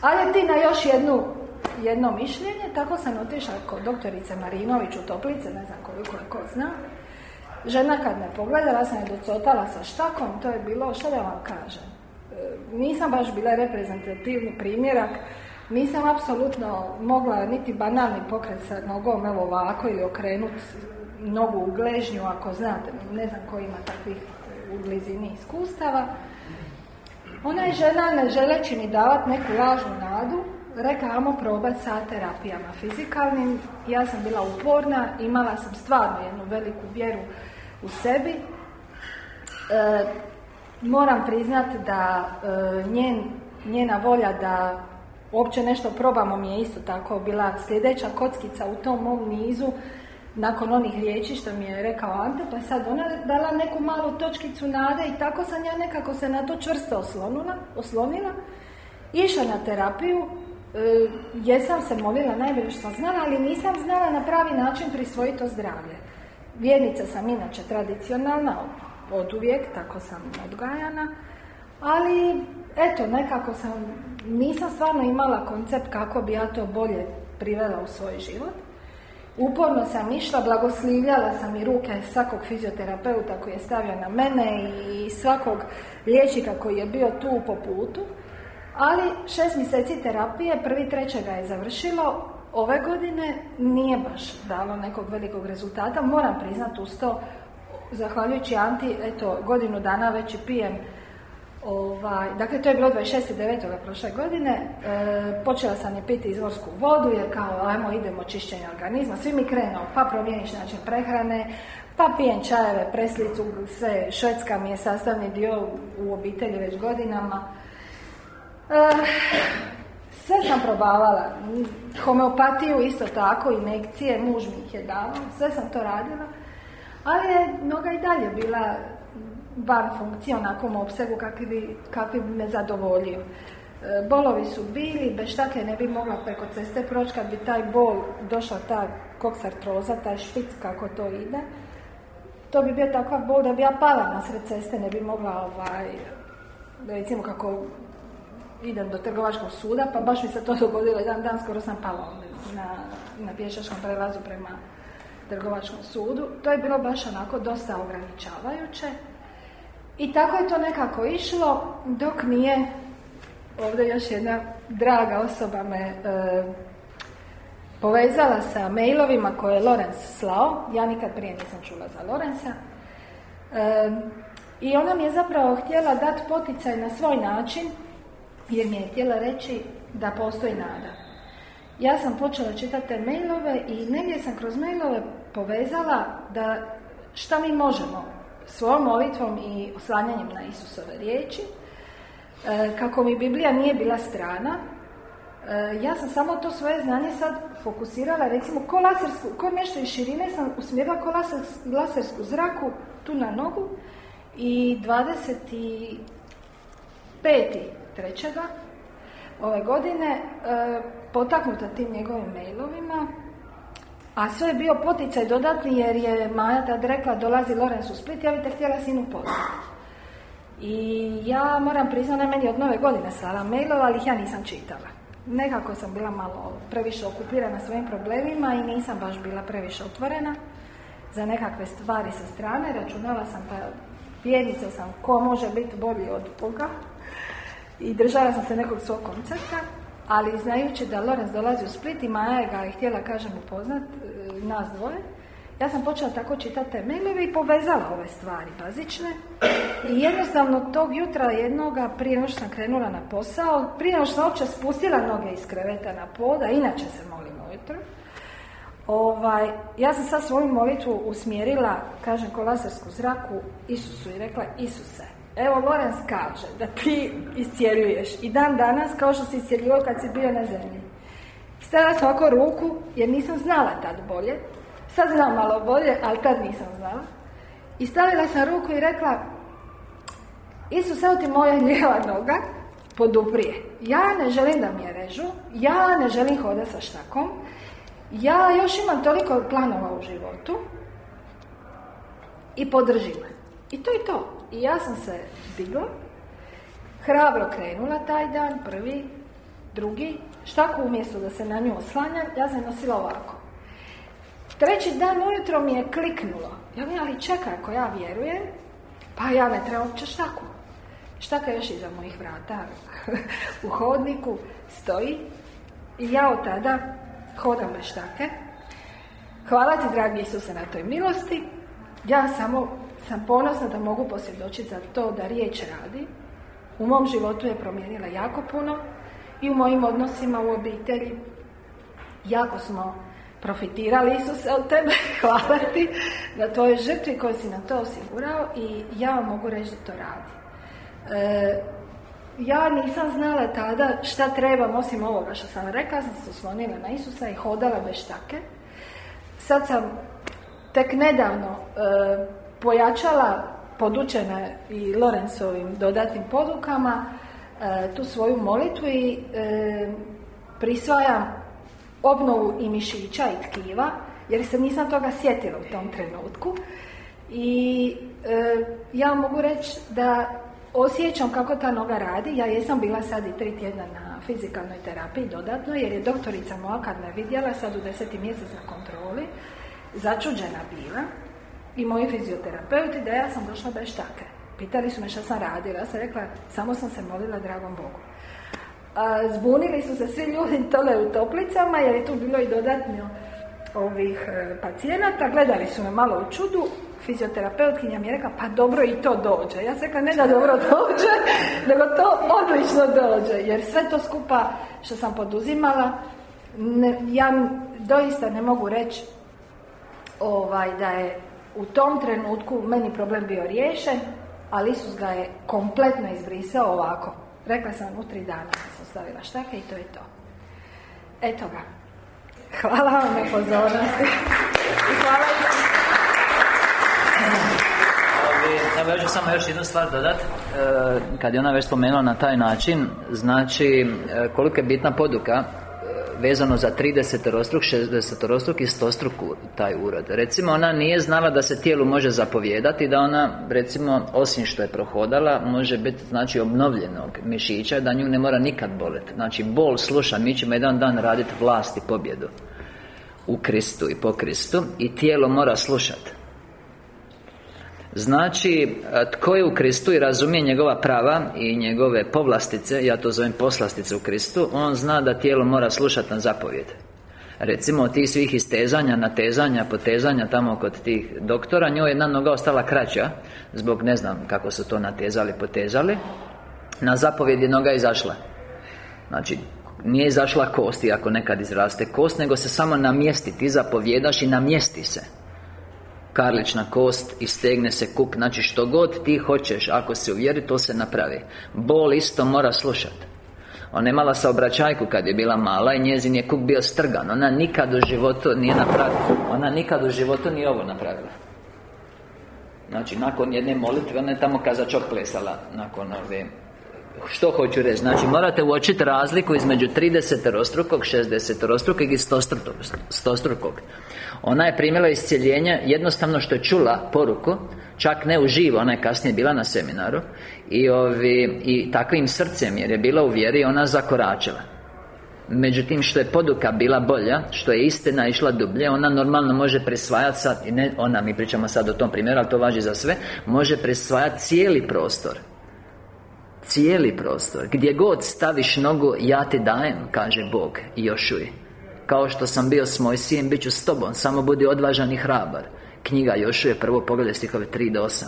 B: Ali ti na još jednu, jedno mišljenje, tako sam otišla kod doktorice Marinović u Toplice, ne znam koliko je ko zna, Žena kad me pogledala, sam je docotala sa štakom, to je bilo, što da vam kažem, e, nisam baš bila reprezentativni primjerak, nisam apsolutno mogla niti banalni pokret sa nogom, evo ovako, ili okrenut nogu u gležnju, ako znate, ne znam ko ima takvih u blizini iskustava. Ona je žena, ne želeći mi davati neku lažnu nadu, rekla, ajmo probati sa terapijama fizikalnim. Ja sam bila uporna, imala sam stvarno jednu veliku vjeru u sebi. E, moram priznati da e, njen, njena volja da uopće nešto probamo mi je isto tako bila sljedeća kockica u tom mom nizu nakon onih riječi što mi je rekao Ante, pa sad ona dala neku malu točkicu nade i tako sam ja nekako se na to čvrsto oslonila, oslonila. Išla na terapiju, jesam se molila najbolje što sam znala, ali nisam znala na pravi način prisvojiti to zdravlje. Vjernica sam inače tradicionalna, od uvijek, tako sam odgajana, ali eto, nekako sam, nisam stvarno imala koncept kako bi ja to bolje privela u svoj život. Uporno sam išla, blagoslivljala sam i ruke svakog fizioterapeuta koji je stavio na mene i svakog liječnika koji je bio tu po putu. Ali šest mjeseci terapije, prvi trećega je završilo, ove godine nije baš dalo nekog velikog rezultata. Moram priznati uz to, zahvaljujući Anti, eto, godinu dana već i pijem Ovaj, dakle, to je bilo 26.9. prošle godine. E, počela sam je piti izvorsku vodu, jer kao, ajmo, idemo čišćenje organizma. Svi mi krenu, pa promijeniš način prehrane, pa pijem čajeve, preslicu, sve, švedska mi je sastavni dio u obitelji već godinama. E, sve sam probavala. Homeopatiju isto tako, injekcije, muž mi ih je dao, sve sam to radila. Ali je noga i dalje bila van funkcije onakvom opsegu kakvi bi, kakvi bi me zadovoljio. E, bolovi su bili, bez štake ne bi mogla preko ceste proći kad bi taj bol došla ta koksartroza, taj špic kako to ide. To bi bio takav bol da bi ja pala na sred ceste, ne bi mogla ovaj, recimo kako idem do trgovačkog suda, pa baš mi se to dogodilo jedan dan, skoro sam pala na, na pješačkom prelazu prema trgovačkom sudu. To je bilo baš onako dosta ograničavajuće. I tako je to nekako išlo, dok nije, ovdje još jedna draga osoba me e, povezala sa mailovima koje je Lorenz slao. Ja nikad prije nisam čula za Lorenza. E, I ona mi je zapravo htjela dati poticaj na svoj način, jer mi je htjela reći da postoji nada. Ja sam počela čitati te mailove i negdje sam kroz mailove povezala da šta mi možemo svojom molitvom i oslanjanjem na Isusove riječi. E, kako mi Biblija nije bila strana, e, ja sam samo to svoje znanje sad fokusirala, recimo, ko, lasersku, ko nešto iz širine sam usmjerila ko lasersku zraku tu na nogu i 25. ove godine e, potaknuta tim njegovim mailovima a sve je bio poticaj dodatni jer je Maja tad rekla dolazi Lorenz u Split, ja bi te htjela sinu poznati. I ja moram priznati, meni od nove godine slala mailova, ali ih ja nisam čitala. Nekako sam bila malo previše okupirana svojim problemima i nisam baš bila previše otvorena za nekakve stvari sa strane. Računala sam pa vjernica sam ko može biti bolji od Boga i držala sam se nekog svog koncepta. Ali znajući da Lorenz dolazi u Split i Maja ga je htjela, kažem, upoznat, e, nas dvoje, ja sam počela tako čitati te mailove i povezala ove stvari bazične. I jednostavno tog jutra jednoga, prije nego što sam krenula na posao, prije nego što sam uopće spustila noge iz kreveta na poda, inače se molim ujutro, ovaj, ja sam sad svoju molitvu usmjerila, kažem, kolasarsku zraku Isusu i rekla, Isuse, Evo, Lorenz kaže da ti iscijeljuješ i dan danas kao što si iscijeljivao kad si bio na zemlji. Stavila sam ovako ruku jer nisam znala tad bolje. Sad znam malo bolje, ali tad nisam znala. I stavila sam ruku i rekla Isus, evo ti moja lijeva noga, poduprije. Ja ne želim da mi je režu, ja ne želim hodati sa štakom, ja još imam toliko planova u životu i podrži me. I to je to. I ja sam se digla, hrabro krenula taj dan, prvi, drugi, štaku umjesto da se na nju oslanjam, ja sam nosila ovako. Treći dan ujutro mi je kliknulo. Ja mi, ali čekaj, ako ja vjerujem, pa ja ne trebam uopće štaku. Štaka još iza mojih vrata u hodniku stoji i ja od tada hodam bez štake. Hvala ti, dragi Isuse, na toj milosti. Ja samo sam ponosna da mogu posvjedočiti za to da riječ radi U mom životu je promijenila jako puno i u mojim odnosima u obitelji. Jako smo profitirali Isuse od tebe, hvala ti na tvojoj žrtvi koju si na to osigurao i ja vam mogu reći da to radi. E, ja nisam znala tada šta trebam osim ovoga što sam rekla, sam se oslonila na Isusa i hodala bez štake. Sad sam tek nedavno e, pojačala podučena i Lorenzovim dodatnim podukama e, tu svoju molitvu i e, prisvajam obnovu i mišića i tkiva jer se nisam toga sjetila u tom trenutku i ja mogu reći da osjećam kako ta noga radi. Ja jesam bila sad i tri tjedna na fizikalnoj terapiji dodatno, jer je doktorica moja kad me vidjela sad u deseti mjesec na kontroli, začuđena bila i moji fizioterapeuti da ja sam došla bez štake. Pitali su me šta sam radila, ja sam rekla samo sam se molila dragom Bogu. A, zbunili su se svi ljudi tole u toplicama jer je tu bilo i dodatno ovih e, pacijenata, gledali su me malo u čudu, fizioterapeutkinja mi je rekla, pa dobro i to dođe. Ja sam rekla, ne da dobro dođe, nego to odlično dođe, jer sve to skupa što sam poduzimala, ne, ja doista ne mogu reći ovaj, da je u tom trenutku meni problem bio riješen, ali Isus ga je kompletno izbrisao ovako. Rekla sam, u tri dana sam se ostavila štake i to je to. Eto ga. Hvala vam na pozornosti. hvala
A: Evo, ja ću samo još jednu stvar dodat e, Kad je ona već spomenula na taj način Znači, e, koliko je bitna poduka Vezano za 30 rostruk, 60 rostruk i 100 struku taj urod. Recimo, ona nije znala da se tijelu može zapovjedati Da ona, recimo, osim što je prohodala Može biti, znači, obnovljenog mišića Da nju ne mora nikad boliti Znači, bol sluša, mi ćemo jedan dan raditi vlast i pobjedu U Kristu i po Kristu I tijelo mora slušati Znači, tko je u Kristu i razumije njegova prava i njegove povlastice Ja to zovem poslastice u Kristu On zna da tijelo mora slušati na zapovjed. Recimo, od tih svih istezanja, natezanja, potezanja Tamo kod tih doktora Njoj je jedna noga ostala kraća Zbog, ne znam kako su to natezali, potezali. Na zapovjed je noga izašla. Znači, nije izašla kost, ako nekad izraste kost Nego se samo namjesti Ti zapovjedaš i namjesti se karlična kost i stegne se kuk Znači što god ti hoćeš Ako se uvjeri, to se napravi. Bol isto mora slušati Ona je imala saobraćajku kad je bila mala I njezin je kuk bio strgan. Ona nikad u životu nije napravila. Ona nikad u životu nije ovo napravila. Znači, nakon jedne molitve Ona je tamo kazačok plesala Nakon ove što hoću reći? Znači, morate uočiti razliku između 30 rostrukog, 60 rostrukog i 100 strukog ona je primila iscjeljenje jednostavno što je čula poruku Čak ne uživo, ona je kasnije bila na seminaru I, ovi, i takvim srcem, jer je bila u vjeri, ona zakoračila. Međutim, što je poduka bila bolja Što je istina išla dublje Ona normalno može presvajati sad Ne ona, mi pričamo sad o tom primjeru Ali to važi za sve Može presvajati cijeli prostor. Cijeli prostor. Gdje god staviš nogu Ja ti dajem, kaže Bog I Jošuj kao što sam bio s Mojsijem, bit ću s tobom Samo budi odvažan i hrabar. Knjiga Jošuje, prvo pogled stihove 3 do 8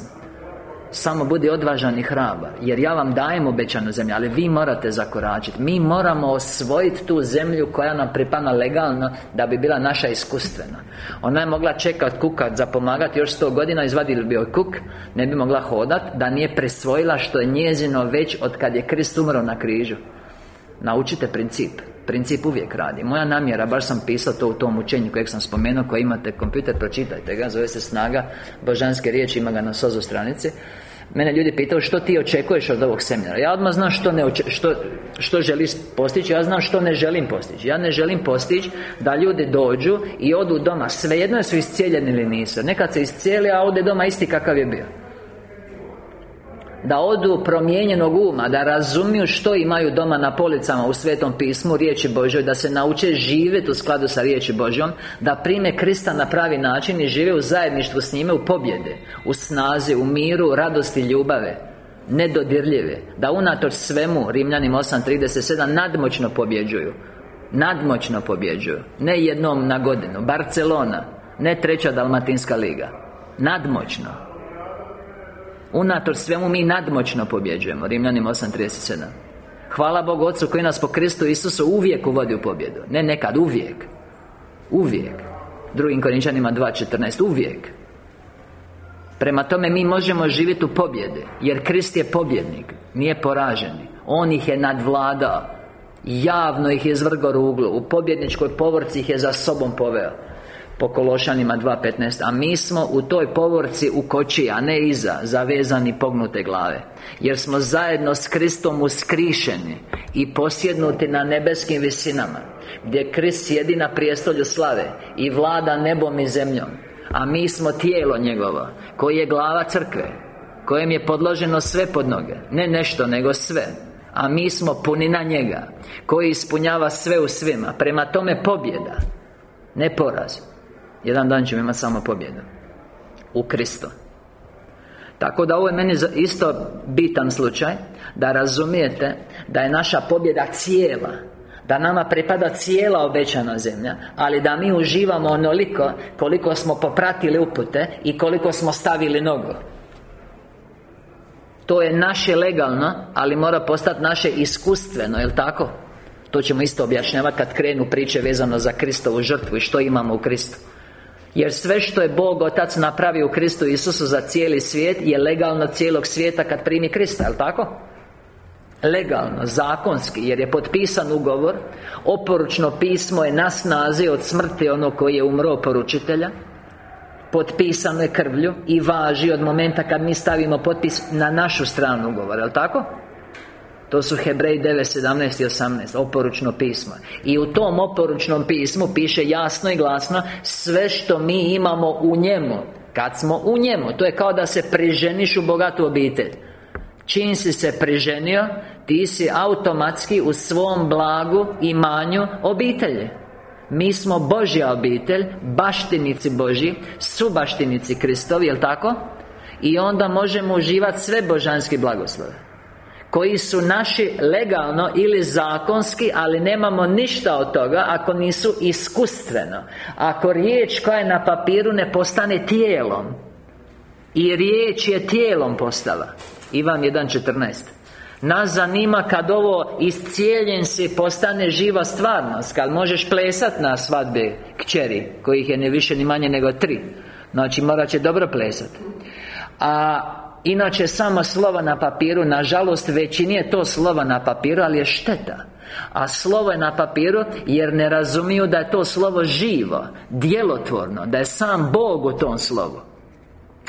A: samo budi odvažan i hrabar Jer ja vam dajem obećanu zemlju Ali vi morate zakoračiti. Mi moramo osvojiti tu zemlju koja nam pripana legalno Da bi bila naša iskustvena. Ona je mogla čekat, kukat, za pomagati još sto godina Izvadili bi joj kuk Ne bi mogla hodat Da nije presvojila što je njezino već Od kad je Krist umro na križu. Naučite princip Princip uvijek radi. Moja namjera, baš sam pisao to u tom učenju kojeg sam spomenuo Koji imate kompjuter, pročitajte ga Zove se Snaga Božanske riječi, ima ga na sozo stranici. Mene ljudi pitaju što ti očekuješ od ovog seminara? Ja odmah znam što, ne što, što želiš postići Ja znam što ne želim postići. Ja ne želim postići da ljudi dođu i odu doma Svejedno su iscijeljeni ili nisu. Nekad se iscijeli, a ode doma isti kakav je bio da odu promijenjenog uma Da razumiju što imaju doma na policama u Svetom pismu Riječi Božoj Da se nauče živjeti u skladu sa Riječi Božjom Da prime Krista na pravi način I žive u zajedništvu s njime u pobjede U snazi, u miru, radosti, ljubave Nedodirljive Da unatoč svemu Rimljanim 8.37 Nadmoćno pobjeđuju Nadmoćno pobjeđuju. Ne jednom na godinu Barcelona Ne treća Dalmatinska liga Nadmoćno Unatoč svemu mi nadmoćno pobjeđujemo Rimljanima 8.37 Hvala Bogu Otcu koji nas po Kristu Isusu uvijek uvodi u pobjedu. Ne nekad, uvijek. Uvijek. Drugim Korinčanima 2.14 Uvijek. Prema tome mi možemo živjeti u pobjede Jer Krist je pobjednik Nije poraženi. On ih je nadvladao Javno ih je zvrgo ruglo U pobjedničkoj povorci ih je za sobom poveo po Kološanima 2.15 A mi smo u toj povorci u koči, a ne iza Zavezani pognute glave. Jer smo zajedno s Kristom uskrišeni I posjednuti na nebeskim visinama Gdje Krist sjedi na prijestolju slave I vlada nebom i zemljom. A mi smo tijelo njegovo Koji je glava crkve Kojem je podloženo sve pod noge. Ne nešto, nego sve. A mi smo punina njega Koji ispunjava sve u svima. Prema tome pobjeda Ne poraz jedan dan ćemo imati samo pobjedu. U Kristu Tako da ovo je meni isto bitan slučaj Da razumijete Da je naša pobjeda cijela da nama pripada cijela obećana zemlja Ali da mi uživamo onoliko Koliko smo popratili upute I koliko smo stavili nogu. To je naše legalno Ali mora postati naše iskustveno, jel tako? To ćemo isto objašnjavati kad krenu priče vezano za Kristovu žrtvu I što imamo u Kristu jer sve što je Bog Otac napravio u Kristu Isusu za cijeli svijet Je legalno cijelog svijeta kad primi Krista, jel' tako? Legalno, zakonski, jer je potpisan ugovor Oporučno pismo je na snazi od smrti onog koji je umro poručitelja Potpisano je krvlju I važi od momenta kad mi stavimo potpis na našu stranu ugovora, jel' tako? To su Hebrej 9, 17 i 18 Oporučno pismo. I u tom oporučnom pismu piše jasno i glasno Sve što mi imamo u njemu Kad smo u njemu To je kao da se priženiš u bogatu obitelj. Čim si se priženio Ti si automatski u svom blagu, imanju, obitelji. Mi smo Božja obitelj Baštinici Božji Subaštinici Kristovi, jel tako? I onda možemo uživati sve božanski blagoslove koji su naši legalno ili zakonski ali nemamo ništa od toga ako nisu iskustveno. Ako riječ koja je na papiru ne postane tijelom i riječ je tijelom postala. Ivan 1.14 nas zanima kad ovo iscijeljen si postane živa stvarnost Kad možeš plesat na svadbe kćeri Kojih je ne više ni manje nego tri. Znači morat će dobro plesat. A Inače samo slova na papiru Nažalost većini je to slova na papiru Ali je šteta. A slovo je na papiru Jer ne razumiju da je to slovo živo Djelotvorno Da je sam Bog u tom slovu.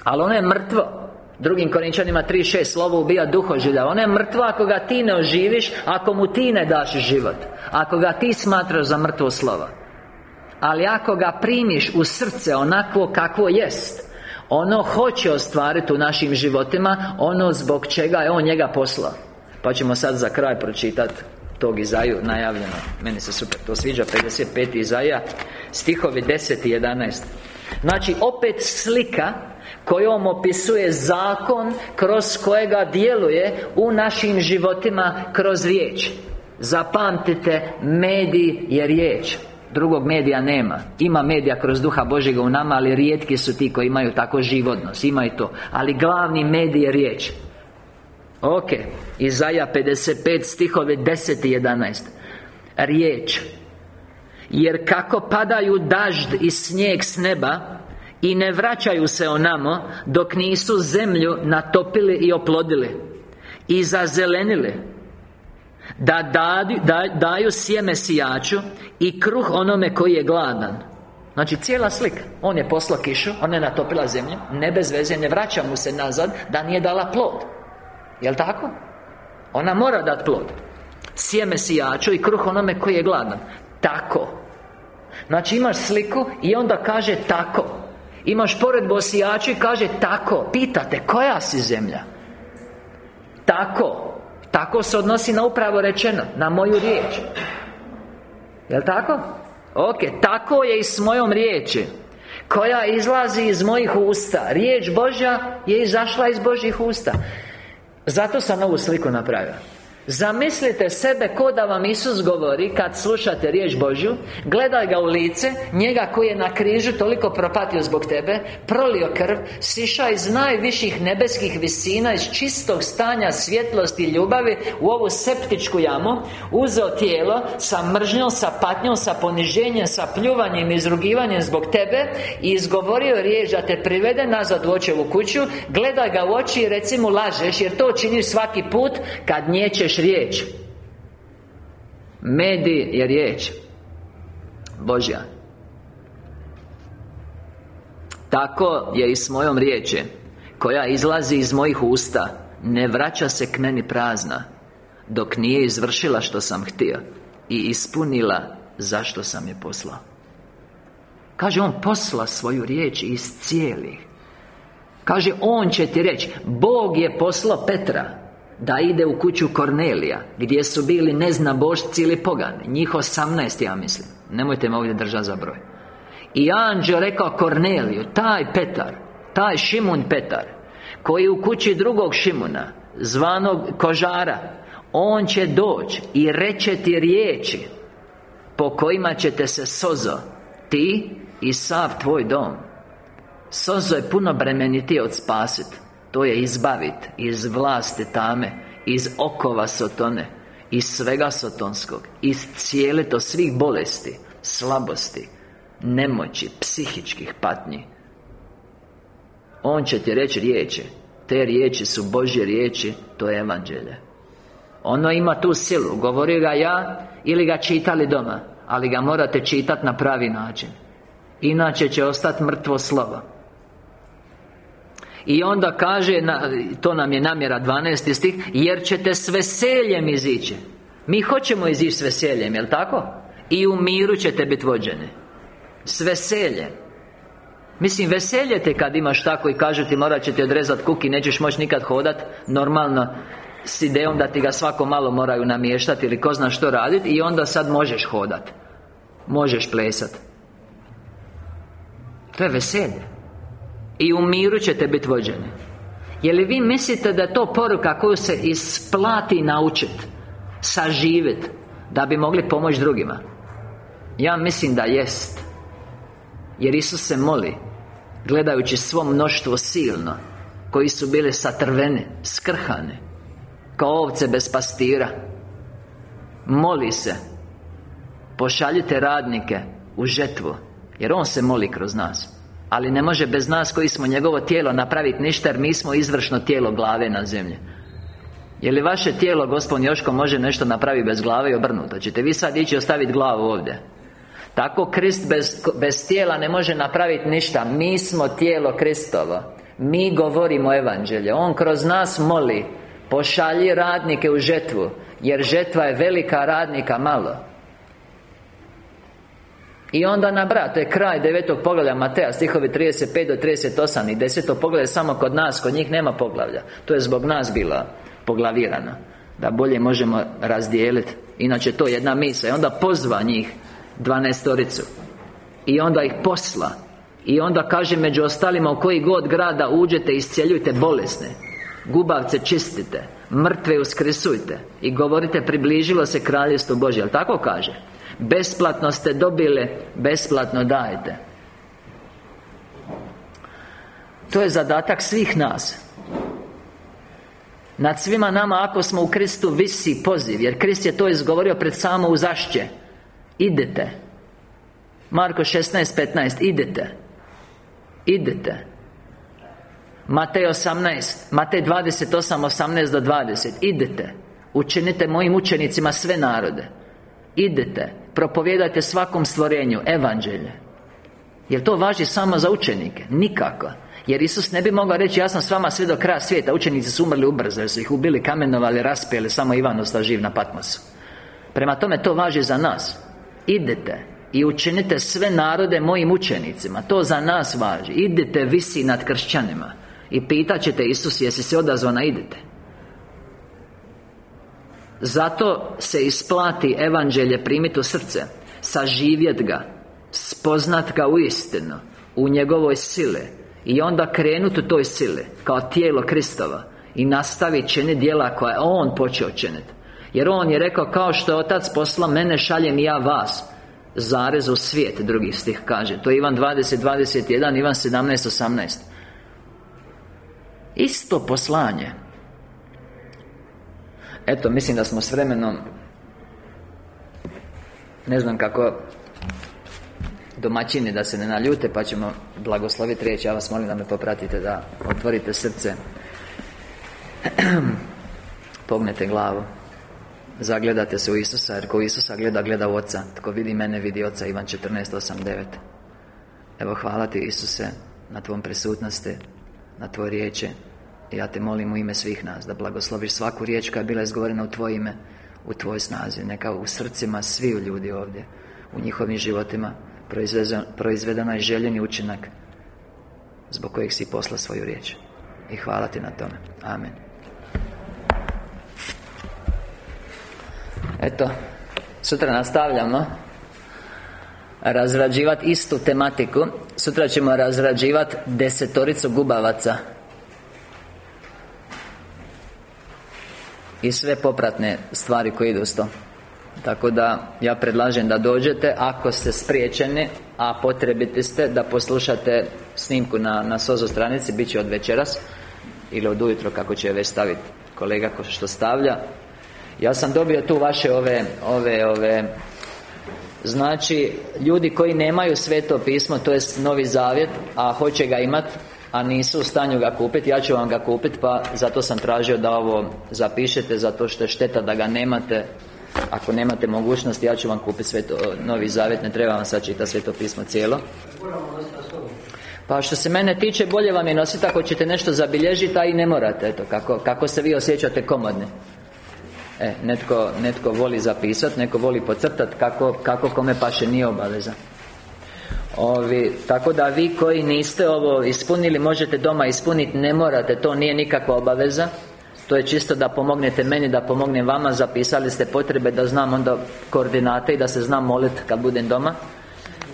A: Ali ono je mrtvo. Drugim Korinčanima 3.6 Slovo ubija duhožilja. Ono je mrtvo ako ga ti ne oživiš Ako mu ti ne daš život. Ako ga ti smatraš za mrtvo slovo. Ali ako ga primiš u srce onako kakvo jest ono hoće ostvariti u našim životima Ono zbog čega je On njega poslao. Pa ćemo sad za kraj pročitati tog Izaju najavljeno Meni se super to sviđa 55. Izaja Stihovi 10 i 11 Znači opet slika Kojom opisuje zakon Kroz kojega djeluje U našim životima Kroz riječ. Zapamtite Medij je riječ Drugog medija nema. Ima medija kroz duha Božjega u nama Ali rijetki su ti koji imaju tako životnost. Ima i to. Ali glavni medij je riječ. Ok Izaja 55 stihove 10 i 11 Riječ. Jer kako padaju dažd i snijeg s neba I ne vraćaju se onamo Dok nisu zemlju natopili i oplodili I zazelenili da daju, da, daju sjeme sijaču I kruh onome koji je gladan. Znači cijela slika. On je poslao kišu Ona je natopila zemlju Ne bez veze Ne vraća mu se nazad Da nije dala plod. Jel' tako? Ona mora dati plod. Sjeme sijaču I kruh onome koji je gladan. Tako. Znači imaš sliku I onda kaže tako. Imaš poredbu o sijaču I kaže tako. Pitate koja si zemlja? Tako tako se odnosi na upravo rečeno Na moju riječ. Jel' tako? Ok, tako je i s mojom riječi Koja izlazi iz mojih usta. Riječ Božja je izašla iz Božjih usta. Zato sam ovu sliku napravio Zamislite sebe ko da vam Isus govori Kad slušate riječ Božju Gledaj ga u lice Njega koji je na križu toliko propatio zbog tebe Prolio krv Siša iz najviših nebeskih visina Iz čistog stanja svjetlosti i ljubavi U ovu septičku jamu Uzeo tijelo Sa mržnjom, sa patnjom, sa poniženjem Sa pljuvanjem, izrugivanjem zbog tebe I izgovorio riječ da te privede nazad u očevu kuću Gledaj ga u oči i reci mu lažeš Jer to činiš svaki put Kad njećeš riječ? Medij je riječ Božja. Tako je i s mojom riječi Koja izlazi iz mojih usta Ne vraća se k meni prazna Dok nije izvršila što sam htio I ispunila zašto sam je poslao. Kaže on posla svoju riječ iz cijelih. Kaže on će ti reći Bog je poslao Petra da ide u kuću Kornelija Gdje su bili neznabošci ili pogani. Njih osamnaest, ja mislim. Nemojte me ovdje držati za broj. I anđeo rekao Korneliju Taj Petar Taj Šimun Petar Koji u kući drugog Šimuna Zvanog Kožara On će doći I reće ti riječi Po kojima ćete se sozo Ti i sav tvoj dom. Sozo je puno bremenitije od spasit to je izbaviti iz vlasti tame Iz okova sotone Iz svega sotonskog Iz cijele to svih bolesti Slabosti Nemoći, psihičkih patnji. On će ti reći riječi. Te riječi su Božje riječi To je evanđelje. Ono ima tu silu Govori ga ja Ili ga čitali doma Ali ga morate čitati na pravi način. Inače će ostati mrtvo slovo i onda kaže, to nam je namjera 12. stih Jer ćete s veseljem izići. Mi hoćemo izići s veseljem, jel tako? I u miru ćete biti vođeni. S veseljem. Mislim, veseljete kad imaš tako i kažu ti morat će ti odrezat kuki Nećeš moći nikad hodat. Normalno S idejom da ti ga svako malo moraju namještati Ili ko zna što raditi I onda sad možeš hodat. Možeš plesat. To je veselje i u miru ćete biti vođeni Je li vi mislite da je to poruka koju se isplati naučiti Saživjeti Da bi mogli pomoći drugima? Ja mislim da jest. Jer Isus se moli Gledajući svo mnoštvo silno Koji su bili satrveni Skrhane Kao ovce bez pastira. Moli se Pošaljite radnike u žetvu Jer On se moli kroz nas ali ne može bez nas koji smo njegovo tijelo napraviti ništa Jer mi smo izvršno tijelo glave na zemlji. Je li vaše tijelo, gospodin Joško, može nešto napraviti bez glave i obrnuto? Ćete vi sad ići ostaviti glavu ovdje? Tako Krist bez, bez tijela ne može napraviti ništa. Mi smo tijelo Kristovo. Mi govorimo evanđelje. On kroz nas moli Pošalji radnike u žetvu Jer žetva je velika radnika malo i onda nabra, to je kraj devetog poglavlja Mateja Stihovi 35 do 38 I deseto poglavlje samo kod nas, kod njih nema poglavlja. To je zbog nas bila poglavirana Da bolje možemo razdijeliti Inače to je jedna misa I onda pozva njih dvanestoricu I onda ih posla. I onda kaže među ostalima u koji god grada uđete iscjeljujte bolesne. Gubavce čistite. Mrtve uskrisujte I govorite približilo se kraljevstvo Božje. Jel tako kaže? Besplatno ste dobili Besplatno dajte. To je zadatak svih nas. Nad svima nama ako smo u Kristu visi poziv Jer Krist je to izgovorio pred samo uzašće. Idete Marko 16.15 Idete Idete Matej 18 Matej 28, 18 do 20 Idete Učinite mojim učenicima sve narode. Idete Propovijedajte svakom stvorenju Evanđelje. Jer to važi samo za učenike? Nikako. Jer Isus ne bi mogao reći Ja sam s vama sve do kraja svijeta. Učenici su umrli ubrzo Jer su ih ubili, kamenovali, raspijeli Samo Ivan ostao živ na Patmosu. Prema tome to važi za nas. Idete i učinite sve narode mojim učenicima. To za nas važi. Idite visi nad kršćanima I pitat ćete Isus jesi se odazvao na idete zato se isplati Evanđelje primiti u srce Saživjet ga Spoznat ga u istinu U njegovoj sile I onda krenuti u toj sile Kao tijelo Kristova I nastavi činiti djela koja je On počeo činiti Jer On je rekao Kao što je Otac posla mene šaljem ja vas. Zarez u svijet, drugi stih kaže. To je Ivan 20, 21, Ivan 17, 18 Isto poslanje Eto, mislim da smo s vremenom Ne znam kako Domaćini da se ne naljute Pa ćemo blagosloviti riječ. Ja vas molim da me popratite Da otvorite srce. Pognete glavu. Zagledate se u Isusa Jer ko Isusa gleda, gleda u Oca. Tko vidi mene, vidi Oca Ivan 14.8.9 Evo hvala ti Isuse Na tvom prisutnosti Na tvoje riječi ja te molim u ime svih nas Da blagosloviš svaku riječ koja je bila izgovorena u tvoje ime U tvojoj snazi. Neka u srcima sviju ljudi ovdje U njihovim životima Proizvedeno je željeni učinak Zbog kojeg si posla svoju riječ. I hvala ti na tome. Amen. Eto, sutra nastavljamo Razrađivati istu tematiku. Sutra ćemo razrađivati desetoricu gubavaca I sve popratne stvari koje idu s to. Tako da, ja predlažem da dođete Ako ste spriječeni A potrebiti ste da poslušate snimku na, na Sozo stranici Bit će od večeras Ili od ujutro kako će već staviti kolega ko što stavlja. Ja sam dobio tu vaše ove, ove, ove Znači, ljudi koji nemaju sveto pismo, to jest Novi Zavjet A hoće ga imat A nisu u stanju ga kupiti Ja ću vam ga kupiti Pa zato sam tražio da ovo zapišete Zato što je šteta da ga nemate. Ako nemate mogućnosti Ja ću vam kupiti sveto, Novi Zavjet Ne treba vam sad čitati sveto pismo cijelo. Pa što se mene tiče, bolje vam je nositi ako ćete nešto zabilježiti, a i ne morate, eto, kako, kako se vi osjećate komodni. E, netko, netko voli zapisati, neko voli pocrtati kako, kako kome paše nije obaveza Ovi, tako da vi koji niste ovo ispunili možete doma ispuniti ne morate to nije nikakva obaveza. To je čisto da pomognete meni da pomognem vama zapisali ste potrebe da znam onda koordinate i da se znam moliti kad budem doma.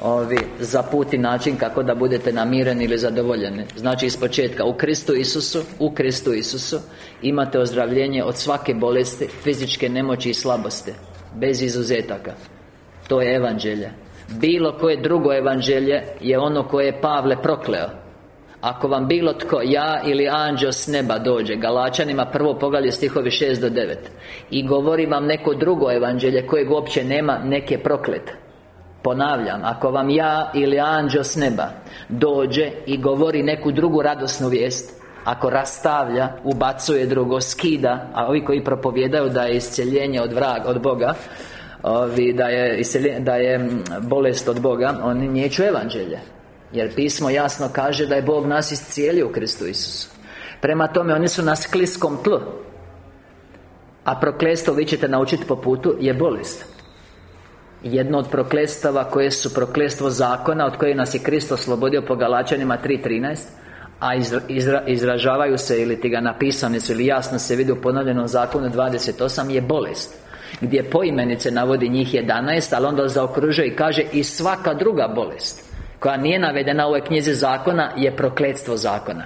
A: Ovi, za put i način kako da budete namireni ili zadovoljeni. Znači iz početka U Kristu Isusu U Kristu Isusu Imate ozdravljenje od svake bolesti Fizičke nemoći i slabosti Bez izuzetaka. To je evanđelje Bilo koje drugo evanđelje Je ono koje je Pavle prokleo. Ako vam bilo tko, ja ili anđeo s neba dođe Galačanima prvo poglavlje stihovi 6 do 9 I govori vam neko drugo evanđelje Kojeg uopće nema, neke proklet. Ponavljam, ako vam ja ili anđeo s neba Dođe i govori neku drugu radosnu vijest Ako rastavlja, ubacuje drugo, skida A ovi koji propovjedaju da je isceljenje od vraga, od Boga Ovi, da je, da je bolest od Boga Oni nijeću evanđelje. Jer pismo jasno kaže da je Bog nas iscijelio u Kristu Isusu. Prema tome, oni su na skliskom tlu. A proklestvo, vi ćete naučiti po putu, je bolest. Jedno od proklestava koje su proklestvo zakona Od koje nas je Kristo oslobodio po Galačanima 3.13 A izražavaju se ili ti ga napisane su ili jasno se vidi u ponovljenom zakonu 28 je bolest Gdje poimenice navodi njih 11 Ali onda zaokružuje i kaže i svaka druga bolest Koja nije navedena u ovoj knjizi zakona Je prokletstvo zakona.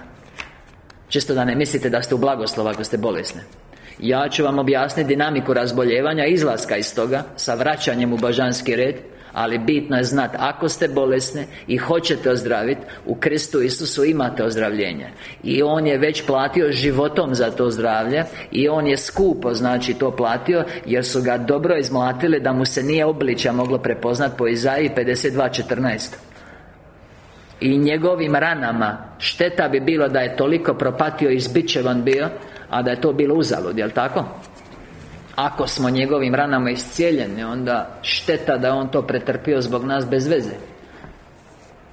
A: Čisto da ne mislite da ste u blagoslovu ako ste bolesni. Ja ću vam objasniti dinamiku razboljevanja Izlaska iz toga Sa vraćanjem u božanski red ali bitno je znati, ako ste bolesni i hoćete ozdraviti U Kristu Isusu imate ozdravljenje I On je već platio životom za to zdravlje I On je skupo, znači, to platio Jer su ga dobro izmlatili da mu se nije obličja moglo prepoznati po Izaiji 52.14 I njegovim ranama Šteta bi bilo da je toliko propatio i zbičevan bio a da je to bilo uzalud, jel tako? Ako smo njegovim ranama iscijeljeni Onda šteta da on to pretrpio zbog nas bez veze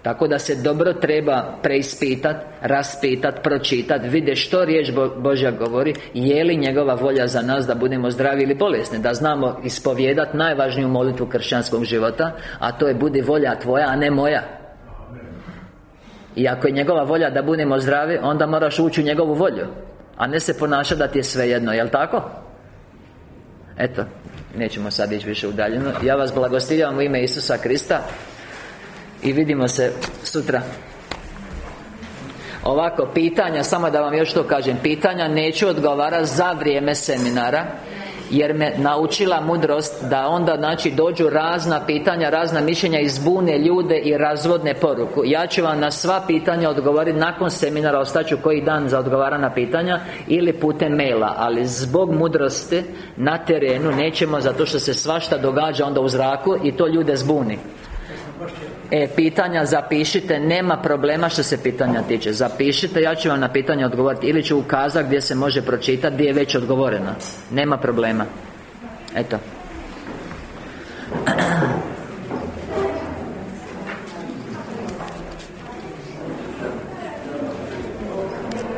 A: tako da se dobro treba preispitat, raspitat, pročitat Vide što riječ Božja govori Je li njegova volja za nas da budemo zdravi ili bolesni Da znamo ispovjedat najvažniju molitvu kršćanskog života A to je budi volja tvoja, a ne moja I ako je njegova volja da budemo zdravi Onda moraš ući u njegovu volju a ne se ponaša da ti je svejedno, jel tako? Eto, nećemo sad ići više udaljeno. Ja vas blagostiljavam u ime Isusa Krista I vidimo se sutra. Ovako, pitanja, samo da vam još to kažem. Pitanja neću odgovarati za vrijeme seminara Jer me naučila mudrost Da onda, znači, dođu razna pitanja Razna mišljenja Izbune ljude i razvodne poruku. Ja ću vam na sva pitanja odgovoriti Nakon seminara Ostaću koji dan za odgovarana pitanja Ili putem maila Ali zbog mudrosti Na terenu nećemo Zato što se svašta događa onda u zraku I to ljude zbuni E, pitanja zapišite, nema problema što se pitanja tiče. Zapišite, ja ću vam na pitanje odgovoriti. Ili ću ukazati gdje se može pročitati, gdje je već odgovoreno. Nema problema. Eto.